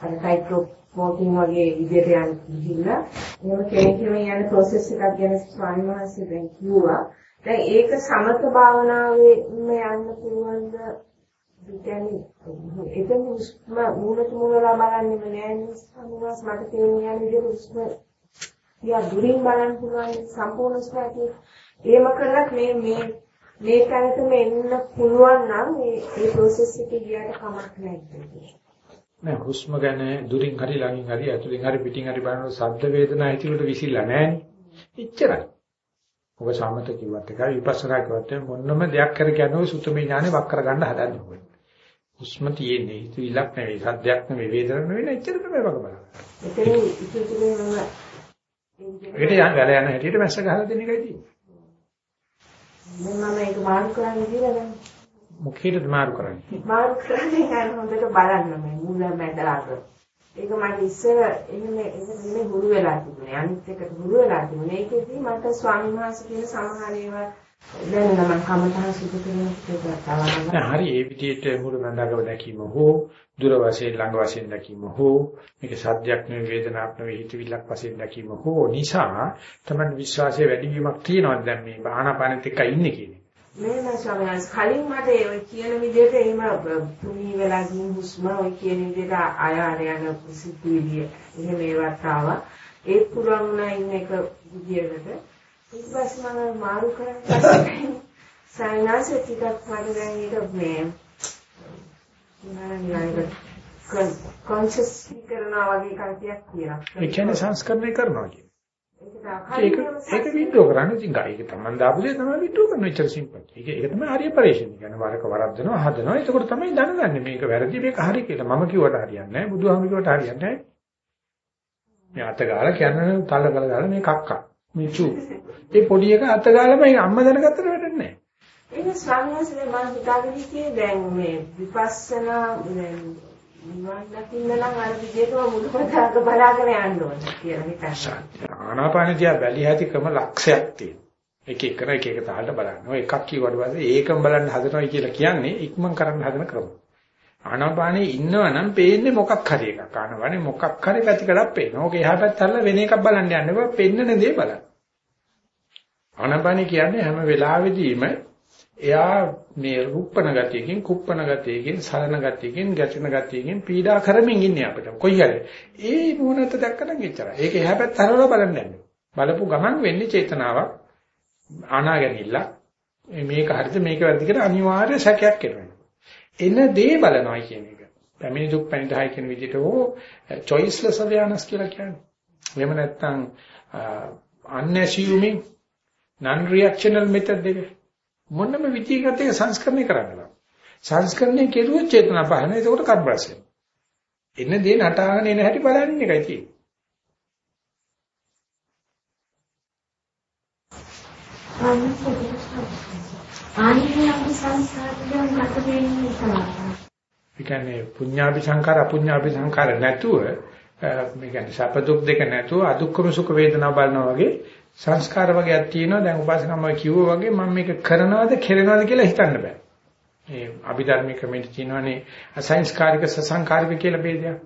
අර ටයිට් රොප් ස්මෝකින් වගේ විදියට යන ගිහිල්ලා එහෙම කෙනෙක් යන process එකක් ගැන ස්වාමීන් වහන්සේ දැන් කිව්වා. දැන් ඒක සමත භාවනාවෙම යන්න පුළුවන්ද? කියන්නේ එතන හුස්ම මූලට මූලලා බලන්නෙම නෑනේ ස්වාමීන් වහන්සේ මට තේරෙන්නේ යන විදිහට හුස්ම යා දුරින් බලන්න පුළුවන් සම්පූර්ණ ස්ථාතිය. එහෙම කළත් මේ මේ මේ තැනටම එන්න පුළුවන් නම් මේ මේ process එකේ ගියාට කමක් නැහැ නෑ හුස්ම ගැන දුරින් හරි ළඟින් හරි ඇතුලින් හරි පිටින් හරි බලන ශබ්ද වේදනා හිතවලට විසිරලා නෑනේ. එච්චරයි. ඔබ සමත කිව්වත් එකයි විපස්සනා කිව්වත් මොනම දෙයක් කර කියන්නේ සුතමේ ඥානෙ වක් කරගන්න හදන්නේ කොහොමද? හුස්ම තියෙන්නේ හිතවිලක් නෙවෙයි සද්දයක් නෙවෙයි වේදනක් නෙවෙයි එච්චර තමයි වග බලන්න. එතන ඉතින් ඒකට යන වැල යන හැටියට මැස්ස ගහලා දෙන එකයි තියෙන්නේ. මම මේක මාරු කරන්න කියලා මොකේද මාරු කරන්නේ? මාරු කරන්නේ නැහැ හොඳට බලන්න මේ මුල මැද අග. ඒක මට ඉස්සර එහෙම එහෙම හුරු වෙලා තිබුණේ. අනිත් එකට හුරු වෙලා තිබුණේ. ඒකෙදී මට ස්වාමීන් වහන්සේ කියන සමහර ඒවා දැන් නම් කමතහ සුදු කරන හරි ඒ විදිහට මුළු මඳාගව දැකීම හෝ දුර වශයෙන් ළඟ වශයෙන් දැකීම හෝ මේක සද්දයක් නෙවෙයි වේදනාවක් නෙවෙයි හිතවිල්ලක් වශයෙන් දැකීම හෝ නිසා තමයි විශ්වාසය වැඩි වීමක් තියෙනවා දැන් මේ ආනාපානෙත් එක්ක ඉන්නේ කියන්නේ. මේ නෑ ස්වාමීන් වහන්සේ කලින් මට ඒ කියන විදිහට එහෙම පුනී වෙලා ගින් හුස්ම ඔය කියන විදිහට ආය ආර යන සිතුවිලි එහෙම ඒවත් ආවා. ඒත් පුළුවන් වුණා ඉන්න එක විදිහකට ඊට පස්සේ මම මාරු කරලා සයිනස් ටිකක් මට දැන් ඒක මේ නෑ කොන්ෂස් කරනවා වගේ කල්පයක් කියලා. ඒ කියන්නේ සංස්කරණය කරනවා කියන්නේ. ඒක ඒක විද්‍රෝ කරන්නේ ඉතින් ඒක තමයි දාපු දේ තමයි විද්‍රෝ කරන විතර සිම්පල්. ඒක ඒක තමයි හරිය පරිශ්‍රණය. කියන්නේ වරක වරද්දනවා හදනවා. එතකොට තමයි දැනගන්නේ මේක වැරදි මේක හරි කියලා. මම කිව්වට හරියන්නේ නැහැ. බුදුහාම කිව්වට හරියන්නේ නැහැ. මේ අත ගාලා කියන්නේ තල කල ගාලා මේ කක්කා. මේ චු. ඒ පොඩි එක අත ගාලා මේ අම්මා දැනගත්තට වැඩක් නැහැ. ඒක ස්වාමීන් වහන්සේ මම හිතාගෙන හිටියේ දැන් මේ විපස්සනා දැන් නිවන් දකින්න නම් අර විදිහටම මුදුපතාක බලාගෙන යන්න ඕන කියලා හිතනවා. ආනාපානදියා බැලිය හැකි ක්‍රම ලක්ෂයක් තියෙනවා. එක එක එක එක තාලට බලන්න. ඔය එකක් කිව්වට පස්සේ ඒකම බලන්න හදනවා කියලා කියන්නේ ඉක්මන් කරන්න හදන ක්‍රම. ආනාපානේ ඉන්නවනම් පේන්නේ මොකක් හරි එකක්. ආනාපානේ මොකක් හරි පැතිකඩක් පේනවා. ඕක එහා පැත්ත හරලා වෙන එකක් බලන්න යන්න බෑ. පෙන්නන දේ බලන්න. ආනාපානේ කියන්නේ හැම වෙලාවෙදීම එයා මේ රුප්පන ගතියකින්, කුප්පන ගතියකින්, සලන ගතියකින්, ගැටෙන ගතියකින් පීඩා කරමින් ඉන්නේ අපිට. කොයි හරි. ඒ මොනත දැක්කනම් එච්චරයි. ඒක එහා පැත්ත හරවලා බලන්න යන්න. බලපු ගමන් වෙන්නේ චේතනාවක් අනාගැනිල්ල. මේක හරිද මේක වැරදිද කියලා අනිවාර්ය සැකයක් එනවා. එන දේ බලනවා කියන එක. පැමිණි දුක් පැනිදායි කියන විදිහට හෝ choiceless awareness කියලා කියන්නේ. එහෙම නැත්නම් unassuming non reactional method එක මොනම විදිහකට ඒක සංස්කරණය කරන්න බෑ. සංස්කරණය කෙරුවොත් චේතනා පහන ඒකට කර්බරස් වෙනවා. එන්න දේ නටාගෙන එන හැටි බලන්න එකයි තියෙන්නේ. ආනියම් සංස්කාරයන් මත වෙන්නේ තමයි. ඒ කියන්නේ පුඤ්ඤාභි සංඛාර අපුඤ්ඤාභි සංඛාර නැතුව මේ කියන්නේ සැප දුක් දෙක නැතුව අදුක්කම සුඛ වේදනා බලනවා වගේ සංස්කාර වගේක් තියෙනවා දැන් උපාසකම්ම කිව්වා වගේ මම මේක කරනවද කෙරෙනවද කියලා හිතන්න බෑ. මේ අභිධර්මික ක්‍රමෙට කියනවානේ අසංස්කාරික සසංකාරික කියලා ભેදයක්.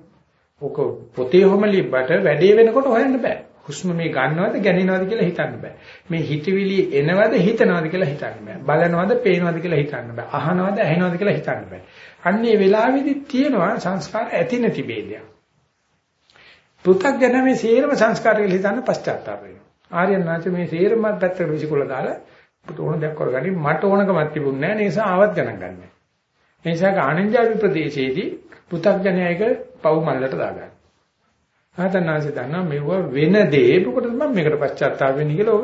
ඔක පොතේ හැම ලිබ්බට වැඩේ වෙනකොට හොයන්න බෑ. හුස්ම මේ ගන්නවද ගැනිනවද කියලා හිතන්න බෑ. මේ හිතවිලි එනවද හිතනවද කියලා හිතන්න බෑ. බලනවද පේනවද කියලා හිතන්න බෑ. අහනවද ඇහෙනවද කියලා හිතන්න බෑ. අන්නේ වෙලාවේදී තියෙනවා සංස්කාර ඇති නැති ભેදයක්. පෘථග්ජන මේ සේරම සංස්කාර කියලා හිතන්න පශ්චාත්තාප වෙනවා. ආර්යනාච මේ සේරම පැත්තට විසිකොල දාලා පුත ඕන දෙයක් කරගනි මට ඕනකමක් තිබුණේ නැහැ. ඒ නිසා ආවත් ගණන් ගන්නෑ. ඒ නිසා ආනන්ජාවි ප්‍රදේශයේදී පෘථග්ජනයක පව් මල්ලට දාගන්න. ආතනාංශ දන්නා මෙව වෙන දේ මොකටද මම මේකට පශ්චාත්තාප වෙන්නේ කියලා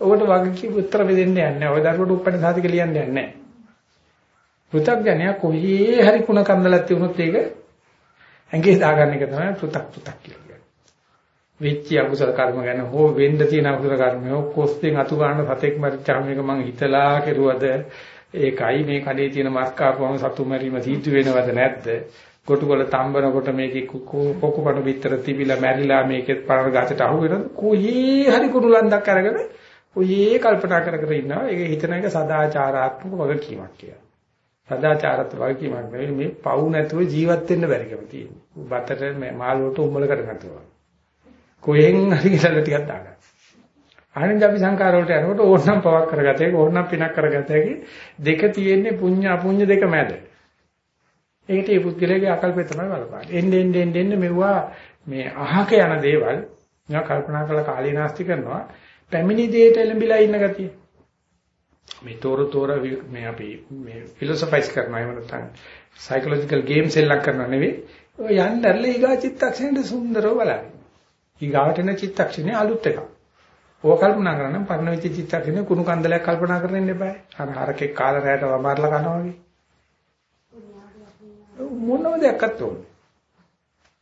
ඔබ ඔබට වගකීම් උත්තර දෙන්න යන්නේ නැහැ. ඔය දරුවට උපන්න සාධක ලියන්න යන්නේ නැහැ. පෘථග්ජනයා කොහේ හරි කුණ කන්දලක් තිබුණොත් ඒක ඇඟේ දාගන්න එක තමයි පෘථක් පෘථක් කියලා. වෙච්ච අකුසල කර්ම ගැන හෝ වෙන්න තියෙන අකුසල කර්ම හෝ කොස්තෙන් අතු ගන්න සතෙක් මරිච්චාම මේක මං හිතලා කෙරුවද? ඒකයි මේ කඩේ තියෙන මස් කාපුවම සතු මරීම සිද්ධ වෙනවද නැද්ද? කොටුකොල තම්බනකොට මේකේ කොකුපඩු විතර තිබිලා මැරිලා මේකේ පරණ ගාතට අහු වෙනද කොහේ හරි කුණුලන්දක් අරගෙන කොහේ කල්පනා කර කර ඉන්නවා. ඒක හිතන එක සදාචාරාත්මක වගකීමක් කියලා. සදාචාරත් වගකීමක් නෙවෙයි. මේ පව් නැතුව ජීවත් වෙන්න බැරිකම තියෙනවා. බතට මාළුවට උම්මලකට නැතුව. කොහෙන් හරි කියලා ටිකක් දාගන්න. ආනන්ද අපි සංකාර වලට යනකොට ඕනනම් පවක් කරගත හැකි ඕනනම් පිනක් කරගත හැකි දෙක තියෙන්නේ පුඤ්ඤ අපුඤ්ඤ දෙක මැද. ඒකට මේ පුද්ගලයාගේ අකල්පේ තමයි බලපාන්නේ. එන්න එන්න එන්න එන්න මෙවුවා මේ අහක යන දේවල් මම කල්පනා කරලා කාලේ නාස්ති කරනවා. පැමිණි දෙයට එළඹිලා ඉන්න ගතිය. මේ තොර තොර මේ අපි මේ ෆිලොසොෆයිස් කරනවා එහෙම නැත්නම් සයිකොලොජිකල් ගේම්ස් එල්ලක් කරනවා නෙවෙයි. ඔය යන්නර්ලේ ඊගා චිත්තක්ෂණයට සුන්දරව බලන්න. ඊගාවට එන චිත්තක්ෂණේ අලුත් එකක්. ඕක කල්පනා කරනම් පරණ වෙච්ච චිත්තක්ෂණේ කුණු කන්දලයක් කල්පනා කරන්න ඉන්න එපා. අර හරකේ කාල රැයට වමාරලා කනවා වගේ. මොනම දෙයක්වත් ඕනේ.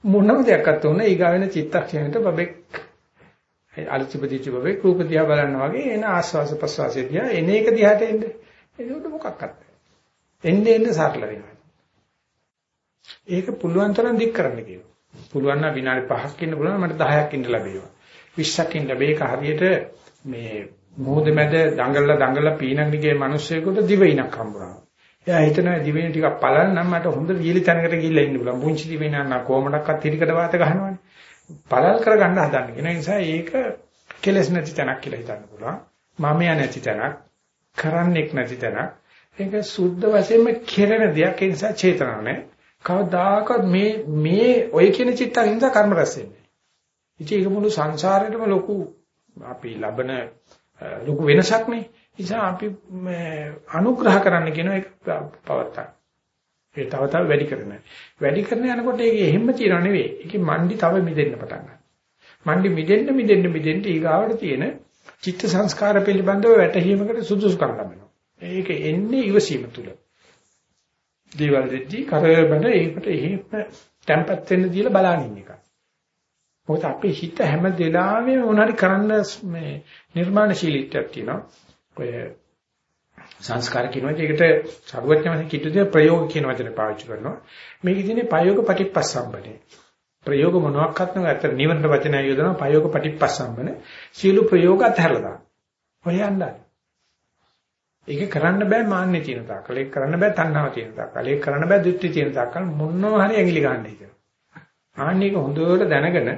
මොනම දෙයක්වත් ඕනේ ඊගාවෙන චිත්තක්ෂණයට බබෙක් අලුත්පදිච්ච බබෙක් රූප දිහා බලනවා වගේ එන ආස්වාස ප්‍රසවාසය දිහා එන එක දිහාට එන්න. ඒකට මොකක්වත් එන්නේ එන්නේ සරල වෙනවා. ඒක පුළුවන් තරම් දික් කරන්න කියනවා. පුළුවන් නම් විනාඩි 5ක් ඉන්න පුළුවන් මට 10ක් ඉන්න ලැබේවා. 20ක් ඉන්න ලැබේ. ඒක හරියට මේ මොහොතේ මැද දඟලලා දඟලලා පීනගෙන ගිය මිනිස්සෙකුට දිවයිනක් හම්බුනා. එයා හිතනවා දිවෙන ටිකක් බලන්න නම් මට හොඳ වියලි තැනකට ගිහිල්ලා ඉන්න පුළුවන්. පුංචි දිවෙන නම් කොහොමඩක්වත් හිරිකට වාත ගහනවනේ. පළල් කරගන්න හදන්නේ. ඒ නිසා ඒක කෙලස් නැති තැනක් කියලා හිතන්න පුළුවන්. මමයා නැති තැනක්, කරන්නෙක් නැති තැනක්. ඒක සුද්ධ වශයෙන්ම කෙරෙන දෙයක්. ඒ නිසා චේතනාව නැහැ. කවදාකවත් මේ මේ ඔය කියන චිත්තයෙන් කර්ම රැස් වෙන්නේ. ඉතින් ඒක මුළු සංසාරේටම ලොකු අපි ලබන ලොකු වෙනසක් නේ. නිසා අපි අනුග්‍රහ කරන්න කියන එක පවත්තා. ඒ තව තව වැඩි කරන. වැඩි කරන යනකොට ඒක එහෙම තියනව නෙවෙයි. ඒකේ මණ්ඩි තව මිදෙන්න පටන් ගන්නවා. මණ්ඩි මිදෙන්න මිදෙන්න මිදෙන්න ඊගාවට තියෙන චිත්ත සංස්කාර පිළිබඳව වැටහීමකට සුදුසුකම් ලැබෙනවා. ඒක එන්නේ ඉවසීම තුල. දේවල් දෙද්දී කරබන ඒකට එහෙම තැම්පත් වෙන්න දීලා බලනින් එක. මොකද අපේ හිත හැම වෙලාවෙම මොනවාරි කරන්න මේ නිර්මාණශීලීත්වයක් තියෙනවා. ඔය සංස්කාර කියන වචනයකට සර්වඥයන් කිතුදේ ප්‍රයෝග කියන වචනේ පාවිච්චි කරනවා. මේකේ තියෙන ප්‍රයෝග පටිපස්සම්බනේ. ප්‍රයෝග මොනවාක්වත් නෙවෙයි අතර නිවන වචනය යොදනවා ප්‍රයෝග පටිපස්සම්බන. සීළු ප්‍රයෝග අතහැරලා. හොයන්නයි. ඒක කරන්න බෑ මාන්නේ තියෙන තාක්කල්. ඒක කරන්න බෑ තණ්හාව තියෙන තාක්කල්. ඒක කරන්න බෑ දෘෂ්ටි තියෙන තාක්කල් මොනවා හරි ඇඟිලි ගන්න හිතෙනවා. ආන්නේක හොඳට දැනගෙන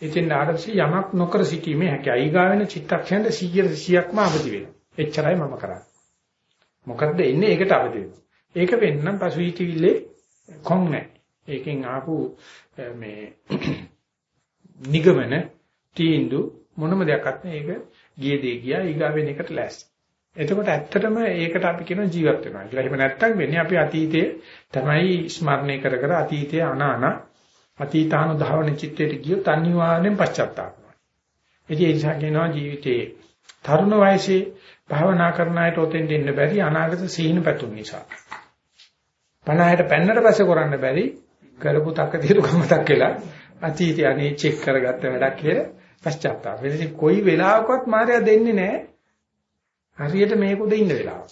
ඉතින් ආරක්ෂි යමක් නොකර සිටීමේ හැකියි. ඊගාවෙන චිත්තක්ෂණයට 100 100ක්ම අවදි වෙනවා. එච්චරයි මම කරන්නේ. මොකද්ද එන්නේ ඒකට අවදි වෙනවා. ඒක වෙන්නම් පසු හිතවිල්ලේ කොන් නැහැ. ඒකෙන් ආපු මේ නිගමන තීන්දුව මොනම දෙයක්වත් නැහැ. ඒක ගියේ දේ ගියා ඊගාවෙන එකට ලෑස්ති. එතකොට ඇත්තටම ඒකට අපි කියන ජීවත් වෙනවා කියලා. එහෙම නැත්තම් වෙන්නේ අපි අතීතයේ තමයි ස්මරණය කර කර අතීතයේ අනාන අතීතානුධාවන චිත්තයට ගියොත් අනිවාර්යෙන් පශ්චාත්තාප වෙනවා. ඒ නිසා කියනවා ජීවිතේ තරුණ වයසේ භාවනා කරන අයට ඔතෙන් දෙන්න බැරි අනාගත සීන පැතුම් නිසා. 50ට පෙන්නට පස්සේ කරන්න බැරි කරපු තකතිරුකම මතක් වෙලා අතීතය අනේ චෙක් කරගත්ත වැඩක් කියලා පශ්චාත්තාප. වෙනදී කොයි වෙලාවකවත් මායя දෙන්නේ නැහැ. හරියට මේක උඩ ඉන්න වෙලාව.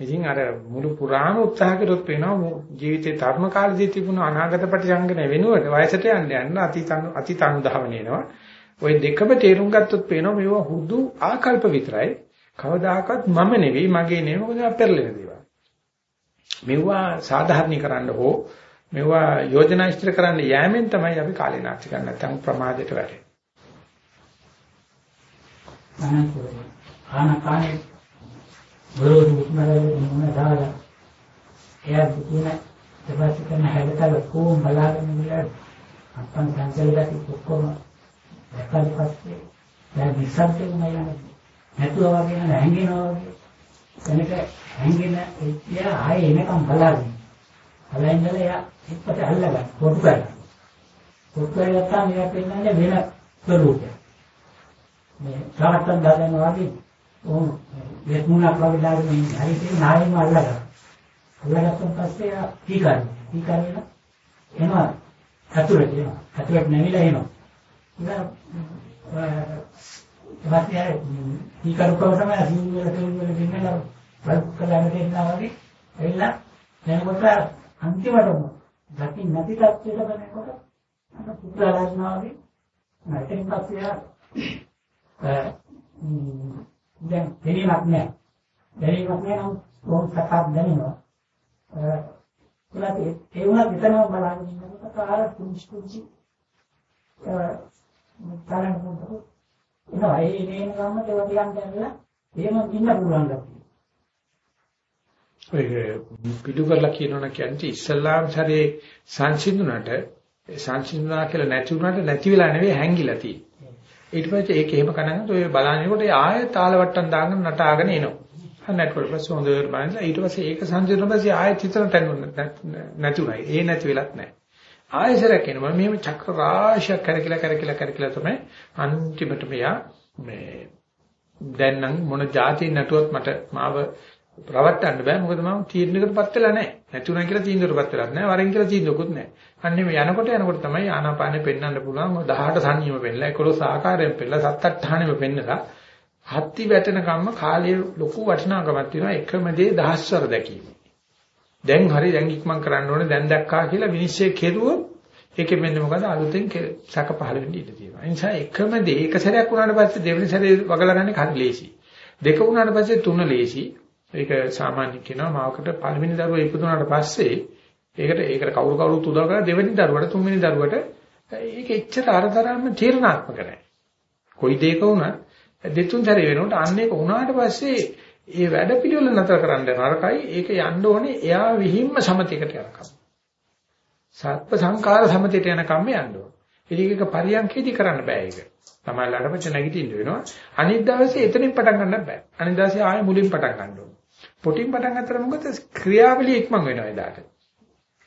ඉතින් අර මුළු පුරාම උත්සාහ කරොත් වෙනවා ජීවිතේ තරුණ කාලේදී තිබුණ අනාගත ප්‍රතිසංගන වෙනුවට වයසට යන්න යන්න අතීත අතීත අනුධාවන එනවා. ওই දෙකම තේරුම් ගත්තොත් පේනවා මේවා හුදු ආකල්ප විතරයි. කවදාකවත් මම නෙවෙයි මගේ නෙවෙයි මොකද පෙරලෙන දේවල්. මේවා සාධාරණීකරන්න හෝ මේවා යෝජනා ඉදිරි කරන්න යෑමෙන් තමයි අපි කාලේ නාස්ති කරන්නේ නැත්නම් ප්‍රමාදයට වැටෙන්නේ. ආනපානේ බරෝදු මුස්මරේ මොන දාලා එයා දුකින දෙපාර්තමේන්ත කරන හැදතල කොම් බලාගෙන ඉන්න අපන් සංසල්ගති ඔක්කොම දැක්කම පස්සේ දැන් විසන්තේ නෑ නැතුව වගේ නෑ හැංගෙනවා වගේ. කෙනෙක් හැංගෙන එයා ආයේ එනකම් බලාගෙන බලලා ඉඳලා එයා ඉපත අල්ලගන්න කොටු කරලා. කොටු කරලා තමයි එයා පෙන්නන්නේ වෙන ස්වරූපයක්. මේ සාහතන් දානවා වගේ ඕන මේ මුණක් වගේ දාගෙන ඉන්නේ හරි ඉතින් නායෙම අල්ලගන්න අල්ලගත්තන් පස්සේ එයා කීකරන කීකරන එනවා. අතුරට එනවා. අතුරට නැමිලා එනවා. ඉතින් කීකරුකව තමයි අසිංහල කෙනෙකුට දෙන්නලා බලක් කළා දෙන්නා වගේ එilla එනකොට අන්තිමටම දකින් නැති තත්ත්වයකට වෙනකොට අර පුත්‍රාලස්නා වගේ. නැතිනම් පස්සේ දැන් දෙලියක් නැහැ දැනීමක් නෑ නම් ඕම් සකස් දැනෙනවා. ඒ ඒ වුණා විතරම බලන්න ඉන්නකොට කාල කුංචි කුංචි තරංග මොකද එනවා ඒ නේන ගම්ම ඒවා ටිකක් දැනලා එහෙම ඉන්න පුළුවන් ගැතියි. ඔය පිටු කරලා කියනවනේ කියන්නේ ඉස්ලාම් ශරේ සංසිඳුණට සංසිඳුණා කියලා නැති වුණාට නැති වෙලා නෙවෙයි හැංගිලා තියෙන්නේ. ඊට පස්සේ ඒක එහෙම කනනකොට ඔය බලන්නකොට ආයෙ තාලවට්ටම් දාගෙන නටාගෙන එනවා. නැට්වර්ක් පස්සේ හොඳට බලන්න ඊට පස්සේ ඒක සංසිඳුණා පස්සේ ආයෙ චිත්‍ර නැති උනායි. ඒ නැති වෙලත් නැහැ. ආයෙසරක් එනවා මෙහෙම චක්‍ර රාශියක් කරකිලා කරකිලා කරකිලා තමයි අන්තිමට මෙයා මේ දැන් නම් මොන જાතියෙන් නැටුවත් මට මාව රවට්ටන්න බෑ මොකද මම තීරණයකටපත් වෙලා නැහැ. නැතුණා කියලා තීන්දුවකටපත් වෙලත් නැහැ. වරෙන් කියලා තීන්දුවකුත් නැහැ. අන්නේ මේ යනකොට යනකොට තමයි ආනාපානෙ පෙන්වන්න පුළුවන්. 18 සංයම පෙන්නලා 11 ආකාරයෙන් පෙන්නලා සත් අට්ඨානෙම පෙන්නලා හත්ති වැටෙන කම්ම කාලයේ ලොකු වටිනාකමක් තියෙනවා එකම දේ දහස්වර දැකීම. දැන් හරි දැන් ඉක්මන් කරන්න ඕනේ දැන් දැක්කා කියලා විනිශ්චය කෙරුවොත් ඒකෙ මෙන්න මොකද අලුතෙන් සැක පහළ වෙන්න ඉඩ තියෙනවා. ඒ නිසා එකම දේ එක සැරයක් වුණාට පස්සේ දෙවෙනි සැරේ වගලා ගන්න හරි ලේසි. දෙක වුණාට පස්සේ තුන ලේසි. ඒක සාමාන්‍ය කියනවා මාවකට පළවෙනි දරුවා ඉපදුනාට පස්සේ ඒකට ඒකට කවුරු කවුරුත් උදව් කරලා දෙවෙනි දරුවට තුන්වෙනි දරුවට ඒක එච්චර අරතරම්ම තීරණාත්මක නැහැ. කොයි දෙයක වුණත් දෙතුන් සැරේ වෙනකොට අන්න ඒක වුණාට පස්සේ ඒ වැඩ පිළිවෙල නතර කරන්න නරකයි ඒක යන්න ඕනේ එයා විහිම්ම සමතයකට යනකම්. සත්ව සංකාර සමතයට යනකම් යන්න ඕනේ. ඒක පරියන්කේදී කරන්න බෑ ඒක. තමයි ළඟපච්ච නැගිටින්න වෙනවා. අනිත් දවසේ එතනින් පටන් ගන්න බෑ. අනිත් දවසේ ආයෙ මුලින් පටන් ගන්න ඕනේ. පොටින් පටන් ගත්තට මොකද ක්‍රියාවලිය ඉක්මන් වෙනවා එදාට.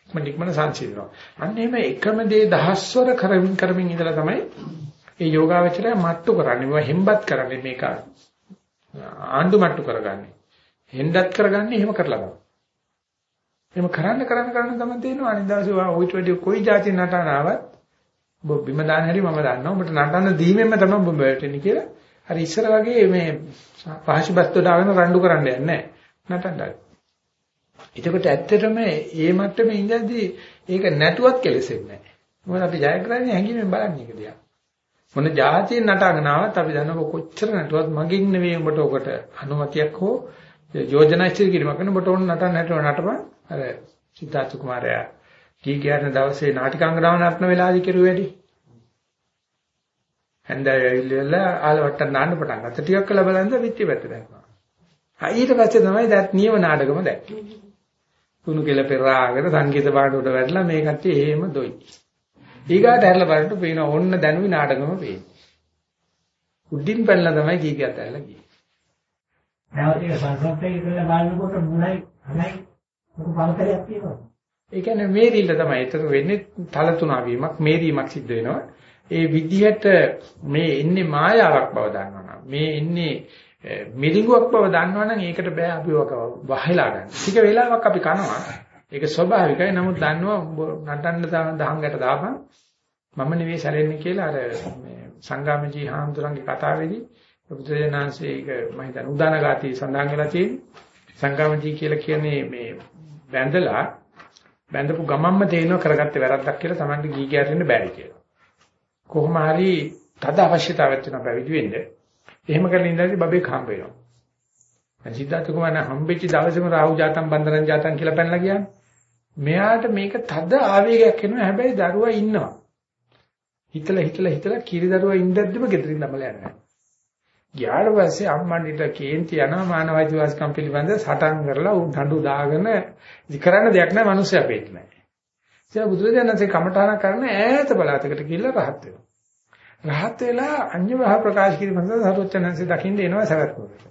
මම ඉක්මන සංසිඳනවා. අන්න එහෙම එකම දේ දහස්වර කරමින් කරමින් ඉඳලා තමයි ඒ යෝගාවචරය මට්ටු කරන්නේ. මේවා හෙම්බත් කරන්නේ මේක ආණ්ඩු මට්ටු කරගන්නේ. හෙන්ඩත් කරගන්නේ එහෙම කරලා තමයි. එහෙම කරන්න කරන්න කරන්න තමයි තේරෙනවා අනිත් දවසේ ඔයිට වැඩි කොයි જાති නටන ආවත් ඔබ බිම දාන හැටි මම දන්නවා. ඔබට නටන්න දීමෙන්ම තමයි ඔබ වැටෙන්නේ කියලා. හරි ඉස්සර වගේ මේ පහසු බස්තු දාගෙන රණ්ඩු කරන්න යන්නේ නැහැ. නටන්නයි. එතකොට ඇත්තටම මේ මට්ටමේ ඉඳද්දී ඒක නැතුවත් කෙලෙසෙන්නේ නැහැ. මොකද අපි ජයග්‍රහණය හැංගීමෙන් බලන්නේ ඒක දිහා. මොන જાතියෙන් නටගෙන ආවත් අපි දන්නවා කොච්චර නටුවත් මගින් නෙවෙයි උඹට ඔකට අනුමතියක් හෝ යෝජනා ඉදිරි කිරීමක් කරන ඔබට ඕන නටන්න හැටව නටපන්. අර සිද්ධාර්ථ කුමාරයා කී කියන දවසේ නාටිකාංගනාව නටන වෙලාවදී කෙරුවේ වැඩි. හන්දෑවේ ඇවිල්ලා ආලවට්ට නාන්න පටන් ගත්තා. ටිකක් කළා බලන්න පිටි පැත්ත දැක්කා. ඊට පස්සේ තමයි දැත් නියම නාටකම දැක්කේ. කුණු කෙල පෙරාගෙන සංගීත පාඩුවට වැටලා මේ කට්ටිය එහෙම දොයි. ඊගාට හැරලා බලන්න පේන ඕන්න දැනුයි නාටකම පේන්නේ. උඩින් පැනලා තමයි කීකියත් ඇරලා ගියේ. නැවත ඒක සංස්කෘතයේ ඉඳලා බලනකොට මුලයි අනයි මොකක් බලතරයක් තියෙනවා. ඒ කියන්නේ මේරිල්ල තමයි. ඒක වෙන්නේ තල තුනා වීමක්, මේරීමක් සිද්ධ වෙනවා. ඒ විදිහට මේ එන්නේ මායාවක් බව දන්නවනම් මේ එන්නේ මිරිඟුවක් බව දන්නවනම් ඒකට බෑ අපි වහලා ගන්න. ටික වෙලාවක් අපි කනවා. ඒක ස්වභාවිකයි. නමුත් දන්නවා නටන්න දහංගට දාපන් මම නෙවෙයි සැරෙන්නේ කියලා අර මේ සංගාමජී හාමුදුරන්ගේ කතාවේදී බුදුරජාණන්සේ ඒක මම හිතන උදානගාති සඳහන් වෙලා තියෙන්නේ. සංගාමජී කියලා කියන්නේ මේ බැඳලා බැඳපු ගමම්ම තේිනව කරගත්තේ වැරද්දක් කියලා Tamanට ගී ගැටෙන්න බැරි කියලා. කොහොම හරි තද අවශ්‍යතාවයක් වෙනවා පැවිදි වෙන්න. එහෙම කරලා ඉඳලා බබෙක් හම්බ වෙනවා. දැන් සිද්ධාර්ථ කුමාරයා හම්බෙච්ච දවසේම රාහු ජාතම් බන්දරන් ජාතම් කියලා පැනලා ගියානේ. මෙයාට මේක තද ආවේගයක් එනවා හැබැයි දරුවා ඉන්නවා. හිතලා හිතලා හිතලා කිරි දරුවා ඉඳද්දිම ගෙදරින් නමල යනවා. ගියාට පස්සේ අම්මන්ට කේන්ති යනවා මානවයිති වාස්කම් පිළිබඳ සටන් කරලා උන් දඬු දාගෙන ඉති කරන්න දෙයක් නැහැ මිනිස්සු අපේට නැහැ. ඉතින් බුදුරජාණන්සේ කමඨාන කරන ඈත බලාතකට ගිහිල්ලා රහත් වෙනවා. රහත් වෙලා අඤ්ඤවහ ප්‍රකාශ කිරීම සඳහා සරුවචනන්සේ දකින්න එනවා සවැත්නුවරට.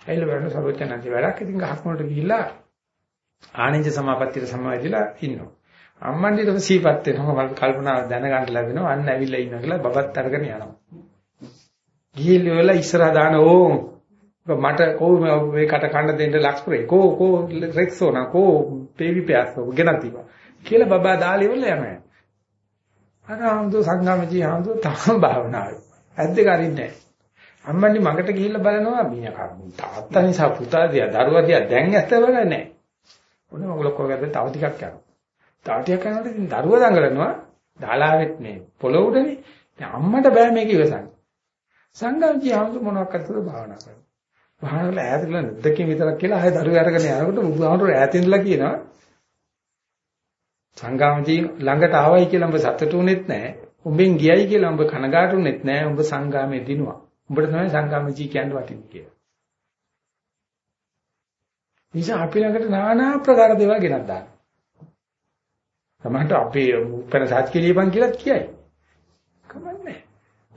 ඇයිල බලන්න සරුවචනන්සේ වැඩක් ඉතින් ගහක් වලට ගිහිල්ලා ආනන්ද සමාපත්තියට සමාදිලා ඉන්නවා. අම්මන්ඩිට සීපත් වෙනවා කල්පනා දැනගන්න ලැබෙනවා අන්න ඇවිල්ලා ඉන්නවා කියලා බබත් අරගෙන යනවා. ගිහිල්ලා වෙලා ඉස්සරහා දාන ඕ මට කෝ මේකට කන්න දෙන්න ලක්ස්ප්‍රේ කෝ කෝ රෙක්සෝනා කෝ බේබි පෑස් ගෙනතිවා කියලා බබා දාලා ඉවරලා යනවා. අර ආම්දු සංගමජී ආම්දු තම භාවනාවේ. ඇද්ද කරින්නේ අම්මනි මගට ගිහිල්ලා බලනවා මීයා තාත්තා නිසා පුතා දිහා දරුවා දිහා දැන් ඇත්ත වෙලා නැහැ. ඔන්න මම ලොක්කෝ ගැද්ද තව ටිකක් යනවා. තව ටිකක් යනකොට ඉතින් දරුවා දඟලනවා දාලාවෙත් මේ පොළොව උඩනේ. දැන් අම්මට බෑ මේක ඉවසන්න. සංගමජී ආම්දු මොනවක් කරතද භාවනා කරනවා. වහනල ඈත කියලා නැද්දකින් විතරක් කියලා ආයෙ දරුවෝ අරගෙන යනකොට බුදුහාමුදුරුවෝ ඈතින් ඉඳලා කියනවා සංගාමදී ළඟට ආවයි කියලා උඹ සතුටුුනේත් නැහැ. උඹෙන් ගියයි කියලා උඹ කනගාටුුනේත් නැහැ. උඹ සංගාමේ දිනුවා. උඹට තමයි සංගාමජී කියන්නේ වටින්නේ කියලා. නිසා අපි ළඟට নানা ආකාර දේවල් ගෙනත් දානවා. සමහරට අපේ උපැන සාත්‍ය ලියපන් කියලාත් කියයි. කමන්නේ.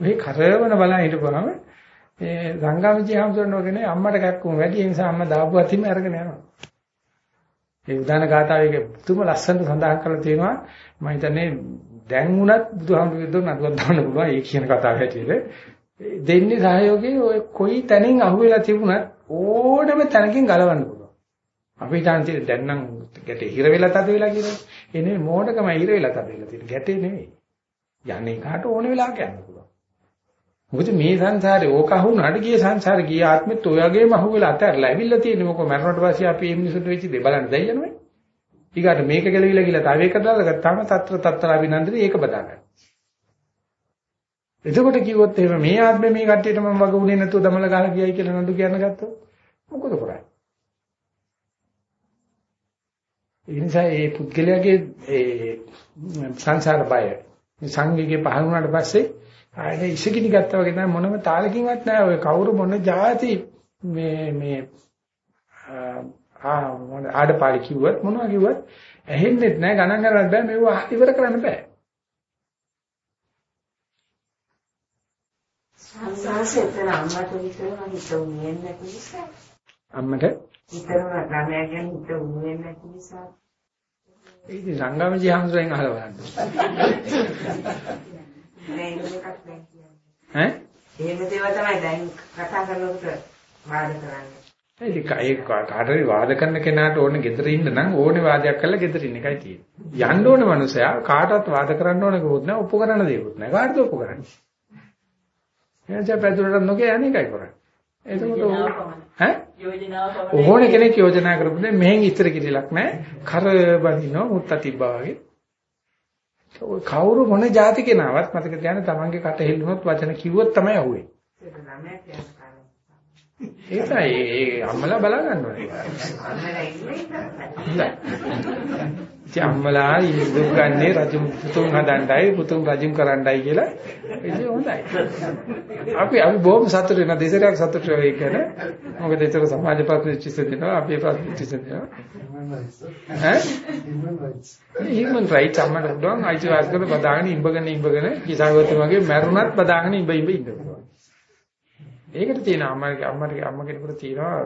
මේ කරවන බලන් හිටපුවාම ඒ සංගාමජී හම්සරනෝගෙන අම්මට කැක්කුම වැඩි ඒ නිසා අම්මා දාපු අතින්ම අරගෙන යනවා. ඒ උදාන ගාථාවේ තුම ලස්සනට සඳහන් කරලා තියෙනවා මම හිතන්නේ දැන් වුණත් බුදුහාමුදුරුවෝ නඩුවක් දාන්න පුළුවන් ඒ කියන කතාව හැටියට දෙන්නේ සහයෝගයේ ඔය කොයි තැනින් අහුවෙලා තිබුණත් ඕනම තැනකින් ගලවන්න පුළුවන්. අපි හිතන්නේ දැන් නම් ගැටේ හිර වෙලා තද වෙලා කියනවා. එනේ මෝඩකම හිර වෙලා තද වෙලා තියෙන ගැටේ නෙවෙයි. යන්නේ කාට ඕන වෙලාවක යන්න පුළුවන්. මොකද මේ සංසාරේ ඕක අහුණාට ගිය සංසාරේ ගිය ආත්මෙත් ඔය වගේම අහුවෙලා අතහැරලා ඇවිල්ලා තියෙන්නේ මොකෝ මරණට පස්සේ අපි මේ මිනිසුන්ට වෙච්ච දේ බලන්න දෙයි යනවා. ඊගාට මේක ගැලවිලා ගිහලා තව එකකට දාගත්තාම తත්‍ර తත්තර අභිනන්දනේ ඒක බදා ගන්න. එතකොට කිව්වොත් එහෙම මේ ආත්මේ මේ කට්ටියට මම වග උනේ නැතුව දමල ගහලා ගියයි කියලා නඩු කියන්න ගත්තොත් මොකද කරන්නේ? ඒ නිසා මේ පුද්ගලයාගේ ඒ සංසාර බය සංගීගේ පහළ වුණාට පස්සේ ආයේ ඉසකිනි ගත්තා වගේ තමයි මොනම තාලකින්වත් නැහැ ඔය කවුරු මොන જાති මේ මේ ආ මොන ආඩපාලි කිව්වත් මොනවා කිව්වත් ඇහෙන්නෙත් නැහැ ගණන් ගන්නත් බෑ. මේව ඉවර කරන්න බෑ. සංසාරයෙන් අම්මට විතරම හිත උන්නේ නැති නිසා. අම්මට? විතරම ළමයා ගැන හිත උන්නේ නැති නිසා. ඒ ඉතින් සංගමජී හම්සෙන් අහලා බලන්න නෑ ඒක එකක් දැන් කියන්නේ. ඈ එහෙම දේවල් තමයි දැන් කතා කරනකොට වාද කරන්නේ. ඒක ඒක කාටරි වාද කරන කෙනාට ඕනේ gedera ඉන්න නම් ඕනේ වාදයක් කරලා gedera ඉන්න එකයි තියෙන්නේ. යන්න ඕනේ මනුස්සයා කාටවත් වාද කරන්න ඕනේ කවුරුත් නෑ ඔප්පු කරන්න දෙයක්වත් නෑ. කාටද ඔප්පු කරන්නේ? එයාට පැදුරට නොකිය යන්නේ එකයි කරන්නේ. එතකොට ඈ යෝජනාව ඕනේ කෙනෙක් යෝජනා කරපු දෙයක් මෙහෙන් ඉතර කිරිලක් නෑ. කර බඳිනවා මුත්ත තිබ්බා වගේ. ඔය කවුරු මොන જાති කෙනාවත් මතක තියාගන්න තමන්ගේ කට හෙල්ලුනොත් වචන කිව්වොත් තමයි අහුවෙන්නේ. ඒක ළමයා කියන කාරණා. ඒකයි ඒ අම්මලා බලා ගන්න ඕනේ. අම්මලා ඉන්නේ ඉතින් අම්මලා ඉදුම් ගන්නේ රජු පුතුන් හදන්නයි පුතුන් රජුම් කරන්නයි කියලා ඉතින් හොඳයි. අපි අපි බොහොම සතුටු වෙන දෙසරයක් සතුටු වෙයි කියන මොකද ඒතර සමාජ ප්‍රතිචිත දෙනවා අපේ ප්‍රතිචිත දෙනවා. ඈ? human rights අම්මට පුළුවන් අයිතිවාසිකම් බදාගෙන ඉඹගෙන ඉඹගෙන කිසాగොතම වගේ මැරුණත් බදාගෙන ඉඹ ඉඹ පුළුවන්. ඒකට තියෙන අම්මගේ අම්මගේ අම්ම කෙනෙකුට තියෙනවා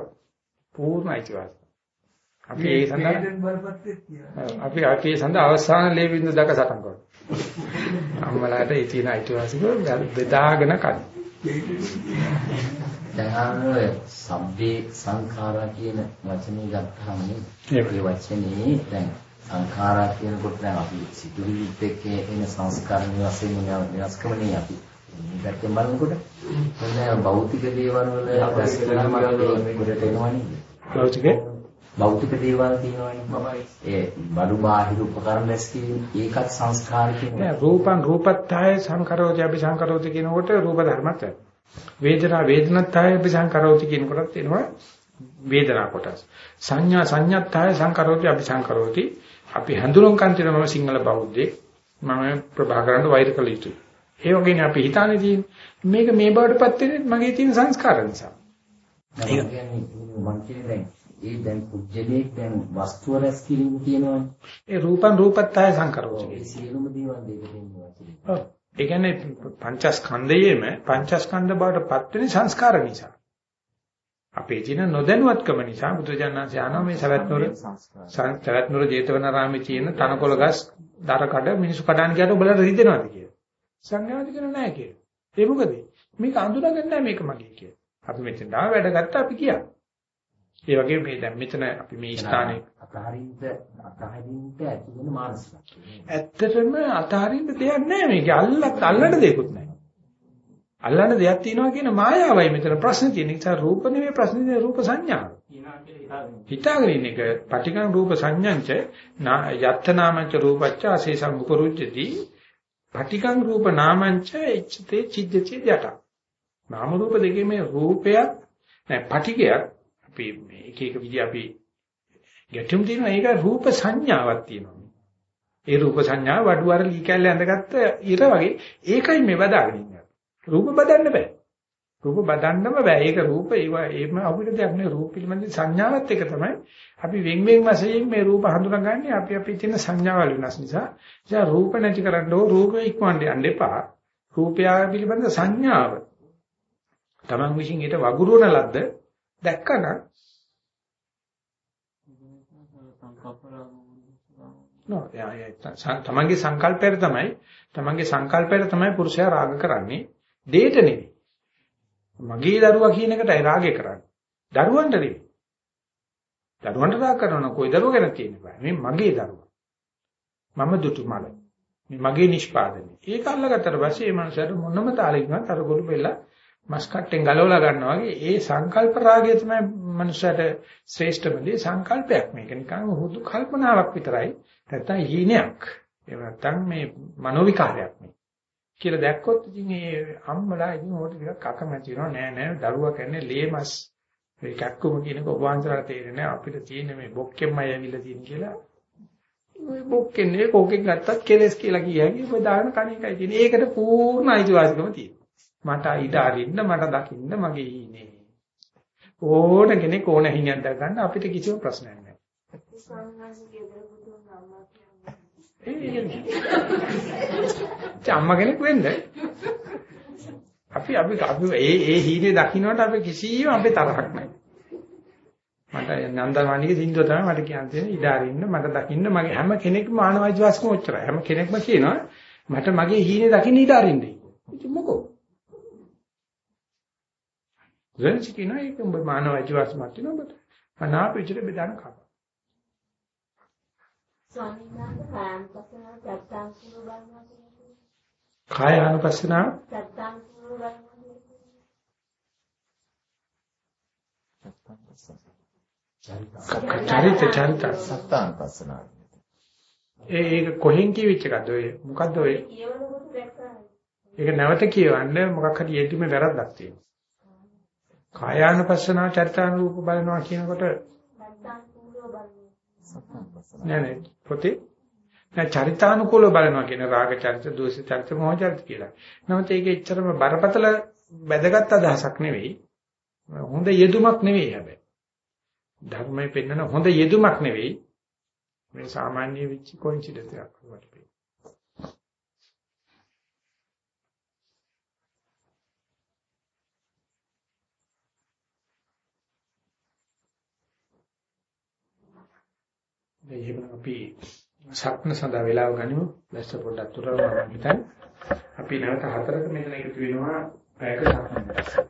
පූර්ණ අයිතිවාසිකම්. අපි ඒ සඳහා අපි අපි ඒ සඳහා අවසාන ලේ බින්දු දක සටන් කරනවා. අම්මලාට ඒ තියෙන අයිතිවාසිකම් බෙදාගෙන කන. දැන් ඔය සබ්බේ සංඛාරා කියන වචනේ ගත්තාම මේ වචනේ දැන් සංඛාරා කියනකොට දැන් අපි සිතුවිලිත් එක්ක එන සංස්කරණ වශයෙන් වෙනස්කමනේ අපි දැක්කම බලනකොට දැන් භෞතික දේවල් වල රැස් කරනම ගොඩට එනවනේ. ලෞකිකේ භෞතික දේවල් තියෙනවනේ ඒ බඩු බාහිර උපකරණ රැස් කිරීම ඒකත් සංස්කාර නෑ කියනවා රූපං රූපත්තාය සංකරෝති අභි සංකරෝති කියනකොට රූප ධර්මත් වේදනා වේදනත්තාය අභි සංකරෝති කියනකොටත් එනවා වේදනා කොටස්. සංඥා සංඥත්තාය සංකරෝති අභි සංකරෝති අපි හඳුනන කන්තින මම සිංහල බෞද්ධෙක් මම ප්‍රභාකරන්ට වෛර කළ යුතුයි ඒ වගේනේ අපි හිතානේ තියෙන්නේ මේක මේ බවටපත් වෙන්නේ මගේ තියෙන සංස්කාර නිසා ඒක මම කියන්නේ දැන් ඒ දැන් පුජ්‍යලේ දැන් වස්තුව රැස් කිරීම තියෙනවනේ ඒ රූපං රූපත්තාය සංකරෝති ඒ සියලුම දේවල් දෙක දෙන්නවා ඔව්. ඒ කියන්නේ පංචස්කන්ධයේම පංචස්කන්ධ බවට පත් වෙන සංස්කාර නිසා. අපේ තියෙන නොදැනුවත්කම නිසා බුදුජානනාංශ යනවා මේ සවැත්නුවර සවැත්නුවර ජේතවනාරාමේ තියෙන තනකොළ ගස් දර කඩ මිනිස්සු කඩාන ගියට ඔබලට රිදෙනවද කියලා. සංඥාද කියන නෑ කියලා. ඒ මොකද? මේක අඳුනගන්නේ මේක මගේ කියලා. අපි මෙතන ආව වැඩ ගත්තා අපි කියා. ඒ වගේ මේ දැන් මෙතන අපි මේ ස්ථානයේ අතහරින්ද අතහරින්ද ඇති වෙන මානසිකත්වය. ඇත්තටම අතහරින්න දෙයක් නැහැ මේක. අල්ලත් අල්ලන්න දෙයක්වත් නැහැ. අල්ලන්න දෙයක් තියෙනවා කියන මායාවයි මෙතන ප්‍රශ්නේ තියෙන. නිසා රූප නෙමෙයි ප්‍රශ්නේ තියෙන රූප සංඥා. හිතාගෙන ඉන්න එක පටිඝං රූප සංඥංච යත්ත නාමංච රූපච්ච අශේෂං උපරුජ්ජති පටිඝං රූප නාමංච එච්චතේ චිද්දති යට. නාම රූප දෙකේ මේ රූපයක් නෑ පටිගයක් අපි මේ එක එක විදිහ අපි ගැටුම් තියෙනවා ඒක රූප සංඥාවක් තියෙනවා. ඒ රූප සංඥාව වඩුවර ලී කැල්ල ඇඳගත්ත ඉර වගේ ඒකයි මේ බදාගෙන ඉන්නේ. රූප බදන්න බෑ. රූප බදන්නම බෑ. ඒක රූප ඒවා ඒම අපිට දෙයක් නෙවෙයි රූප පිළිබඳ සංඥාවත් එක තමයි අපි වෙන් වෙන් වශයෙන් මේ රූප හඳුනාගන්නේ අපි අපි තියෙන සංඥාවල් වෙනස් නිසා. ඒ රූප නැති කරන්න ඕ රූප ඉක්මවන්න යන්න එපා. රූපය පිළිබඳ සංඥාව Taman විසින් ඊට වගුරුවන ලද්ද දැක්කනම් නෝ තමන්ගේ සංකල්පයට තමයි තමන්ගේ සංකල්පයට තමයි පුරුෂයා රාග කරන්නේ දෙයට නෙවෙයි මගේ දරුවා කියන එකටයි රාගය කරන්නේ. දරුවන්ට නෙවෙයි දරුවන්ට රාග කරනවා කොයි දරුවා ගැන කියන්නේ බෑ. මේ මගේ දරුවා. මම දුටු මල. මේ මගේ නිෂ්පාදනය. ඒක අල්ලගත්තට පස්සේ මේ මනුස්සයාට මොනම තාලෙකින්වත් අර ගොළු බෙල්ල මස් කට්ටෙන් ගලවලා ගන්නවා වගේ ඒ සංකල්ප රාගය තමයි මනුස්සයාට ශ්‍රේෂ්ඨම දේ. සංකල්පයක් මේක. නිකන් හුදු කල්පනාවක් විතරයි. නැත්තම් හීනයක්. එහෙම නැත්තම් මේ මනෝවිකාරයක් මේ කියලා දැක්කොත් ඉතින් ඒ අම්මලා ඉතින් ඕකට ටිකක් අකමැති වෙනවා නෑ නෑ දරුවා කියන්නේ ලේමස් මේ කැක්කුම කියනක ඔබවන්සලා තේරෙන්නේ අපිට තියෙන මේ බොක්කෙම්මයි ඇවිල්ලා තියෙන කියලා ඔය බොක්කෙන්නේ කෝකෙන් ගත්තත් කෙලස් කියලා කියයි ඔබ දාන කණේකයි තියෙන. ඒකට පූර්ණ අයිතිවාසිකම තියෙනවා. මට ඉඩ අරින්න මට දකින්න මගේ ඉන්නේ. ඕන කෙනෙක් ඕන හිණයක් දා ගන්න අපිට කිසිම ප්‍රශ්නයක් නැහැ. අම්මා කෙනෙක් වෙන්න අපි අපි අපි ඒ ඒ හීනේ දකින්නට අපි කිසිම අපේ තරහක් නැහැ. මට නන්දමාණිගේ සින්දුව තමයි මට කියන්න තියෙන්නේ ඉඩ අරින්න මට දකින්න මගේ හැම කෙනෙක්ම මානව අයිතිවාසිකම ඔච්චරයි. හැම කෙනෙක්ම කියනවා මට මගේ හීනේ දකින්න ඉඩ අරින්න. ඉතින් මොකෝ වෙනසි කියන එක උඹ මානව අයිතිවාසිකමක් තියෙනවා ඔබට. අනාප විචිත බෙදාන කප. ස්වාමීන් වහන්සේ කායanusasana චත්තාංකුර බලනවා කියන්නේ. කාය අනුපස්සන චත්තාංකුර බලනවා චරිත චරිත සත්තාන් පස්සනාව. ඒ ඒක කොහෙන් කියවිච්ච එකද ඔය මොකද්ද ඔය. ඒක නැවත කියවන්න මොකක් හරි යෙදීම වැරද්දක් තියෙනවා කායානුපස්සනා චරිතානුරූප බලනවා කියනකොට. නෑ නෑ පොතේ නෑ චරිතානුකූලව බලනවා කියන රාග චරිත, දෝෂ චරිත, මොහ චරිත කියලා. නමුත් ඒක එච්චරම බරපතල වැදගත් අදහසක් නෙවෙයි. හොඳ යෙදුමක් නෙවෙයි හැබැයි. ධර්මයේ පෙන්වන හොඳ යෙදුමක් නෙවෙයි. මේ සාමාන්‍ය විචි කොයින්සිඩන්ස් එකක් වගේ. එහෙනම් අපි සක්න සඳහා වේලාව ගනිමු. දැස්ස පොඩ්ඩක් තුරවන්න හිතන්න. අපි නැවත හතරක මෙතන එකතු වෙනවා පැයක සක්න.